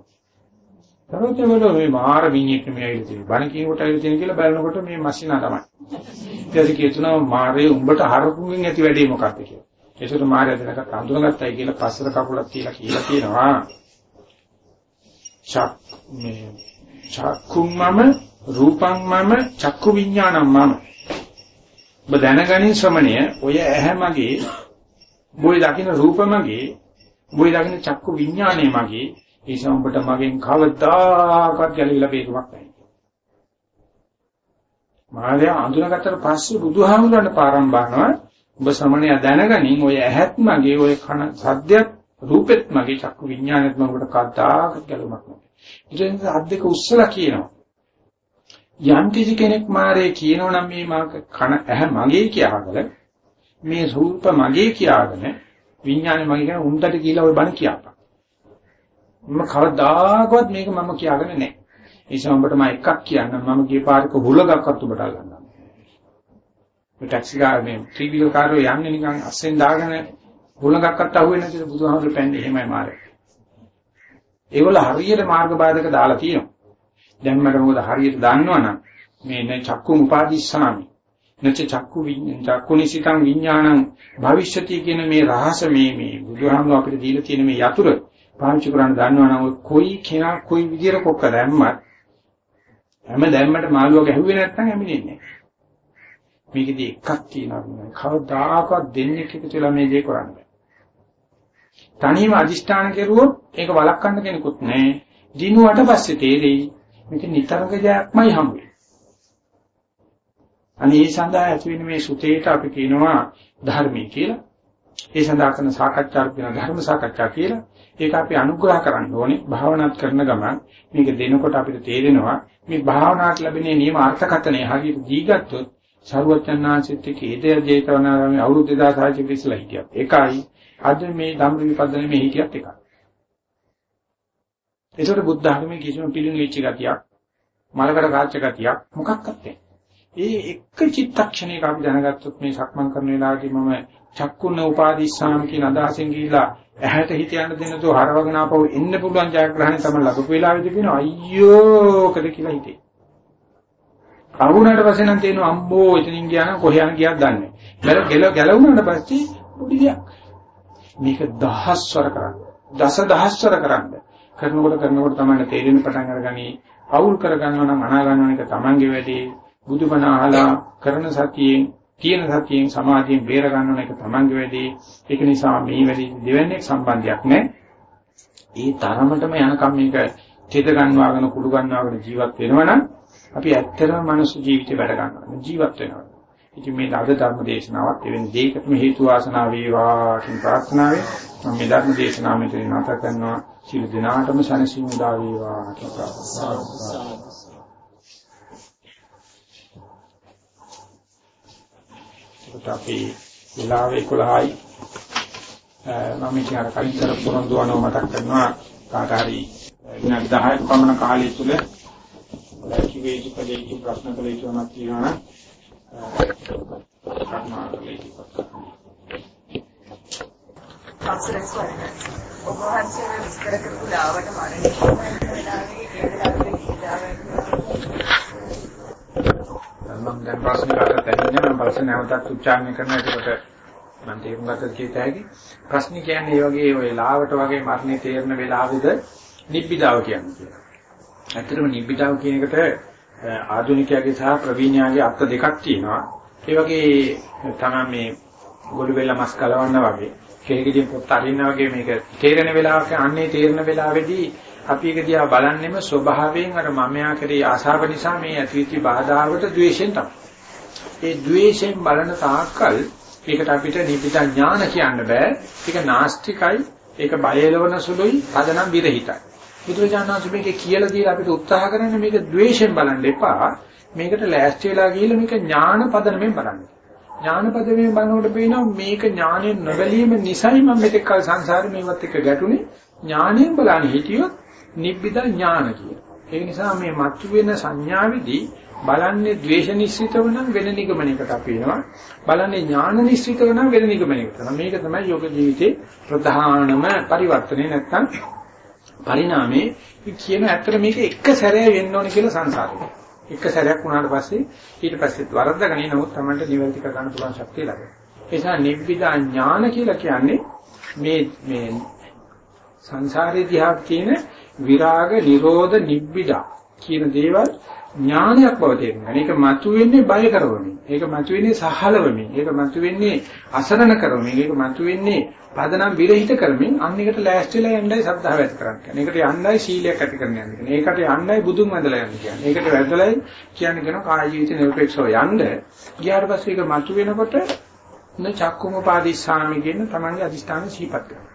සරෝජමල මේ මාර මිනිහෙක් නෙමෙයි ඇවිල්ලා තියෙන්නේ. බණ කියනකොට ඇවිල්ලා තියෙන කියලා බලනකොට මේ මස්සිනා තමයි. ඊට පස්සේ කියනවා මාරේ උඹට හරකුගෙන් ඇති වැඩේ මොකක්ද කියලා. ඒසොට මාරය දැනගත් අඳුනගත්තයි කියලා පස්සට කකුලක් තියලා කියලා කියනවා. චක් මේ චක්කුම් මම රූපං මම චක්කු විඥානං මම ඔබ දැනගනින් ශ්‍රමණය ඔය ඇහැ මගේ මොයි දකින්න රූප මගේ මොයි දකින්න චක්කු විඥානය මගේ ඒ සම්පට මගෙන් කවදාකවත් ගැලවිලා බේරුමක් නැහැ. මාර්ය අඳුනගත්තට පස්සේ බුදුහාමුදුරන්ට පාරම් බානවා ඔබ ශ්‍රමණය දැනගනින් ඔය ඇහත් මගේ ඔය කන සද්දයක් රූපෙත් මගේ චක්කු විඥානෙත් මගට කවදාකවත් ගැලවමක් නැහැ. ඊට පස්සේ අද්දක උස්සලා කියනවා යම් කිසි කෙනෙක් මාරේ කියනවනම් මේ මා කන ඇහැ මගේ කියාගල මේ රූප මගේ කියාගෙන විඥානේ මගේ කියන උන්ටට කියලා ඔය බණ කියපන්. මම කවදාකවත් මේක මම කියාගෙන නැහැ. ඒ සම්බට මම එකක් කියන්නම් මම ගිය පාරක හුලගක්වත් උඹට අල්ලන්නම්. මේ ටැක්සි කාර් මේ ත්‍රිවිල් කාර්යෝ යන්නේ නිකන් අස්සෙන් දාගෙන හුලඟක්වත් අහුවෙන්නේ නැතිද බුදුහාමුදුරු පෙන්නේ එහෙමයි මාරේ. ඒගොල්ල හරියට මාර්ග බාධක දාලා තියෙනවා. දැන් මට මොකද හරියට දන්නවනම් මේ නේ චක්කු උපාදිස්සාමි. නච චක්කු විඤ්ඤාණ චක්කුනිසිතං විඤ්ඤාණං භවිෂ්‍යති කියන මේ රහස මේ මේ බුදුහාමුදුරු අපිට දීලා තියෙන මේ යතුරු පාවිච්චි කරන්න දන්නවනම් ඔය කොයි කෙනා කොයි විදියට කොක්ක දැම්මත් හැම දැම්මට මාළුවා ගැහුවේ නැත්නම් ඇමිනෙන්නේ නැහැ. මේකෙදි එකක් තියෙනවා කවදාකවත් දෙන්නේ එකතු වෙලා මේ දේ කරන්නේ. තනියම අදිෂ්ඨාන කෙරුවොත් ඒක වළක්වන්න කෙනෙකුත් නැහැ. දිනුවට පස්සේ තේරෙයි මේක නිතරම ජයක්මයි හම්බෙන්නේ. අනේ ඒ සඳහා ඇති වෙන මේ සුතේට අපි කියනවා ධර්මී කියලා. ඒ සඳහා කරන සාකච්ඡා කියන ධර්ම සාකච්ඡා කියලා. ඒක අපි අනුග්‍රහ කරන්න ඕනේ. භාවනාත් කරන ගමන් මේක දෙනකොට අපිට තේරෙනවා මේ භාවනාවට ලැබෙන නියම අර්ථකථනය හරියට දීගත්තොත් සරුවචනාංශිත් එක්ක ඉදේ ජේතවනාරාමේ අවුරුදු 2600 ඉස්සලා හිටියත් ඒකයි අද මේ ධම්ම විපදනේ මේ හිටියත් එකයි. ඒකට බුද්ධ ධර්මයේ කිසිම පිළිණු වෙච්ච ගතියක් මලකට කාච්ච ගතියක් මොකක්වත් නැහැ. ඒ එක චිත්තක්ෂණයක අපි දැනගත්තොත් මේ සක්මන් කරන වෙලාවදී මම චක්කුණ උපාදිස්සාම කියන අදහසෙන් ගිහිලා ඇහැට හිත යන්න දෙන තෝ හරවගෙන ආපහු එන්න පුළුවන් ජයග්‍රහණය තමයි ලැබපු වෙලාවේදී කියනවා අයියෝ කද කියලා හිතේ. අහුණාට පස්සේ නම් තේනවා අම්බෝ එතනින් ගියා නම් කොහේ යන ගියක්ද දන්නේ නැහැ. ගැල ගැලවුණාට පස්සේ පොඩි දෙයක්. මේක දහස්වර කරන්න. දස දහස්වර කරන්න. කරනකොට කරනකොට තමයි තේරෙන පටන් අරගනි. අවුල් කරගන්නවා නම් අනා ගන්නව එක තමන්ගේ වැඩේ. බුදුබණ අහලා කරන සතියෙන් තියෙන සතියෙන් සමාධියෙන් බේර ගන්නව එක තමන්ගේ වැඩේ. ඒක නිසා මේ වැඩේ දෙවන්නේක් සම්බන්ධයක් නැහැ. ඒ තරමටම යනකම් මේක තෙද ගන්නවාගෙන කුඩු ගන්නවාගෙන ජීවත් වෙනවනම් අපි ඇත්තටම මනුස්ස ජීවිතේ වැඩ ගන්නවා. ජීවත් වෙනවා. ඉතින් මේ අද ධර්ම දේශනාවත් එවැනි දෙයකටම හේතු වාසනා වේවා කියන ප්‍රාර්ථනාවෙන් මම මේ ධර්ම දේශනාව මෙතන නැවත කරනවා. සියලු දෙනාටම සනසිමු උදා වේවා කියන ප්‍රාර්ථනාව. අපි වෙලාව 11යි මම කියන කලින් කර පොරොන්දු අනුව මතක් කරනවා කාට හරි විනාඩි 10ක පමණ කාලය තුල කිවේ යුතු කලේ යුතු ප්‍රශ්න කලේ යුතු නැත් කියනවා කර්මා කලේ යුතු අවසරයි ස්වාමීනි. ඔබ වහන්සේ විස්තර කරපු ලාවට මරණය වෙලාවේ ඒ වෙලාවේ ඉඳාවෙන්න මම දැන් ප්‍රශ්න කාටද ඇහින්නේ මම ප්‍රශ්න නැවතත් උච්චාරණය කරනවා ඒකට මම තේරුම් ගත්තද කියත හැකි ප්‍රශ්න කියන්නේ මේ වගේ ඔය ලාවට වගේ මරණේ තේරෙන වෙලාවෙද නිබ්බිදාව කියන්නේ. ඇත්තටම නිබ්බිදාව කියන එකට ආධුනිකයාගේ සහ ප්‍රවීණයාගේ අර්ථ දෙකක් තියෙනවා. ඒ වගේ තමයි මේ ගොළු වෙල මස් කලවන්න වගේ කෙනෙකුගෙන් පොත් අරින්න වගේ මේක තේරෙන වෙලාවක අන්නේ තේරෙන වෙලාවේදී අපි ඒක දිහා බලන්නෙම ස්වභාවයෙන් අර මමයා කරේ ආශාව නිසා මේ ඇතිවිච්ච බාධාවට ද්වේෂයෙන් තමයි. ඒ ද්වේෂයෙන් බලන තාක්කල් ඒකට අපිට නිබ්බිදා ඥාන කියන්න බෑ. ඒක නාස්තිකයි, ඒක බයලවන සුළුයි, පදනම් විරහිතයි. බුදුරජාණන් වහන්සේ මේක කියලා දීලා අපිට උත්සාහ කරන්නේ මේක ද්වේෂයෙන් බලන්න එපා. මේකට ලෑස්ති වෙලා ගිහිල්ලා මේක ඥාන පදනමෙන් බලන්න. ඥාන පදනමෙන් බලනකොට පේනවා මේක ඥාණයෙන් නොබැලීම නිසයි මම මෙතෙක් කල සංසාරේ මේවත් එක්ක ගැටුනේ. ඥාණයෙන් බලන්නේ හිටියොත් නිබ්බිදා ඥාන කියන. ඒ නිසා මේ මතුවෙන සංඥාවේදී බලන්නේ ද්වේෂ නිශ්චිතව නම් වෙන නිගමනයකට අපි වෙනවා. බලන්නේ ඥාන නිශ්චිතව නම් වෙන නිගමනයකට. මේක තමයි යෝග ජීවිතේ ප්‍රධානම පරිවර්තනය නැත්තම් පරිණාමේ කියන ඇත්තට මේක එක සැරේ වෙන්න ඕනේ කියලා සංසාරේ. එක සැරයක් වුණාට පස්සේ ඊට පස්සේ වරද්දගෙන නමුත් තමයි නිවැරදි කර ගන්න පුළුවන් ශක්තිය ලැබෙනවා. ඒ නිසා නිබ්බිදා ඥාන කියලා කියන්නේ මේ මේ සංසාරේ දිහා කියන විරාග නිරෝධ නිබ්බිදා කියන දේවල් ඥානයක් බව තේරෙනවා. මේක මතුවෙන්නේ බය කරවමින්. ඒක මතුවෙන්නේ සහලවමින්. ඒක මතුවෙන්නේ අසරණ කරවමින්. ඒක මතුවෙන්නේ පදනම් විරහිත කරමින් අන්න එකට ලෑස්තිලා යන්නයි සද්ධාව ඇති කරන්නේ. ඒකට යන්නයි සීලයක් ඇති කරන්න යන්නේ. ඒකට යන්නයි බුදුන් වහන්සේලා යන්නේ කියන්නේ. ඒකට වැදලයි කියන්නේ කියන කාය ජීවිත නිර්පේක්ෂව යන්න. ගියාට පස්සේ ඒක මතුවෙනකොට න චක්කුම පාදිස්සාමි කියන තමන්ගේ අදිස්ථාන සීපත් කරනවා.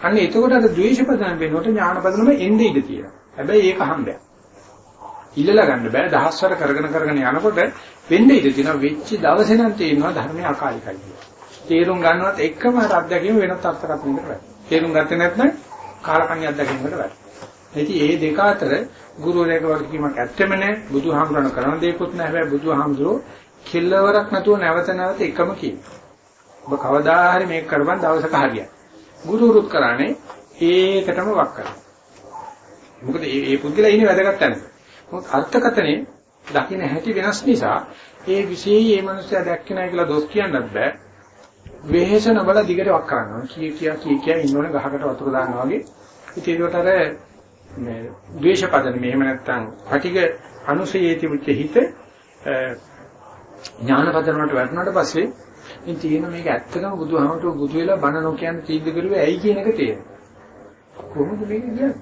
අන්න එතකොට අර ද්වේෂ පදනම් වෙනකොට ඥාන පදනම එන්නේ ඉඳ තියෙනවා. හැබැයි ඒක හම්බයක්. ඉල්ලලා ගන්න බෑ දහස්වර කරගෙන කරගෙන යනකොට වෙන්නේ ඉඳ තියෙනවා වෙච්ච දවසේ නම් තේරෙනවා ධර්මයේ අකාලිකයි කියලා. තේරුම් ගන්නවත් එක්කම අර අත්දැකීම වෙනත් අර්ථකථනයකට වැඩි. තේරුම් ගත්තේ නැත්නම් කාලකන්‍ය අත්දැකීමකට වැඩි. ඉතින් මේ දෙක අතර ගුරුවරයෙක් වගකීමක් ඇත්තෙම නැහැ. බුදුහාමුදුරන කරන දේකුත් නැහැ. හැබැයි බුදුහාමුදුරෝ කෙල්ලවරක් නැතුව නැවත නැවත එකම කියනවා. ඔබ කවදා හරි මේක කරපන් දවසක හරියයි. ගුරුරුත් කරන්නේ ඒකටම වක් කරනවා. මොකද මේ මේ පුද්ගලයා ඉන්නේ වැදගත් තැනක. මොකද අර්ථකතනේ දකින්න හැටි වෙනස් නිසා ඒ විශේෂයේ මේ මනුස්සයා දැක්කේ නැහැ කියලා දොස් කියන්නත් බෑ. වෙහෙස නොබල දිගට වක් කරනවා. කී කියා කී කියා ඉන්නෝනේ ගහකට වතුර දානවා වගේ. ඉතින් ඒකට අර මේ ද්වේෂපදන මෙහෙම නැත්තම් පටිග අනුසයේති මුච්ච හිත ඥානපදන වලට වැටුණාට පස්සේ ඉතින් තියෙන මේක ඇත්තටම බුදුහාමතුරු බුදු වෙලා බණ නොකියන තීන්දුව කරුවේ ඇයි කියන එක තේරෙනවා. කොහොමද මේක කියන්නේ?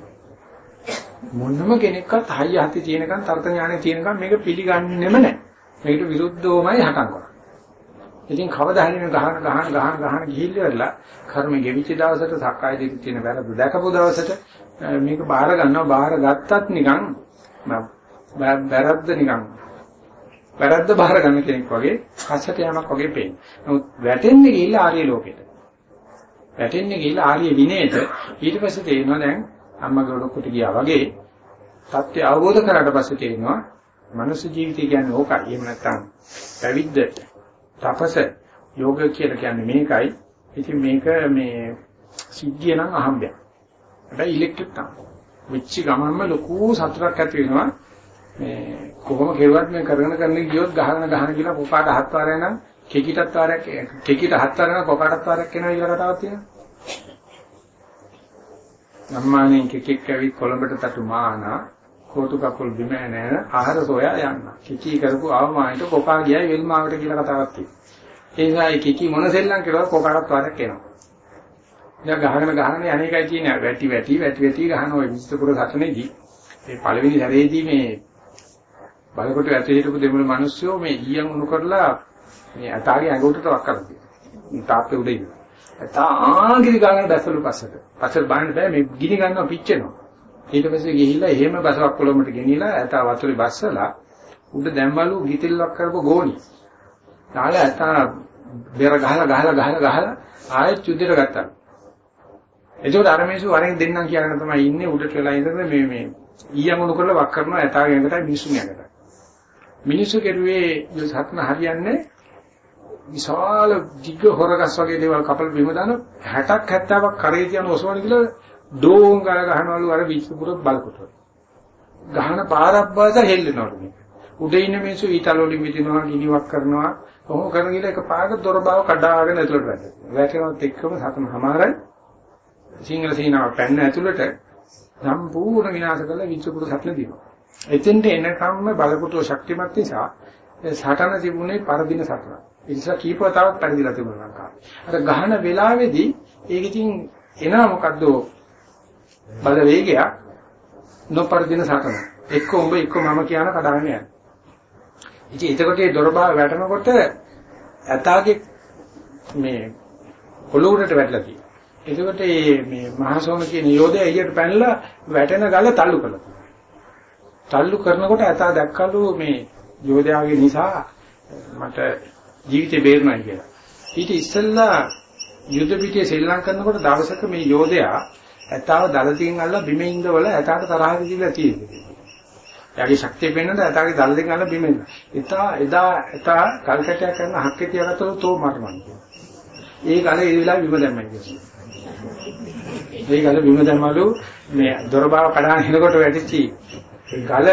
මොනම කෙනෙක්වත් හයිය හති තියෙනකන් තර්ක ඥානෙ තියෙනකන් මේක පිළිගන්නෙම නැහැ. මේකට විරුද්ධවමයි හටන් කරන්නේ. ඉතින් කවදා හරි මේ ගහන ගහන ගහන ගහන ගිහිල්ලා කර්ම ගෙවිච්ච දවසට සක්කාය දිට්ඨිය තියෙන වැරද්ද දැකපු දවසට මේක බාහිර ගන්නවා බාහිර ගත්තත් නිකන් වැරද්ද නිකන් වැරද්ද බාහිර ගන්න කෙනෙක් වගේ කසට යamak වගේ පේනවා. නමුත් වැටෙන්නේ ගිහිල්ලා ආර්ය ලෝකෙට. වැටෙන්නේ ගිහිල්ලා ආර්ය විනයට ඊට පස්සේ තේරෙනවා දැන් අම්මගේ ඔඩොක්කට ගියා වගේ தත්ත්වය අවබෝධ කරාට පස්සේ තේරෙනවා මනුස්ස ජීවිතය කියන්නේ ඕකයි. එහෙම නැත්නම් පැවිද්ද තපස යෝග කියලා කියන්නේ මේකයි. ඉතින් මේක මේ සිද්ධිය නම් අහම්බයක්. හැබැයි ඉලෙක්ට්‍රික් තමයි. වෙච්ච ගමන්ම ලොකු සතුටක් ඇති වෙනවා. මේ කොහොම කෙරුවත් මේ කරගෙන කරන ගියොත් ගහන ගහන කියලා කොකාට හත් වාරයක් නම් කෙකිටත් වාරයක් කෙකිට හත් වාරයක් කොකාටත් වාරයක් එනවා කියලා කතාවක් තියෙනවා. සම්මානෙන් කෙකෙක් ඇවිත් කොළඹට තටු මානා කෝටු කකුල් බිම නැන ආහාර සොයා යන්න. කිචි කරපු ආවමායට කොකා ගියයි වෙල්මාවට කියලා කතාවක් තියෙනවා. ඒ නිසා ඒ කිචි මොන සෙල්ලම් කරුවා කොකාටත් වාරයක් එනවා. දැන් ගහගෙන ගහගෙන අනේකයි තියෙන්නේ වැටි වැටි වැටි වැටි ගහන ওই විස්තපුර සටනේදී මේ පළවෙනි සැරේදී මේ බලකොට ඇතුලේ හිටපු දෙමළ මිනිස්සුયો මේ ඊයන් උණු කරලා මේ අතාගේ ඇඟුටට වක් කරලා තියෙනවා. තාප්පේ උඩ ඉන්න. අතා ආගිරි ගාගෙන දැස්සලු පස්සට. පස්සට බාන්න බෑ මේ ගිනි ගන්නවා පිච්චෙනවා. ඊට පස්සේ ගිහිල්ලා එහෙම බසවක් කොළඹට ගෙනිලා ඇතා වතුරේ බස්සලා උඩ දැම්මලු ගිතෙල්ලක් කරපු ගෝණි. තාලා ඇතා බෙර ගහලා ගහලා ගහලා ගහලා ආයෙත් යුද්ධයට ගත්තා. එතකොට අර මිනිස්සු වරෙන් දෙන්නම් කියන තමයි ඉන්නේ උඩට වෙලා ඉඳලා මේ මේ ඊයන් උණු කරලා වක් කරනවා ඇතාගේ ඇඟටයි මිනිස්සුන් ඇඟටයි. මිනිස්සු කෙරුවේ සත්න හරියන්නේ විශාල දිග හොරගස් වගේ දේවල් කපල බිම දාන 60ක් 70ක් කරේ තියන ඔසවන කියලා ඩෝන් ගල ගහනවලු අර විශ්වපුර බලකොට. ගහන පාරක් බාස හෙල්ලෙනවලු මේක. උඩ ඉන්න මිනිස්සු ඊතල වලින් විදිනවා ගිනිවක් කරනවා. කොහොම කරන ගිහලා එක පාරක දොර බාව කඩාගෙන ඇතුළට වැටෙනවා. වැටෙනවත් එක්කම සතම හමාරයි. සිංහල සීනාව පැන්න ඇතුළට සම්පූර්ණ විනාශ කරලා විශ්වපුර සත්න දිනවා. එතෙන්ට එනකම්ම බලපුටුව ශක්තිමත් නිසා සටන තිබුණේ පරදින සටන. ඒ නිසා කීපවතාවක් පරිදිලා තිබුණා ලංකාවේ. අර ගහන වෙලාවේදී ඒක ඉතින් එනවා මොකද්ද බල වේගයක් නොපරදින සටන. එක්ක උඹ එක්ක මම කියන කඩාගෙන යනවා. ඉතින් එතකොට ඒ දොරබා වැටෙනකොට ඇතාගේ මේ පොළොවට වැටලා තියෙනවා. එතකොට මේ මහසෝම කියන යෝධයා එළියට පැනලා වැටෙන ගල තල්ලු කළා. තල්ලු කරනකොට ඇතා දැක්කලු මේ යෝධයාගේ නිසා මට ජීවිතේ බේරුණා කියලා. ඊට ඉස්සෙල්ලා යුද පිටියේ සෙල්ලම් කරනකොට දවසක මේ යෝධයා ඇතාව දලතින් අල්ල බිම ඉඳවල ඇතාට තරහ දීලා තියෙනවා. එයාගේ ශක්තිය පෙන්වන්න ඇතාගේ දලතින් අල්ල බිම ඉඳ. එතා එදා ඇතා කල්කටයක් කරන හක්කේ තියාගත්තොත් තෝ මරමන් කියනවා. ඒ ගල ඒ වෙලාවේ බිම දැම්මයි කියනවා. ඒ ගල බිම දැම්මලු මේ දොරබාව කඩාගෙන එනකොට වැටිච්චි ගල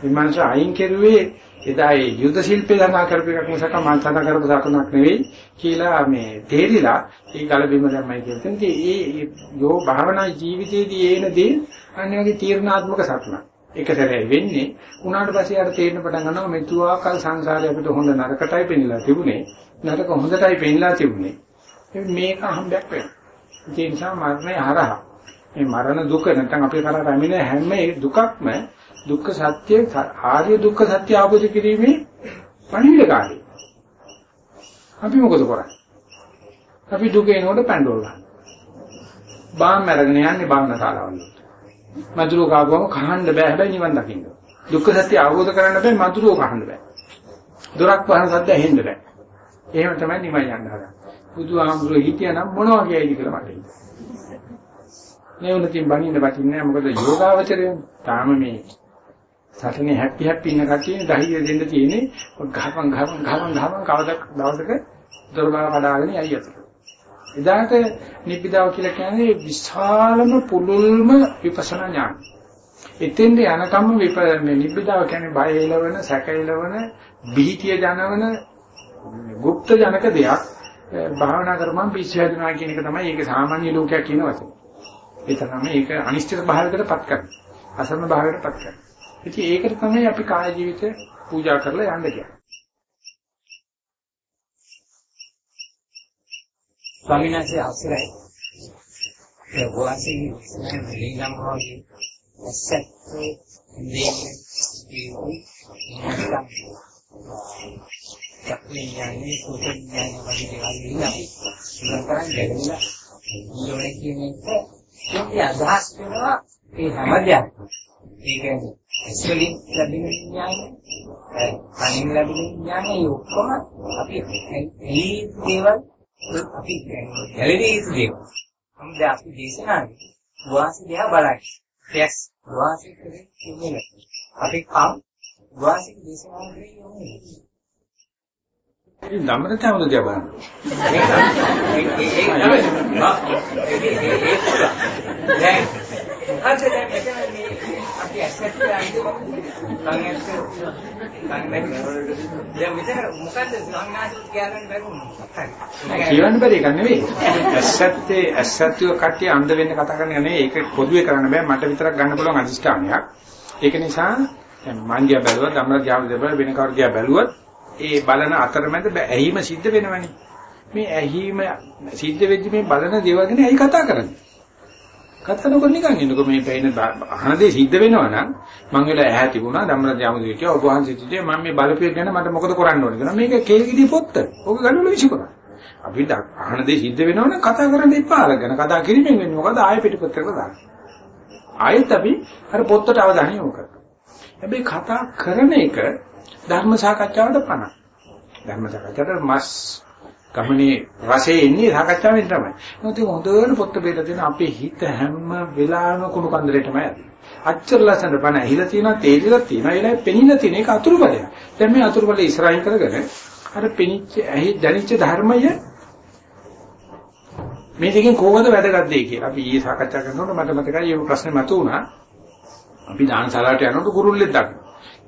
විමර්ශ අයින් කෙරුවේ එදා ඒ යුද ශිල්පේ ළඟා කරපු එකක් මිසක මං සඳහන් කරපු සතුනක් නෙවෙයි කියලා මේ තේරිලා ඒ ගල බිම දැම්මයි කියලා. ඉතින් ඒ යෝ භාවනා ජීවිතයේදී එන දේ අන්නේ වගේ තීර්ණාත්මක සතුනක්. එක සැරේ වෙන්නේ උනාට පස්සේ යාට තේරෙන පටන් ගන්නවා මෙතුආකල් සංසාරේ අපිට හොඳ නරකටයි පෙන්නලා තිබුණේ. නරක හොඳටයි පෙන්නලා තිබුණේ. මේක අහඹයක් වෙනවා. ඒ නිසා මරණය හරහා මේ මරණ දුක නැත්නම් අපේ කරා රැමින හැම දුකක්ම දුක්ඛ සත්‍ය ආර්ය දුක්ඛ සත්‍ය අවබෝධ කිරීමේ පණිවිඩකාරී. අපි මොකද කරන්නේ? අපි දුක එනකොට පැන්ඩෝල් ගන්න. බාම් අරගෙන යන්නේ බාම්න ශාලාවල. මధుරෝ කාගවම කහන්න බෑ හැබැයි නිවන් දකින්න. දුක්ඛ සත්‍ය අවබෝධ කරන්න බෑ මధుරෝ කහන්න බෑ. දොරක් වහන සද්ද ඇහෙන්න බෑ. එහෙම තමයි නිවන් යන්න හදන්නේ. බුදුහාමුදුරුවෝ හිටියනම් මොනවා කියයිද කියලා මට හිතෙනවා. මේ උනකින් බණින්න වටින්නේ නැහැ මොකද යෝගාවචරය තාම මේ සටනේ හැපි හැපි ඉන්න කටියේ ධෛර්යය දෙන්න තියෙන්නේ ගහපන් ගහපන් ගහපන් ගහපන් කවදක් දවසක දොරබල කඩාගෙන යයි අතට. එදාට නිබ්බිදාව කියලා කියන්නේ විශාලම පුළුල්ම විපස්සනා ඥාන. එතෙන්ද යනකම් විපරන්නේ නිබ්බිදාව කියන්නේ බය එළවන, සැක එළවන, බීතිය ජනවන গুপ্ত ජනක දෙයක්. භාවනා කරපම් පිස්සු හැදෙනවා කියන එක තමයි ඒක සාමාන්‍ය ලෝකයක් කියන වචනේ. ඒ තමයි ඒක අනිශ්චිත භාවයකටපත් කරන්නේ. අසරණ භාවයකටපත් කරන්නේ. ඉතින් ඒකට තමයි අපි කාය ජීවිතේ පූජා කරලා යන්න කියන්නේ. ස්වාමීන් වහන්සේ අවසරයි. ඒ වාසී නිලම් හොගේ ඇසත් දෙන්නේ කියුයි නැත්නම් චක්ඥානේ සුතඥානේ වගේ දේවල් ඉන්නවා. ඒක කරන්නේ ගැටුණා. ඊළඟ කියන එක කියන්නේ අදහස් වෙනවා ඒ හැමදේම. ඒ කියන්නේ ඇස්වලින් ලැබෙන විඥානය, කනින් ලැබෙන විඥානය ඔක්කොම අපි මේ දේවල් අපි ගැලවී යුතු දේවල්. මොකද අපි දේශනාවේ වාසි දිහා බලයි. yes වාසි කරේ කියන්නේ අපි කම් වාසි දේශනාවේ යන්නේ. ඉතින් ධම්මට තවද දිහා බලන්න. ඒක ඒක ඒක දැන් මොකද දැන් මෙතන මේ අපි ඇස්සට අයිති දැන් මෙතන මොකද්ද සංඥාසු කියන්න බැරුණා කියවන්න බැරි එකක් නෙවෙයි. ඇස්සත්තේ ඇස්සත්තිව කට්ටිය අන්ධ වෙන්න කතා කරන්නේ නෙවෙයි. ඒක පොදුවේ කරන්න බෑ. මට විතරක් ගන්න පුළුවන් අදිෂ්ඨානයක්. ඒක නිසා මංගිය බැලුවත්, ධම්මජාම දෙබල වෙන කවුරුදියා බැලුවත් ඒ බලන අතරමැද ඇහිම සිද්ධ වෙනවනේ. මේ ඇහිම සිද්ධ වෙද්දි මේ බලන දේවල් ගැන ඇයි කතා කරන්නේ? කතා නොකර නිකන් ඉන්නකො මේ පේන අහන දේ සිද්ධ වෙනවා නම් මං වෙලා ඇහැ තිබුණා ධම්මරජ යාමදී කිය ඔබ වහන්සේ සිටියේ මම මේ බලපෑක් ගැන මට මොකද කරන්න ඕනේ කියලා මේක කේල්ගිඩි පොත්ත. ඕක ගන්නවල විසිකරන. අපි අහන දේ සිද්ධ වෙනවා නම් කතා කරන්න එපා අරගෙන කතා කිරීමෙන් වෙන්නේ මොකද ආයෙ පිටපොත්තකට දාන්න. ආයෙත් අපි අර පොත්තට අවධානය යොමු කරනවා. හැබැයි කතා කරන එක ධර්ම සාකච්ඡාවට පණ. ධර්ම සාකච්ඡාවට මස් ගමනේ රසයේ ඉන්නේ සාකච්ඡාවෙන් තමයි. මොකද හොඳට පොත්ත බෙදලා දෙන අපේ හිත හැම වෙලාවෙම කුණු කන්දරේටමයි යන්නේ. අච්චර ලස්සන බණ ඇහිලා තියෙනවා තේරිලා තියෙනවා ඒලයි පෙනිලා තියෙන එක අතුරුපලයක්. දැන් මේ අතුරුපල ඉස්සරහින් කරගෙන අර පෙනිච්ච ඇහි දැනිච්ච ධර්මය මේ දෙකෙන් කොහොමද වැදගත් දෙය කියලා අපි ඊයේ සාකච්ඡා කරනකොට මට මතකයි මේ ප්‍රශ්නේ මතුවුණා. අපි දානශාලාවට යනකොට කුරුල්ලෙක් දකින්න.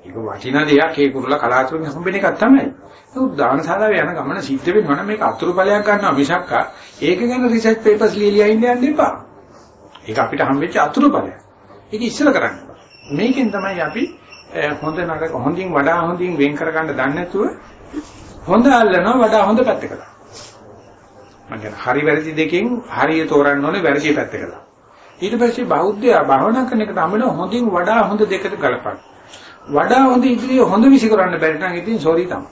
ඒක වටිනා දෙයක් ඒ කුරුල්ලා කලාතුරකින් හම්බෙන එකක් තමයි. ඒක දානශාලාවේ යන ගමන සිද්ධ වෙනවා නම් මේක අතුරුපලයක් ගන්නවා මිසක් ඒක ගැන රිසර්ච් පේපර්ස් ලියලා ඉන්න යන්න එපා. ඒක අපිට හම්බෙච්ච අතුරුපලයක්. ඒක ඉස්සෙල්ලා කරන්න. මේකෙන් තමයි අපි හොඳ නරක හොඳින් වඩා හොඳින් වෙන් කරගන්න දන්නේ නැතුව හොඳ අල්ලනවා වඩා හොඳ පැත්තකට. මම කියන හරි වැරදි දෙකෙන් හරිය තෝරන්න ඕනේ වැරදි පැත්තකට. ඊට පස්සේ බෞද්ධයා භාවනා කරන එකට අමන හොඳින් වඩා හොඳ දෙකට ගලපන්න. වඩා හොඳ ඉදිරියේ හොඳ විසි කරන්න බැරි නම් ඉතින් සෝරි තමයි.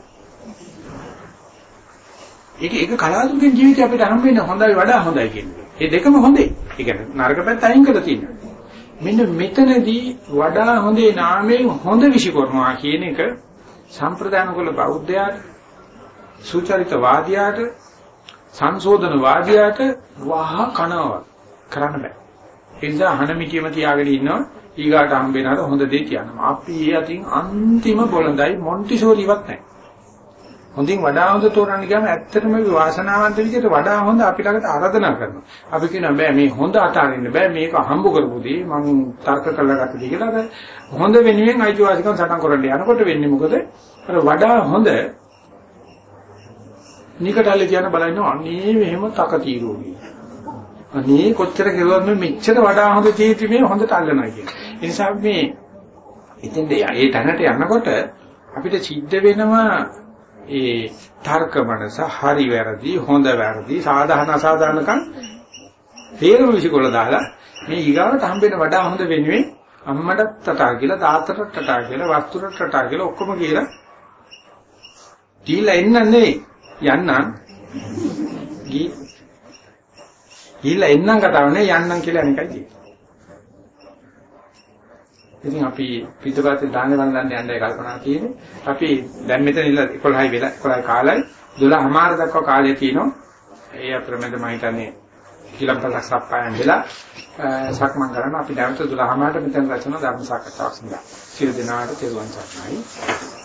ඒක ඒක කලාතුරකින් ජීවිතේ අපිට හම් වෙන හොඳයි වඩා හොඳයි කියන්නේ. මේ දෙකම හොඳයි. ඒ කියන්නේ නරක පැත්ත අයින් කරලා තියෙනවා. මෙන්න මෙතනදී වඩා හොඳේ නාමයෙන් හොඳ විසි කරනවා කියන එක සම්ප්‍රදාන කුල බෞද්ධයාට සුචරිත වාදියාට සංශෝධන වාදියාට වහ කනවා කරන්න බෑ. ඒ නිසා හනමිටියම තියාගෙන ඉන්නවා ඊගාට හම්බෙනාට හොඳ දේ කියනවා. අපි ඒ අතින් අන්තිම බොළඳයි මොන්ටිසෝරිවත් නැහැ. හොඳින් වඩා හොඳ තෝරන්න ගියාම ඇත්තටම වාසනාවන්ත විදිහට වඩා හොඳ අපි ළඟට ආරාධනා කරනවා. අපි කියනවා බෑ මේ හොඳ අතාරින්න බෑ මේක හම්බ කරපු දේ මම තර්ක කරලා ගත්ත දේ කියලා හොඳ වෙනුවෙන් අයිතිවාසිකම් සටන් කරන්න යනකොට වෙන්නේ මොකද? අර වඩා හොඳ නිකටල්ලේ කියන බලන්න අනේ මෙහෙම තක තීරුවෝ අනේ කොච්චර කෙරුවත් මේ මෙච්චර වඩා හොඳ තීති මේ හොඳට අල්ලනවා කියන. ඒ නිසා මේ ඉතින් ඒ තැනට යනකොට අපිට සිද්ධ වෙනවා ඒ තර්ක මනස හරි වැරදි හොඳ වැරදි සාධාරණ අසාධාරණකම් තේරුම විසිකොල දාලා මේ ඊගාවට හම්බෙන වඩා හොඳ වෙනුවෙන් අම්මටත් තටා කියලා තාත්තටත් තටා කියලා වස්තුරට තටා කියලා ඔක්කොම කියලා දීලා එන්න නෙවෙයි යන්නම් ගිහිල්ලා එන්නම් කතාව නේ යන්නම් කියලා අනිකයි තියෙන්නේ. ඉතින් අපි පිටපතේ දාන්න දාන්න දාන්න යන්නයි කල්පනා කියන්නේ. අපි දැන් මෙතන ඉල්ල 11යි වෙලා 11යි කාලයි 12මාර දක්වා කාලය තියෙනවා. ඒ අතරමැද මම හිතන්නේ කිලම්පලක් සප්පායන් වෙලා සක්මන් කරන අපි නැවත 12මාරට මෙතන රැස්වෙන ධර්ම සාකච්ඡාවක් සඳහා. සිය දිනාට තෙරුවන් සරණයි.